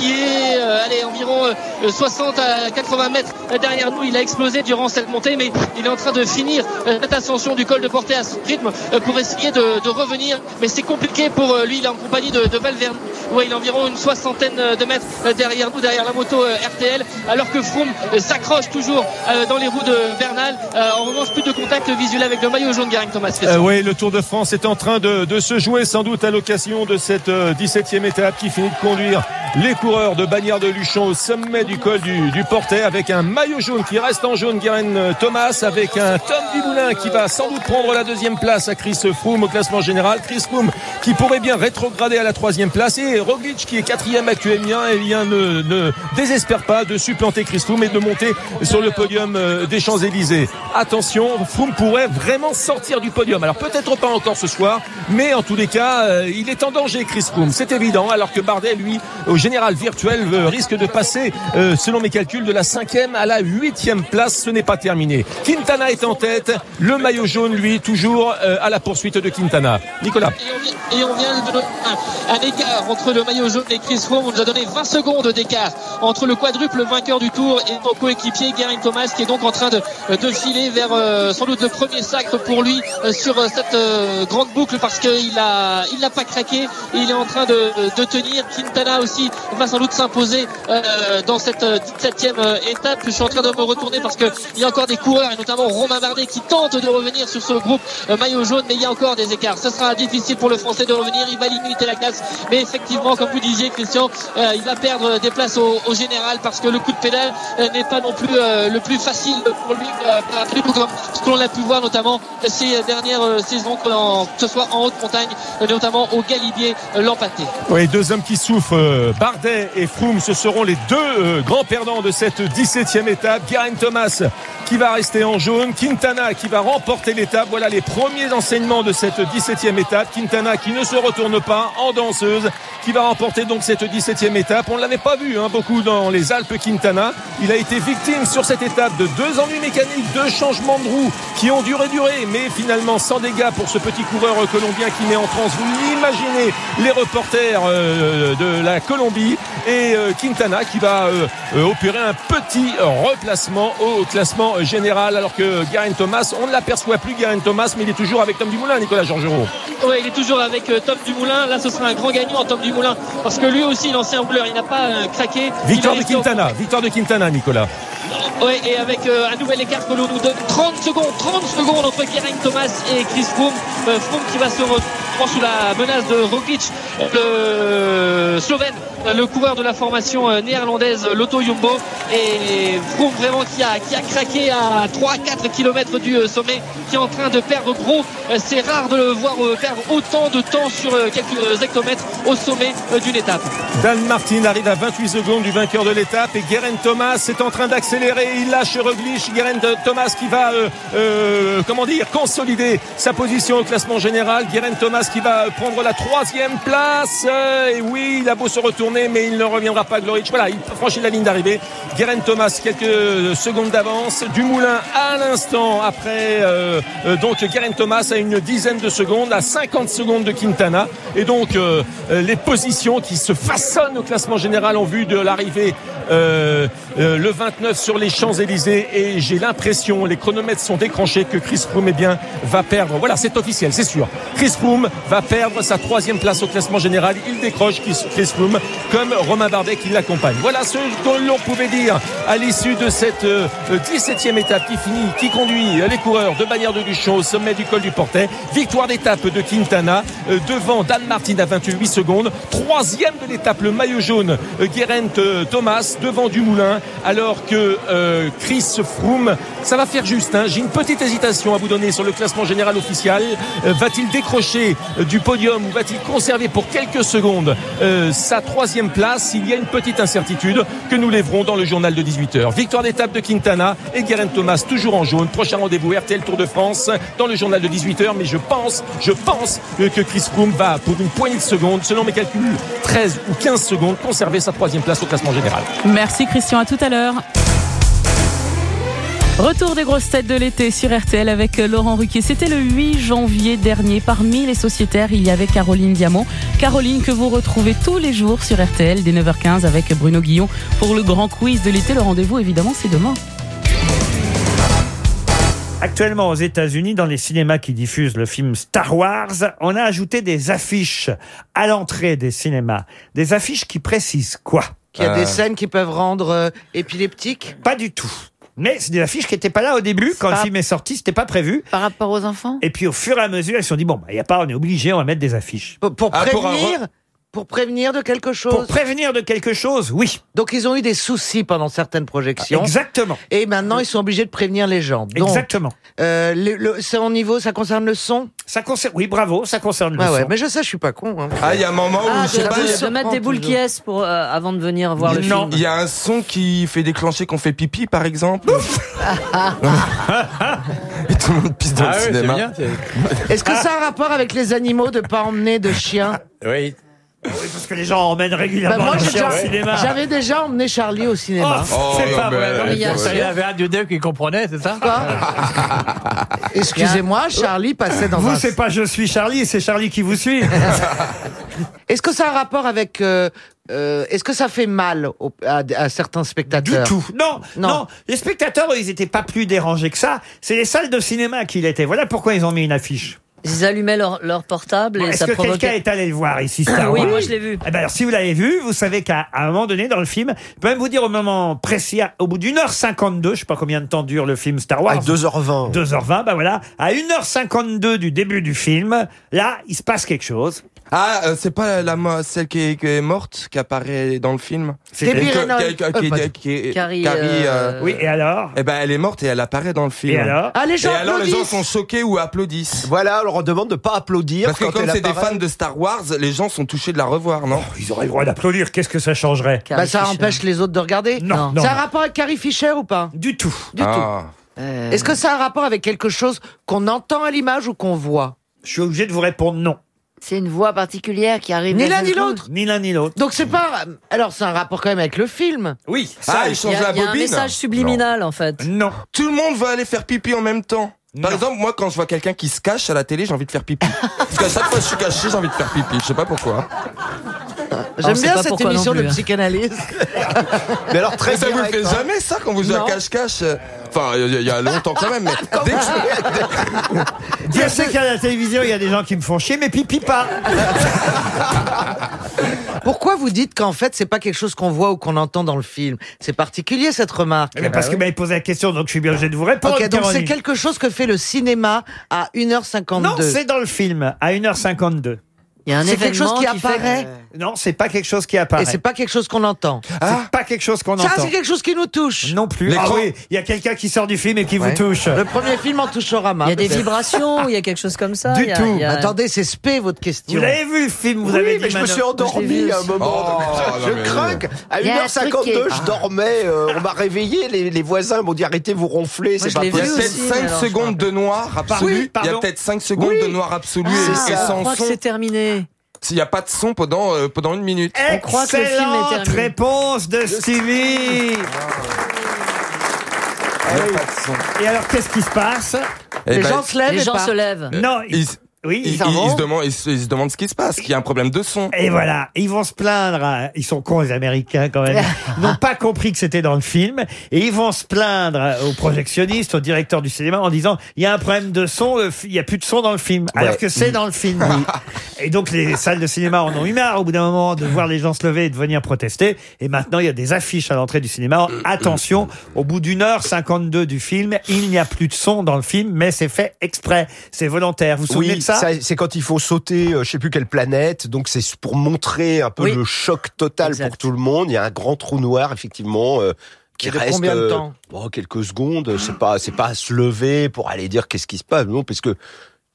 qui est allez, environ euh, 60 à 80 mètres derrière nous. Il a explosé durant cette montée mais il est en train de finir cette ascension du col de portée à son rythme pour essayer de, revenir. Mais c'est compliqué pour lui il est en compagnie de, de Valverde. Ouais, il est environ une soixantaine de mètres derrière nous derrière la moto RTL alors que Froome euh, s'accroche toujours euh, dans les roues de Bernal Euh, en revanche plus de contact visuel avec le maillot jaune Geraint Thomas Euh, oui, le Tour de France est en train de, de se jouer sans doute à l'occasion de cette euh, 17e étape qui finit de conduire les coureurs de Bagnères de Luchon au sommet du col du, du Portet avec un maillot jaune qui reste en jaune, Guérin Thomas, avec un Tom Dumoulin qui va sans doute prendre la deuxième place à Chris Froome au classement général. Chris Froome qui pourrait bien rétrograder à la troisième place et Roglic qui est quatrième actuellement et bien ne, ne désespère pas de supplanter Chris Et de monter sur le podium euh, des Champs-Élysées. Attention, Froome pourrait vraiment sortir du podium. Alors peut-être pas encore ce soir, mais en tous les cas, euh, il est en danger Chris Froome, c'est évident, alors que Bardet, lui, au général virtuel, euh, risque de passer, selon mes calculs, de la cinquième à la huitième place. Ce n'est pas terminé. Quintana est en tête, le maillot jaune, lui, toujours à la poursuite de Quintana. Nicolas. et on vient de un écart entre le maillot jaune et Chris Froome on nous a donné 20 secondes d'écart entre le quadruple vainqueur du tour et son coéquipier Geraint Thomas qui est donc en train de, de filer vers euh, sans doute le premier sacre pour lui euh, sur euh, cette grande boucle parce qu'il a il n'a pas craqué et il est en train de, de tenir Quintana aussi va sans doute s'imposer dans cette 17e étape. Je suis en train de me retourner parce qu'il y a encore des coureurs et notamment Romain Bardet qui tente de revenir sur ce groupe maillot jaune, mais il y a encore des écarts. Ce sera difficile pour le Français de revenir. Il va limiter la classe, mais effectivement, comme vous disiez, Christian, il va perdre des places au, au général parce que le coup de pédale n'est pas non plus euh, le plus facile pour lui, euh, comme ce que l'on a pu voir notamment ces dernières euh, saisons, que ce soit en haute montagne, euh, notamment au Galibier euh, l'Empaté. Oui, deux hommes qui souffrent, euh, Bardet et Froome, ce seront les deux euh, grands perdants de cette 17e étape. Geraint Thomas qui va rester en jaune, Quintana qui va remporter l'étape. Voilà les premiers enseignements de cette 17e étape. Quintana qui ne se retourne pas en danseuse, qui va remporter donc cette 17e étape. On ne l'avait pas vu hein, beaucoup dans les Alpes Quintana. Il a été victime sur cette étape de deux ennuis mécaniques, deux changements de roue qui ont duré, duré, mais finalement sans dégâts pour ce petit coureur colombien qui met en transe. Vous l'imaginez, les reporters euh, de la Colombie et euh, Quintana qui va euh, opérer un petit replacement au classement général alors que Geraint Thomas, on ne l'aperçoit plus Geraint Thomas, mais il est toujours avec Tom Dumoulin, Nicolas Georgerot. Ouais, il est toujours avec Tom Dumoulin. Là, ce sera un grand gagnant, Tom Dumoulin, parce que lui aussi, l'ancien rouleur, il n'a pas craqué. Victoire Il de Quintana, victoire de Quintana, Nicolas. Ouais, et avec euh, un nouvel écart que l'on nous donne 30 secondes, 30 secondes entre Geraint Thomas et Chris Froome. Euh, Froome qui va se retrouver sous la menace de Roglic, le Slovène, le coureur de la formation euh, néerlandaise Lotto Jumbo. Et Froome vraiment qui a, qui a craqué à 3-4 km du euh, sommet, qui est en train de perdre gros. Euh, C'est rare de le voir perdre autant de temps sur quelques hectomètres au sommet d'une étape. Dan Martin arrive à 28 secondes du vainqueur de l'étape et Geraint Thomas est en train d'accélérer. Il lâche Roglic. Geraint Thomas qui va, comment dire, consolider sa position au classement général. Geraint Thomas qui va prendre la troisième place. Euh, et oui, il a beau se retourner, mais il ne reviendra pas. Gloric. Voilà, il franchit la ligne d'arrivée. Geraint Thomas, quelques secondes d'avance. Dumoulin à l'instant après. euh, euh, donc Geraint Thomas a une dizaine de secondes, à 50 secondes de Quintana. Et donc les positions qui se façonnent au classement général en vue de l'arrivée le 29 sur les Champs-Élysées. Et j'ai l'impression, les chronomètres sont déclenchés, que Chris Froome eh bien, va perdre. Voilà, c'est officiel, c'est sûr. Chris Froome va perdre sa troisième place au classement général. Il décroche Chris Froome comme Romain Bardet qui l'accompagne. Voilà ce que l'on pouvait dire à l'issue de cette euh, 17e étape qui finit, qui conduit euh, les coureurs de Bagnères de Luchon au sommet du col du Portet. Victoire d'étape de Quintana euh, devant Dan Martin à 28 secondes. Troisième de l'étape, le maillot jaune, euh, euh, Thomas devant Dumoulin, alors que euh, Chris Froome, ça va faire juste. hein. J'ai une petite hésitation à vous donner sur le classement général officiel. Euh, va-t-il décrocher euh, du podium va-t-il conserver pour quelques secondes euh, sa troisième place? Il y a une petite incertitude que nous lèverons dans le journal de 18h. Victoire d'étape de Quintana et Geraint Thomas toujours en jaune. Prochain rendez-vous RTL Tour de France dans le journal de 18h. Mais je pense, je pense que Chris Froome va pour une poignée de secondes, selon mes calculs, 13 ou 15 secondes, conserver sa troisième place au classement général. Merci Christian, à tout à l'heure. Retour des grosses têtes de l'été sur RTL avec Laurent Ruquier. C'était le 8 janvier dernier. Parmi les sociétaires, il y avait Caroline Diamant. Caroline que vous retrouvez tous les jours sur RTL dès 9h15 avec Bruno Guillon pour le grand quiz de l'été. Le rendez-vous, évidemment, c'est demain. Actuellement aux États-Unis, dans les cinémas qui diffusent le film Star Wars, on a ajouté des affiches à l'entrée des cinémas. Des affiches qui précisent quoi? Qu'il y a des scènes qui peuvent rendre euh, épileptiques? Pas du tout. Mais c'est des affiches qui n'étaient pas là au début. Quand le film est sorti, c'était pas prévu. Par rapport aux enfants? Et puis au fur et à mesure, ils se sont dit, bon, il n'y a pas, on est obligé, on va mettre des affiches. Pour, pour Ah, pour un prévenir re- Pour prévenir de quelque chose Pour prévenir de quelque chose, oui. Donc ils ont eu des soucis pendant certaines projections. Exactement. Et maintenant ils sont obligés de prévenir les gens. Donc, Exactement. euh, le- le- c'est au niveau, ça concerne le son Ça concerne, oui, bravo, ça concerne le Ah ouais, son. mais je sais, je suis pas con. hein. Ah, il y a un moment où, Ah, je sais pas, de- il y a- de mettre des boules qui est pour, euh, avant de venir voir le Non. film. il y a un son qui fait déclencher qu'on fait pipi, par exemple. <laughs> Et tout le monde pisse dans Ah le c'est cinéma. Est-ce que ça a un rapport avec les animaux de pas emmener de chiens? Oui. Oui, parce que les gens emmènent Bah, régulièrement Moi j'ai chiens déjà- au cinéma. j'avais déjà emmené Charlie au cinéma. Oh, c'est Oh, pas mais- vrai. mais il y a- Il y avait un dieu qui comprenait, c'est ça <laughs> Excusez-moi, Charlie passait dans Vous, un. c'est pas je suis Charlie, c'est Charlie qui vous suit. <laughs> Est-ce que ça a un rapport avec euh, euh, Est-ce que ça fait mal au- à, à certains Du spectateurs tout. Non, non, Non. Les spectateurs, eux, ils étaient pas plus dérangés que ça. C'est les salles de cinéma qui l'étaient. Voilà pourquoi ils ont mis une affiche. Ils allumaient leur, leur portable Bon, et Est-ce ça que provoquait. quelqu'un est allé le voir ici, Star Oui, Wars moi, je l'ai vu. Eh ben alors, si vous l'avez vu, vous savez qu'à à un moment donné dans le film, je peux même vous dire au moment précis, à- au bout d'une heure 52, je sais pas combien de temps dure le film Star Wars. À 2h20. 2h20, bah voilà. À 1h52 du début du film, là, il se passe quelque chose. Ah, euh, c'est pas la, celle qui est, qui est morte qui apparaît dans le film? C'est Et Debbie que- Reynolds. qui- qui- Euh, qui- pas- qui est- Carrie, euh, Oui, et alors? Eh ben, elle est morte et elle apparaît dans le film. Et alors? Ah, les gens Et alors, les gens sont choqués ou applaudissent. Voilà, on leur demande de pas applaudir. Parce que quand comme c'est des fans de Star Wars, les gens sont touchés de la revoir, non? Ils auraient le droit d'applaudir, qu'est-ce que ça changerait? Bah, ça empêche les autres de regarder. Non, non, Ça a un rapport avec Carrie Fisher ou pas? Du tout. Du Ah. tout. Est-ce que ça a un rapport avec quelque chose qu'on entend à l'image ou qu'on voit? Je suis obligé de vous répondre non. C'est une voix particulière qui arrive. Ni l'un ni l'autre. Ni l'un ni l'autre. Donc c'est pas. Alors c'est un rapport quand même avec le film. Oui. Ah, il Il change y a, la il y a un bobine message subliminal en fait. Non. Tout le monde veut aller faire pipi en même temps. Par exemple, moi, quand je vois quelqu'un qui se cache à la télé, j'ai envie de faire pipi. <laughs> Parce qu'à chaque fois que je suis caché, j'ai envie de faire pipi. Je sais pas pourquoi. J'aime bien cette émission de hein. psychanalyse. <laughs> Mais alors très ça vous fait hein. jamais ça quand vous jouez à cache-cache euh, Enfin, il y, a- longtemps quand même, mais <laughs> dès que je- Dieu sait qu'à la télévision, il y a des gens qui me font chier, mais pipi pas. <laughs> Pourquoi vous dites qu'en fait c'est pas quelque chose qu'on voit ou qu'on entend dans le film? C'est particulier cette remarque. Mais parce que m'avez posé la question, donc je suis bien obligé de vous répondre. Ok, donc c'est quelque chose que fait le cinéma à 1h52. Non, c'est dans le film, à 1h52. Il y a un C'est quelque chose événement qui fait apparaît Non, c'est pas quelque chose qui apparaît. et c'est pas quelque chose qu'on entend. C'est pas quelque chose qu'on Ça, entend. c'est quelque chose qui nous touche. Non plus. Ah oui, il y a quelqu'un qui sort du film et qui Ouais. vous touche. Le premier film en touchorama. Il y a des vibrations, il y a quelque chose comme ça. Du il y a- tout. il y a- Attendez, c'est spé votre question. Vous l'avez vu le film, vous Oui, avez mais dit je me suis endormi à un moment. Oh, je mais- craque. À Il y a un 1h52, truc qui est- je dormais. euh, on m'a réveillé. Les, les voisins m'ont dit arrêtez, vous ronflez. C'est je pas l'ai il y a vu possible. peut-être aussi, 5 alors, je secondes de noir absolu. Il y pardon. a peut-être 5 secondes Oui. de noir absolu. Ah, et, et ça. sans je crois que son. c'est terminé. S'il n'y a pas de son pendant, euh, pendant une minute. On croit que le film est Excellente terminé. réponse de Stevie. Il n'y a pas de son. Et alors, qu'est-ce qui se passe? Eh Les ben, gens se lèvent Les et gens partent. se lèvent. Non, ils, oui, ils- se demandent, ils, se- ils se demandent ce qui se passe, qu'il y a un problème de son. Et voilà, ils vont se plaindre. à- Ils sont cons, les Américains, quand même. Ils <laughs> n'ont pas compris que c'était dans le film. Et ils vont se plaindre aux projectionnistes, au directeur du cinéma, en disant il y a un problème de son, il n'y a plus de son dans le film. Alors que c'est dans le film. <laughs> Et donc, les salles de cinéma en ont eu marre, au bout d'un moment, de voir les gens se lever et de venir protester. Et maintenant, il y a des affiches à l'entrée du cinéma. Attention, au bout d'une heure 52 du film, il n'y a plus de son dans le film, mais c'est fait exprès. C'est volontaire. Vous vous souvenez Oui, ça, c'est quand il faut sauter, euh, je sais plus quelle planète. Donc c'est pour montrer un peu Oui. le choc total Exact. pour tout le monde. Il y a un grand trou noir effectivement. euh, qui reste combien de euh, temps? bon, quelques secondes. C'est pas, c'est pas à se lever pour aller dire qu'est-ce qui se passe. Non, parce que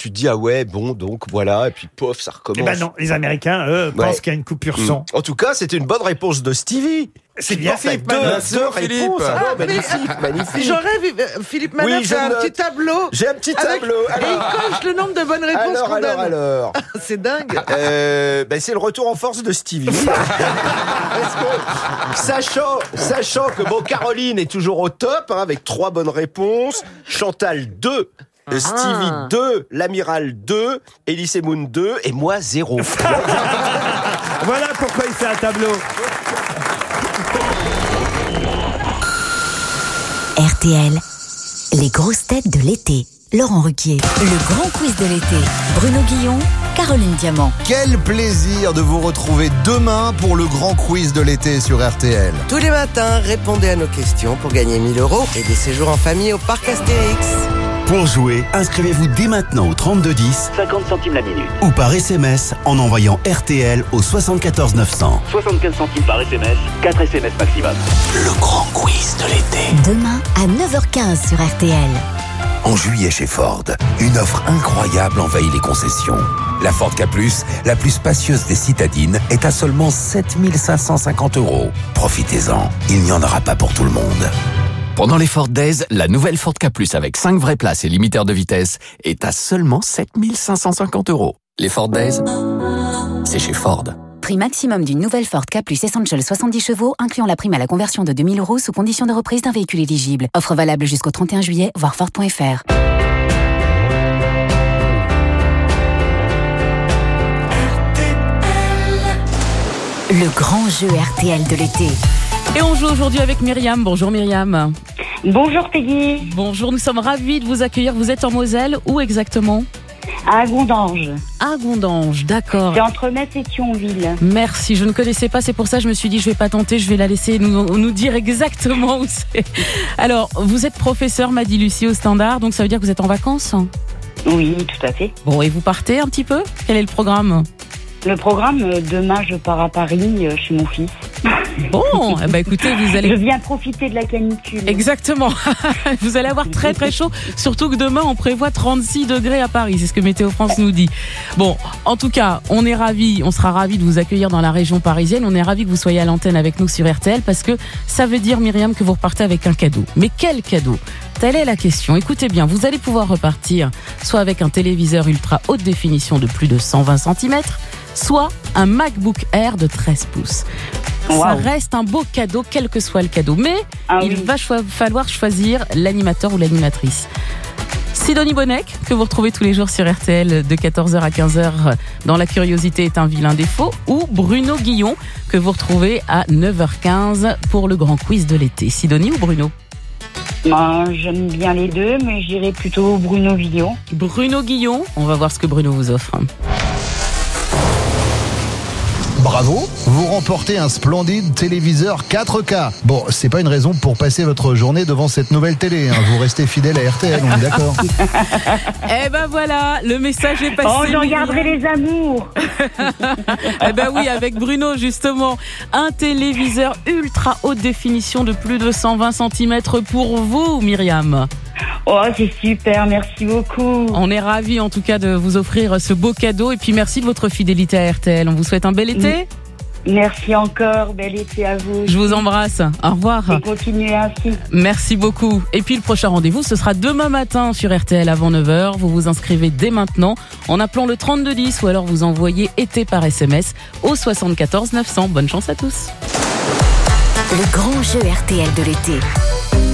tu te dis ah ouais bon donc voilà et puis pof ça recommence. Eh ben non, les Américains, eux, Ouais. pensent qu'il y a une coupure Mm. son. En tout cas, c'était une bonne réponse de Stevie. C'est bien Philippe deux, deux Philippe. réponses. Ah, Ah, mais- magnifique, magnifique. J'aurais euh, Philippe Manœuvre Oui, je un petit tableau. J'ai un petit avec- tableau. Et il Alors, coche le nombre de bonnes réponses alors, qu'on alors, donne. alors. <laughs> C'est dingue. Euh, ben, c'est le retour en force de Stevie. <laughs> Que, sachant, sachant que bon, Caroline est toujours au top, hein, avec trois bonnes réponses. Chantal 2. Ah. Stevie 2, l'amiral 2, Elise Moon 2 et moi 0. <laughs> Voilà pourquoi il fait un tableau. RTL, les grosses têtes de l'été. Laurent Ruquier. Le grand quiz de l'été. Bruno Guillon, Caroline Diamant. Quel plaisir de vous retrouver demain pour le grand quiz de l'été sur RTL. Tous les matins, répondez à nos questions pour gagner 1000 euros et des séjours en famille au parc Astérix. Pour jouer, inscrivez-vous dès maintenant au 3210 50 centimes la minute. ou par SMS en envoyant RTL au 74 900. 75 centimes par SMS, 4 SMS maximum. Le grand quiz de l'été. Demain à 9h15 sur RTL. En juillet chez Ford, une offre incroyable envahit les concessions. La Ford K+, la plus spacieuse des citadines, est à seulement 7550 euros. Profitez-en, il n'y en aura pas pour tout le monde. Pendant les Ford Days, la nouvelle Ford K Plus avec 5 vraies places et limiteur de vitesse est à seulement 7550 euros. Les Ford Days, c'est chez Ford. Prix maximum d'une nouvelle Ford K plus Essential 70 chevaux, incluant la prime à la conversion de 2000 euros sous condition de reprise d'un véhicule éligible. Offre valable jusqu'au 31 juillet, voir Ford.fr. Le grand jeu RTL de l'été. Et on joue aujourd'hui avec Myriam. Bonjour Myriam. Bonjour Peggy. Bonjour, nous sommes ravis de vous accueillir. Vous êtes en Moselle, où exactement? À Gondange. À Gondange, d'accord. C'est entre Metz et Thionville. Merci, je ne connaissais pas, c'est pour ça que je me suis dit je vais pas tenter, je vais la laisser nous, nous dire exactement où c'est. Alors, vous êtes professeur, m'a dit Lucie au standard, donc ça veut dire que vous êtes en vacances? Oui, tout à fait. Bon, et vous partez un petit peu? Quel est le programme? Le programme, euh, demain, je pars à Paris euh, chez mon fils. Bon, ben écoutez, vous <laughs> allez... Je viens profiter de la canicule. Exactement. <laughs> Vous allez avoir très très chaud, surtout que demain on prévoit 36 degrés à Paris, c'est ce que Météo France nous dit. Bon, en tout cas, on est ravis, on sera ravis de vous accueillir dans la région parisienne, on est ravis que vous soyez à l'antenne avec nous sur RTL parce que ça veut dire Myriam que vous repartez avec un cadeau. Mais quel cadeau? Telle est la question. Écoutez bien, vous allez pouvoir repartir soit avec un téléviseur ultra haute définition de plus de 120 cm, soit un MacBook Air de 13 pouces. Ça reste un beau cadeau, quel que soit le cadeau. Mais Ah il oui. va falloir choisir l'animateur ou l'animatrice. Sidonie Bonnec, que vous retrouvez tous les jours sur RTL de 14h à 15h dans La curiosité est un vilain défaut, ou Bruno Guillon, que vous retrouvez à 9h15 pour le grand quiz de l'été. Sidonie ou Bruno? J'aime bien les deux, mais j'irai plutôt Bruno Villon. Bruno Guillon, on va voir ce que Bruno vous offre. Bravo, vous remportez un splendide téléviseur 4K. Bon, c'est pas une raison pour passer votre journée devant cette nouvelle télé. hein. Vous restez fidèle à RTL, on est d'accord <laughs> Eh ben voilà, le message est passé. Oh, j'en garderai les amours. <laughs> Eh ben oui, avec Bruno, justement. Un téléviseur ultra haute définition de plus de 120 cm pour vous, Myriam. Oh, c'est super, merci beaucoup. On est ravis, en tout cas, de vous offrir ce beau cadeau. Et puis, merci de votre fidélité à RTL. On vous souhaite un bel été. Merci encore, bel été à vous. Je vous embrasse. Au revoir. Et continuez ainsi. Merci beaucoup. Et puis le prochain rendez-vous, ce sera demain matin sur RTL avant 9h. Vous vous inscrivez dès maintenant en appelant le 3210 ou alors vous envoyez été par SMS au 74 900. Bonne chance à tous. Le grand jeu RTL de l'été.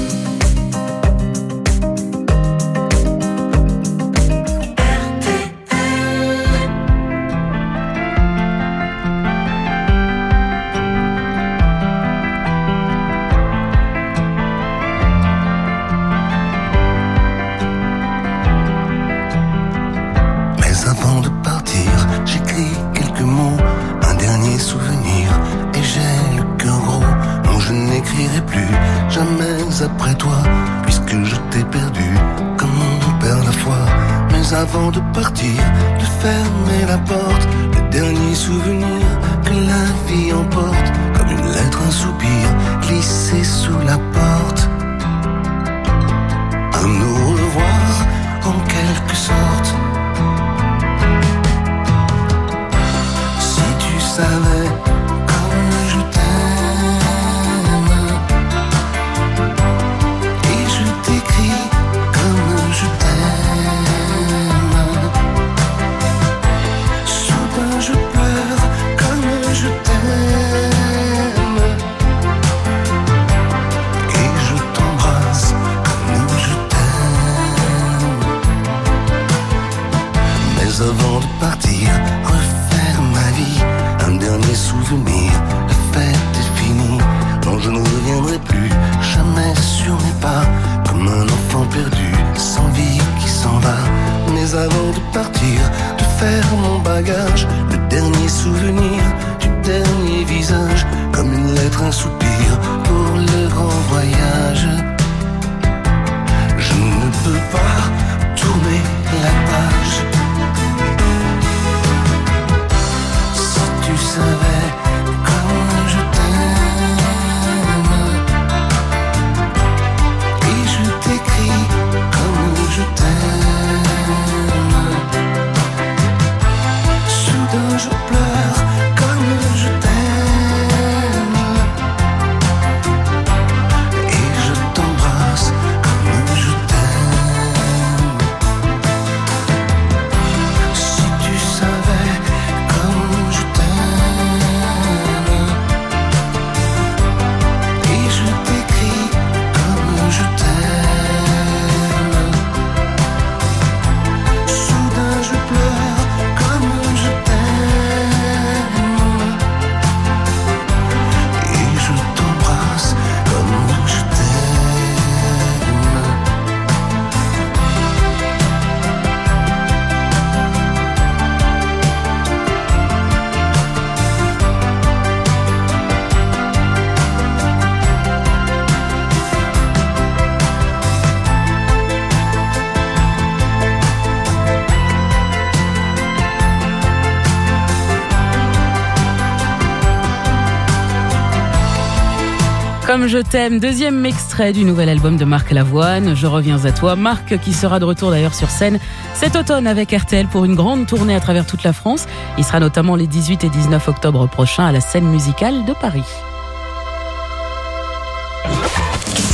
Je t'aime, deuxième extrait du nouvel album de Marc Lavoine. Je reviens à toi. Marc qui sera de retour d'ailleurs sur scène cet automne avec RTL pour une grande tournée à travers toute la France. Il sera notamment les 18 et 19 octobre prochains à la scène musicale de Paris.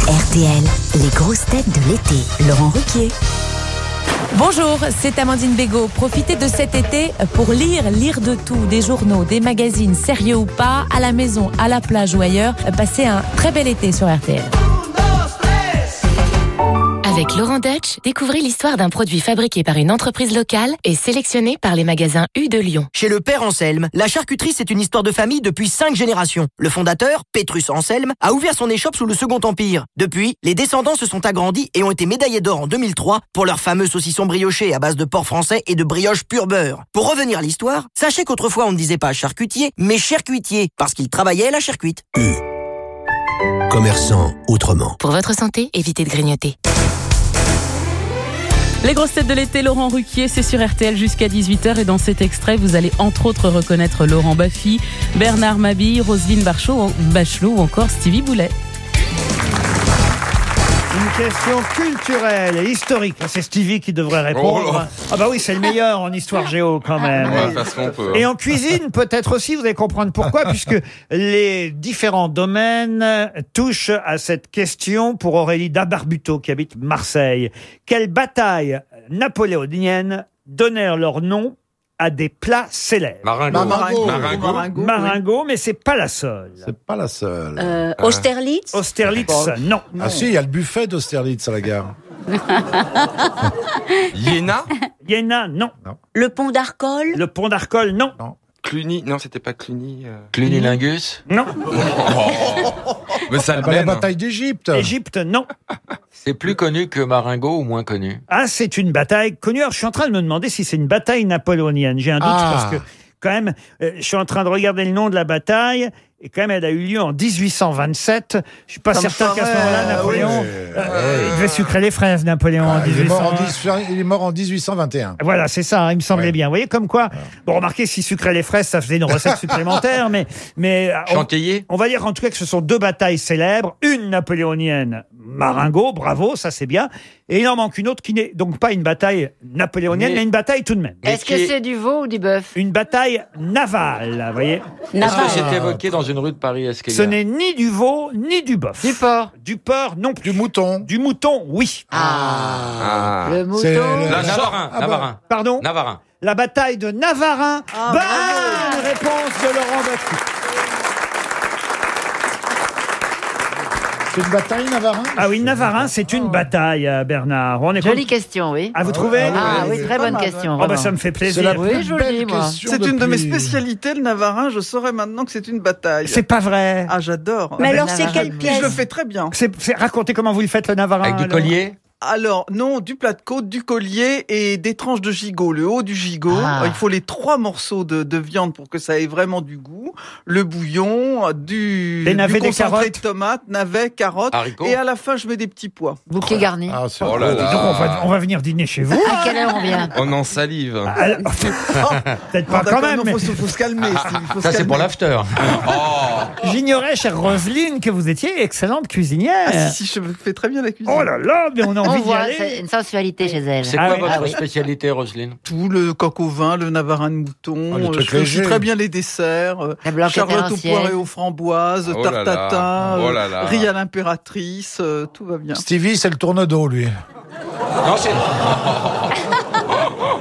RTL, les grosses têtes de l'été. Laurent Ruquier. Bonjour, c'est Amandine Bégaud. Profitez de cet été pour lire, lire de tout, des journaux, des magazines, sérieux ou pas, à la maison, à la plage ou ailleurs. Passez un très bel été sur RTL. Avec Laurent Dutch, découvrez l'histoire d'un produit fabriqué par une entreprise locale et sélectionné par les magasins U de Lyon. Chez le père Anselme, la charcuterie c'est une histoire de famille depuis cinq générations. Le fondateur, Petrus Anselme, a ouvert son échoppe sous le Second Empire. Depuis, les descendants se sont agrandis et ont été médaillés d'or en 2003 pour leur fameux saucisson brioché à base de porc français et de brioche pur beurre. Pour revenir à l'histoire, sachez qu'autrefois on ne disait pas charcutier, mais charcuitier, parce qu'il travaillait la charcuite. Commerçant autrement. Pour votre santé, évitez de grignoter. Les grosses têtes de l'été, Laurent Ruquier, c'est sur RTL jusqu'à 18h et dans cet extrait, vous allez entre autres reconnaître Laurent Baffy, Bernard Mabille, Roselyne Bachelot, Bachelot ou encore Stevie Boulet. Une question culturelle et historique. C'est Stevie qui devrait répondre. Oh là. ah bah oui, c'est le meilleur en histoire géo quand même. Qu'on peut. hein. Et en cuisine, peut-être aussi, vous allez comprendre pourquoi, <laughs> puisque les différents domaines touchent à cette question pour Aurélie Dabarbuto, qui habite Marseille. Quelles batailles napoléoniennes donnèrent leur nom à des plats célèbres Maringo. Maringo. Maringo. Maringo, Maringo, mais c'est pas la seule. C'est pas la seule. Euh, Austerlitz Austerlitz, non. Ah si, il y a le buffet d'Austerlitz à la gare. Iéna Iéna, non. Le pont d'Arcole? Le pont d'Arcole, non. Cluny Non, c'était pas Cluny. euh. Clunilingus Non. <laughs> Mais ça Ah le bah, la bataille d'Égypte. Égypte, non. C'est plus connu que Maringo ou moins connu? Ah, c'est une bataille connue. Alors, je suis en train de me demander si c'est une bataille napoléonienne. J'ai un doute Ah. parce que, quand même, euh, je suis en train de regarder le nom de la bataille. Et quand même, elle a eu lieu en 1827. Je suis pas Ça me certain qu'à ce paraît, moment-là, Napoléon, oui. euh, il devait sucrer les fraises, Napoléon, en Ah, il, est mort en 1800. 18 il est mort en 1821. Voilà, c'est ça, hein, il me semblait Ouais. bien. Vous voyez, comme quoi, bon, remarquez, si sucrer les fraises, ça faisait une recette supplémentaire, mais, mais, euh, on, Chantilly on va dire en tout cas que ce sont deux batailles célèbres, une napoléonienne, Marengo, bravo, ça c'est bien, et il en manque une autre qui n'est donc pas une bataille napoléonienne, mais, Mais- une bataille tout de même. Est-ce que c'est du veau ou du bœuf? Une bataille navale, vous voyez. Est-ce que c'est évoqué dans une rue de Paris Est-ce qu'il y Ce n'est ni du veau, ni du bœuf. Du porc Du porc, non plus. Du mouton. Du mouton, oui. Ah. Le mouton C'est le- La Navarin, Ah. Navarin. Pardon Navarin. La bataille de Navarin. Ah, Bonne réponse de Laurent Baffy. C'est une bataille, Navarin Ah oui, Navarin, c'est une bataille, euh, Bernard. On est Jolie question, oui. Ah, vous trouvez Ah oui, c'est très bonne mal, question. Oh, bah, ça me fait C'est plaisir. la Oui, plus joli, belle moi. question C'est une de mes depuis- spécialités, le navarin. Je saurais maintenant que c'est une bataille. C'est pas vrai. Ah, j'adore. Mais Ah, alors, ben, c'est quelle puis pièce Je le fais très bien. C'est, c'est- racontez comment vous le faites, le Navarin. Avec du alors. collier Alors, non, du plat de côte, du collier et des tranches de gigot. Le haut du gigot, Ah. euh, il faut les trois morceaux de, de viande pour que ça ait vraiment du goût. Le bouillon, du, Des du navets, des concentré carottes de tomates, navets, carottes. Haricots Et à la fin, je mets des petits pois. Bouquet garni. Ah, c'est Oh là Dis donc, là. on, va, on va venir dîner chez vous. À quelle heure on vient <laughs> On en salive. Alors- <laughs> Peut-être pas quand même. non, mais faut, se- faut se calmer, il faut Ça, c'est pour l'after. <laughs> Oh J'ignorais, chère Roselyne, que vous étiez excellente cuisinière. Ah, si, si, je fais très bien la cuisine. Oh là là, mais on a On envie d'y voit, aller. c'est une sensualité chez elle. C'est Ah quoi oui. votre Ah oui. spécialité, Roselyne Tout le coq au vin, le navarin de mouton. Ah, euh, je légers. très bien les desserts. euh, La Charlotte au l'ancienne. poire et aux framboises, Oh tartatin, Oh euh, riz à l'impératrice, euh, tout va bien. Stevie, c'est le tourne-dos, lui. Non, c'est.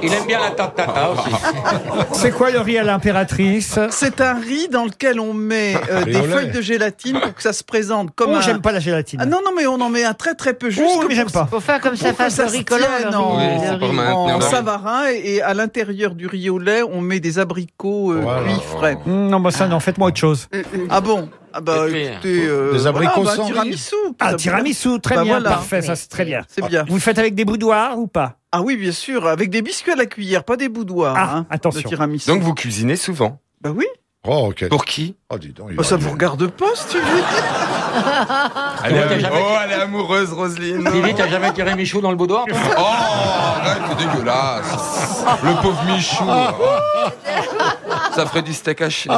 Il aime bien la tartata aussi. <laughs> C'est quoi le riz à l'impératrice C'est un riz dans lequel on met euh, Riz des feuilles de gélatine pour que ça se présente comme Oh, un... j'aime pas la gélatine. Ah non, non, mais on en met un très très peu juste. Oh, mais j'aime pour- pas. Faut faire comme ça pour fasse le riz collant, en. Oui, pour savarin et, et à l'intérieur du riz au lait, on met des abricots euh, Voilà. cuits frais. Hum, Non, bah ça, non, faites-moi autre chose. Ah bon? Ah bah écoutez, euh, Des abricots voilà, bah, sans riz tiramisu. Ah, tiramisu, très Bah bien, voilà. parfait, ça c'est très bien. C'est bien. Vous le faites avec des boudoirs ou pas? Ah oui, bien sûr, avec des biscuits à la cuillère, pas des boudoirs. Ah, hein, attention. de tiramisu. Donc vous cuisinez souvent? Bah oui, Oh, ok. Pour qui? Oh, dis donc. bah, ça vous regarde pas si tu veux. <laughs> elle est, t'as jamais- Oh, elle est amoureuse, Roselyne. Stevie, t'as jamais tiré Michou dans le boudoir toi? Oh, arrête, c'est dégueulasse. Le pauvre Michou. <laughs> Ça ferait du steak haché. C'est-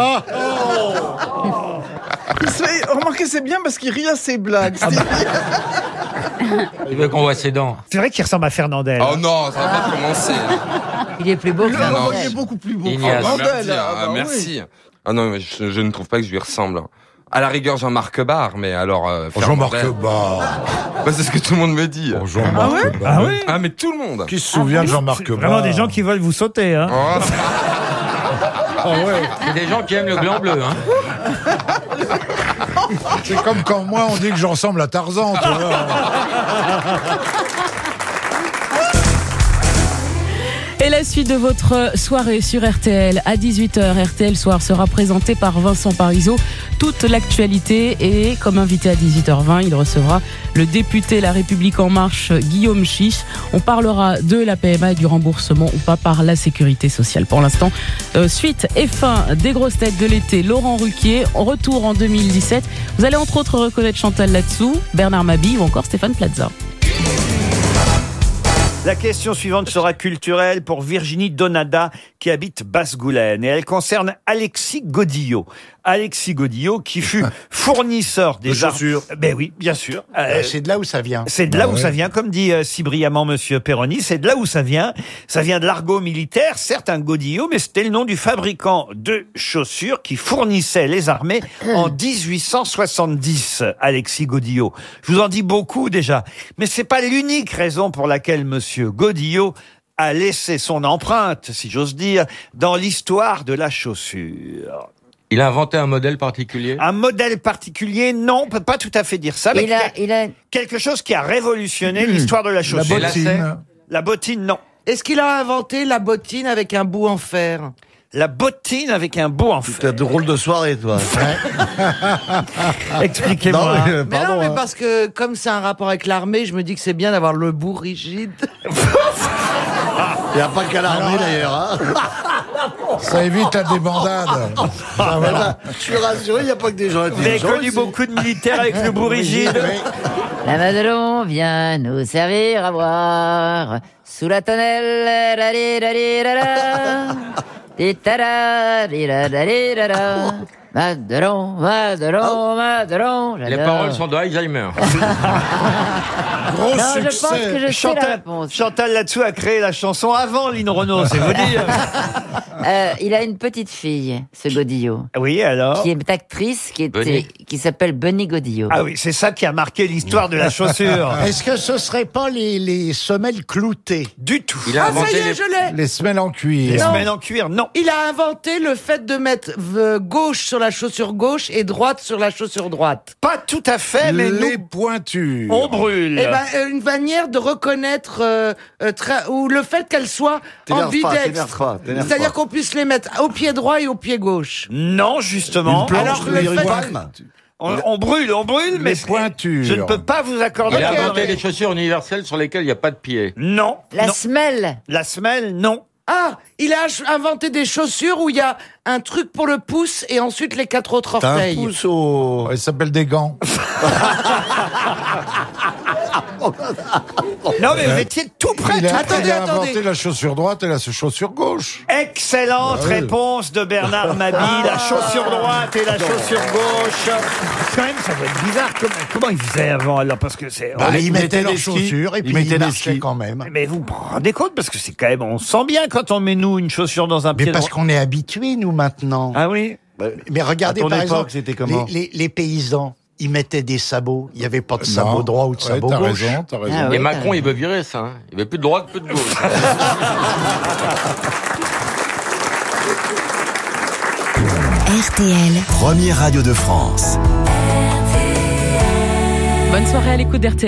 remarquez, remarquez, c'est bien parce qu'il rit à ses blagues. Ah bah. Il veut qu'on voit ses dents. C'est vrai qu'il ressemble à Fernandel. Oh non, ça va pas commencer. Il est plus beau que Non, il est beaucoup plus beau. Ignace. Ah, bordel, merci, ah, ah, bah oui. merci. Ah non, mais je, je ne trouve pas que je lui ressemble. À la rigueur, Jean-Marc Barr, mais alors. euh, Jean-Marc Fernandel- Barr. Bah, c'est ce que tout le monde me dit. Jean-Marc Barr. Ah oui Ah, mais tout le monde. Qui se souvient de Jean-Marc Barr Vraiment des gens qui veulent vous sauter. Hein. Oh, Ah ouais. <laughs> C'est des gens qui aiment le gland bleu. Hein. C'est comme quand moi on dit que je ressemble à Tarzan, tu vois. Suite de votre soirée sur RTL à 18h. RTL Soir sera présenté par Vincent Parisot. Toute l'actualité et comme invité à 18h20, il recevra le député La République En Marche, Guillaume Chiche. On parlera de la PMA et du remboursement ou pas par la sécurité sociale. Pour l'instant, euh, suite et fin des grosses têtes de l'été, Laurent Ruquier, retour en 2017. Vous allez entre autres reconnaître Chantal Latsou, Bernard Mabille ou encore Stéphane Plaza. La question suivante sera culturelle pour Virginie Donada qui habite Basse-Goulaine et elle concerne Alexis Godillot. Alexis Godillot qui fut <laughs> fournisseur des De chaussures. Ben oui, bien sûr. Euh, c'est de là où ça vient. c'est de là Bah où ouais. ça vient, comme dit euh, si brillamment Monsieur Perroni, c'est de là où ça vient. Ça vient de l'argot militaire, certes un godillot, mais c'était le nom du fabricant de chaussures qui fournissait les armées en <clears throat> 1870. Alexis Godillot. Je vous en dis beaucoup déjà, mais c'est pas l'unique raison pour laquelle Monsieur Godillot a laissé son empreinte, si j'ose dire, dans l'histoire de la chaussure. Il a inventé un modèle particulier? Un modèle particulier, non, on peut pas tout à fait dire ça, mais Il a, il a, quelque chose qui a révolutionné l'histoire de la La chaussure. bottine. La bottine, non. Est-ce qu'il a inventé la bottine avec un bout en fer? La bottine avec un bout en fer. T'as de drôle de soirée, toi. <laughs> Expliquez-moi. Non, mais, euh, Mais non, pardon, mais hein. parce que comme c'est un rapport avec l'armée, je me dis que c'est bien d'avoir le bout rigide. <laughs> Il n'y a pas qu'à l'armée d'ailleurs. hein. <laughs> Ça évite la débandade. <laughs> Ça, voilà. Je suis rassuré, il n'y a pas que des gens Vous avez connu beaucoup de militaires avec le bout rigide la Madelon vient nous servir à boire sous la tonnelle. la li, la li, la la. <laughs> Di, ta, da, di, la, la, li, la, la. Madelon, Madelon, Madelon. Les paroles sont de Alzheimer. <laughs> Gros Non, je succès. pense que je sais la Chantal, réponse. Chantal là-dessous a créé la chanson avant Lynn Renault, c'est vous dire. <laughs> Euh, il a une petite fille, ce Godillot, Oui, alors qui est actrice, qui, était, Bunny. qui s'appelle Bunny Godillot. Ah oui, c'est ça qui a marqué l'histoire de la chaussure. <laughs> Est-ce que ce serait pas les, les semelles cloutées? Du tout. Il a Ah, ça y inventé est, les... je l'ai Les semelles en Les cuir. semelles en cuir, non. Il a inventé le fait de mettre gauche sur la chaussure gauche et droite sur la chaussure droite. Pas tout à fait, mais les nous, pointures. on brûle. Eh ben, euh, une manière de reconnaître euh, euh, tra- ou le fait qu'elle soit T'énerve pas, t'énerve C'est-à-dire pas. qu'on puisse les mettre au pied droit et au pied gauche. Non, justement. Une planche Alors, le fait- On, on brûle, on brûle, mais Les pointures. je ne peux pas vous accorder. Il a la inventé les chaussures universelles sur lesquelles il n'y a pas de pied. Non. La non. semelle. La semelle, non. Ah, il a inventé des chaussures où il y a un truc pour le pouce et ensuite les quatre autres T'as un orteils. pouce au... Il s'appelle des gants. <laughs> Non, mais vous étiez tout près. Il a, Attendez, il a attendez. inventé la chaussure droite et la chaussure gauche. Excellente Ouais. réponse de Bernard Mabille. La chaussure droite et la chaussure gauche. Quand même, ça doit être bizarre. Comment, comment ils faisaient avant alors? Parce que c'est. Bah, ils mettaient leurs chaussures et ils puis mettaient ils des marchaient skis. quand même. Mais vous vous rendez compte? Parce que c'est quand même. On sent bien quand on met nous une chaussure dans un Mais pied parce droit. qu'on est habitués, nous, maintenant. Ah oui Mais regardez, À ton par époque, exemple, c'était comment les, les- les paysans, ils mettaient des sabots. Il n'y avait pas de Non. sabot droit ou de Ouais, sabot gauche. raison, raison. Ah oui, Et Macron, raison. il veut virer ça. hein. Il veut plus de droite, plus de gauche. <laughs> RTL. Première radio de France. Bonne soirée à l'écoute d'RTL.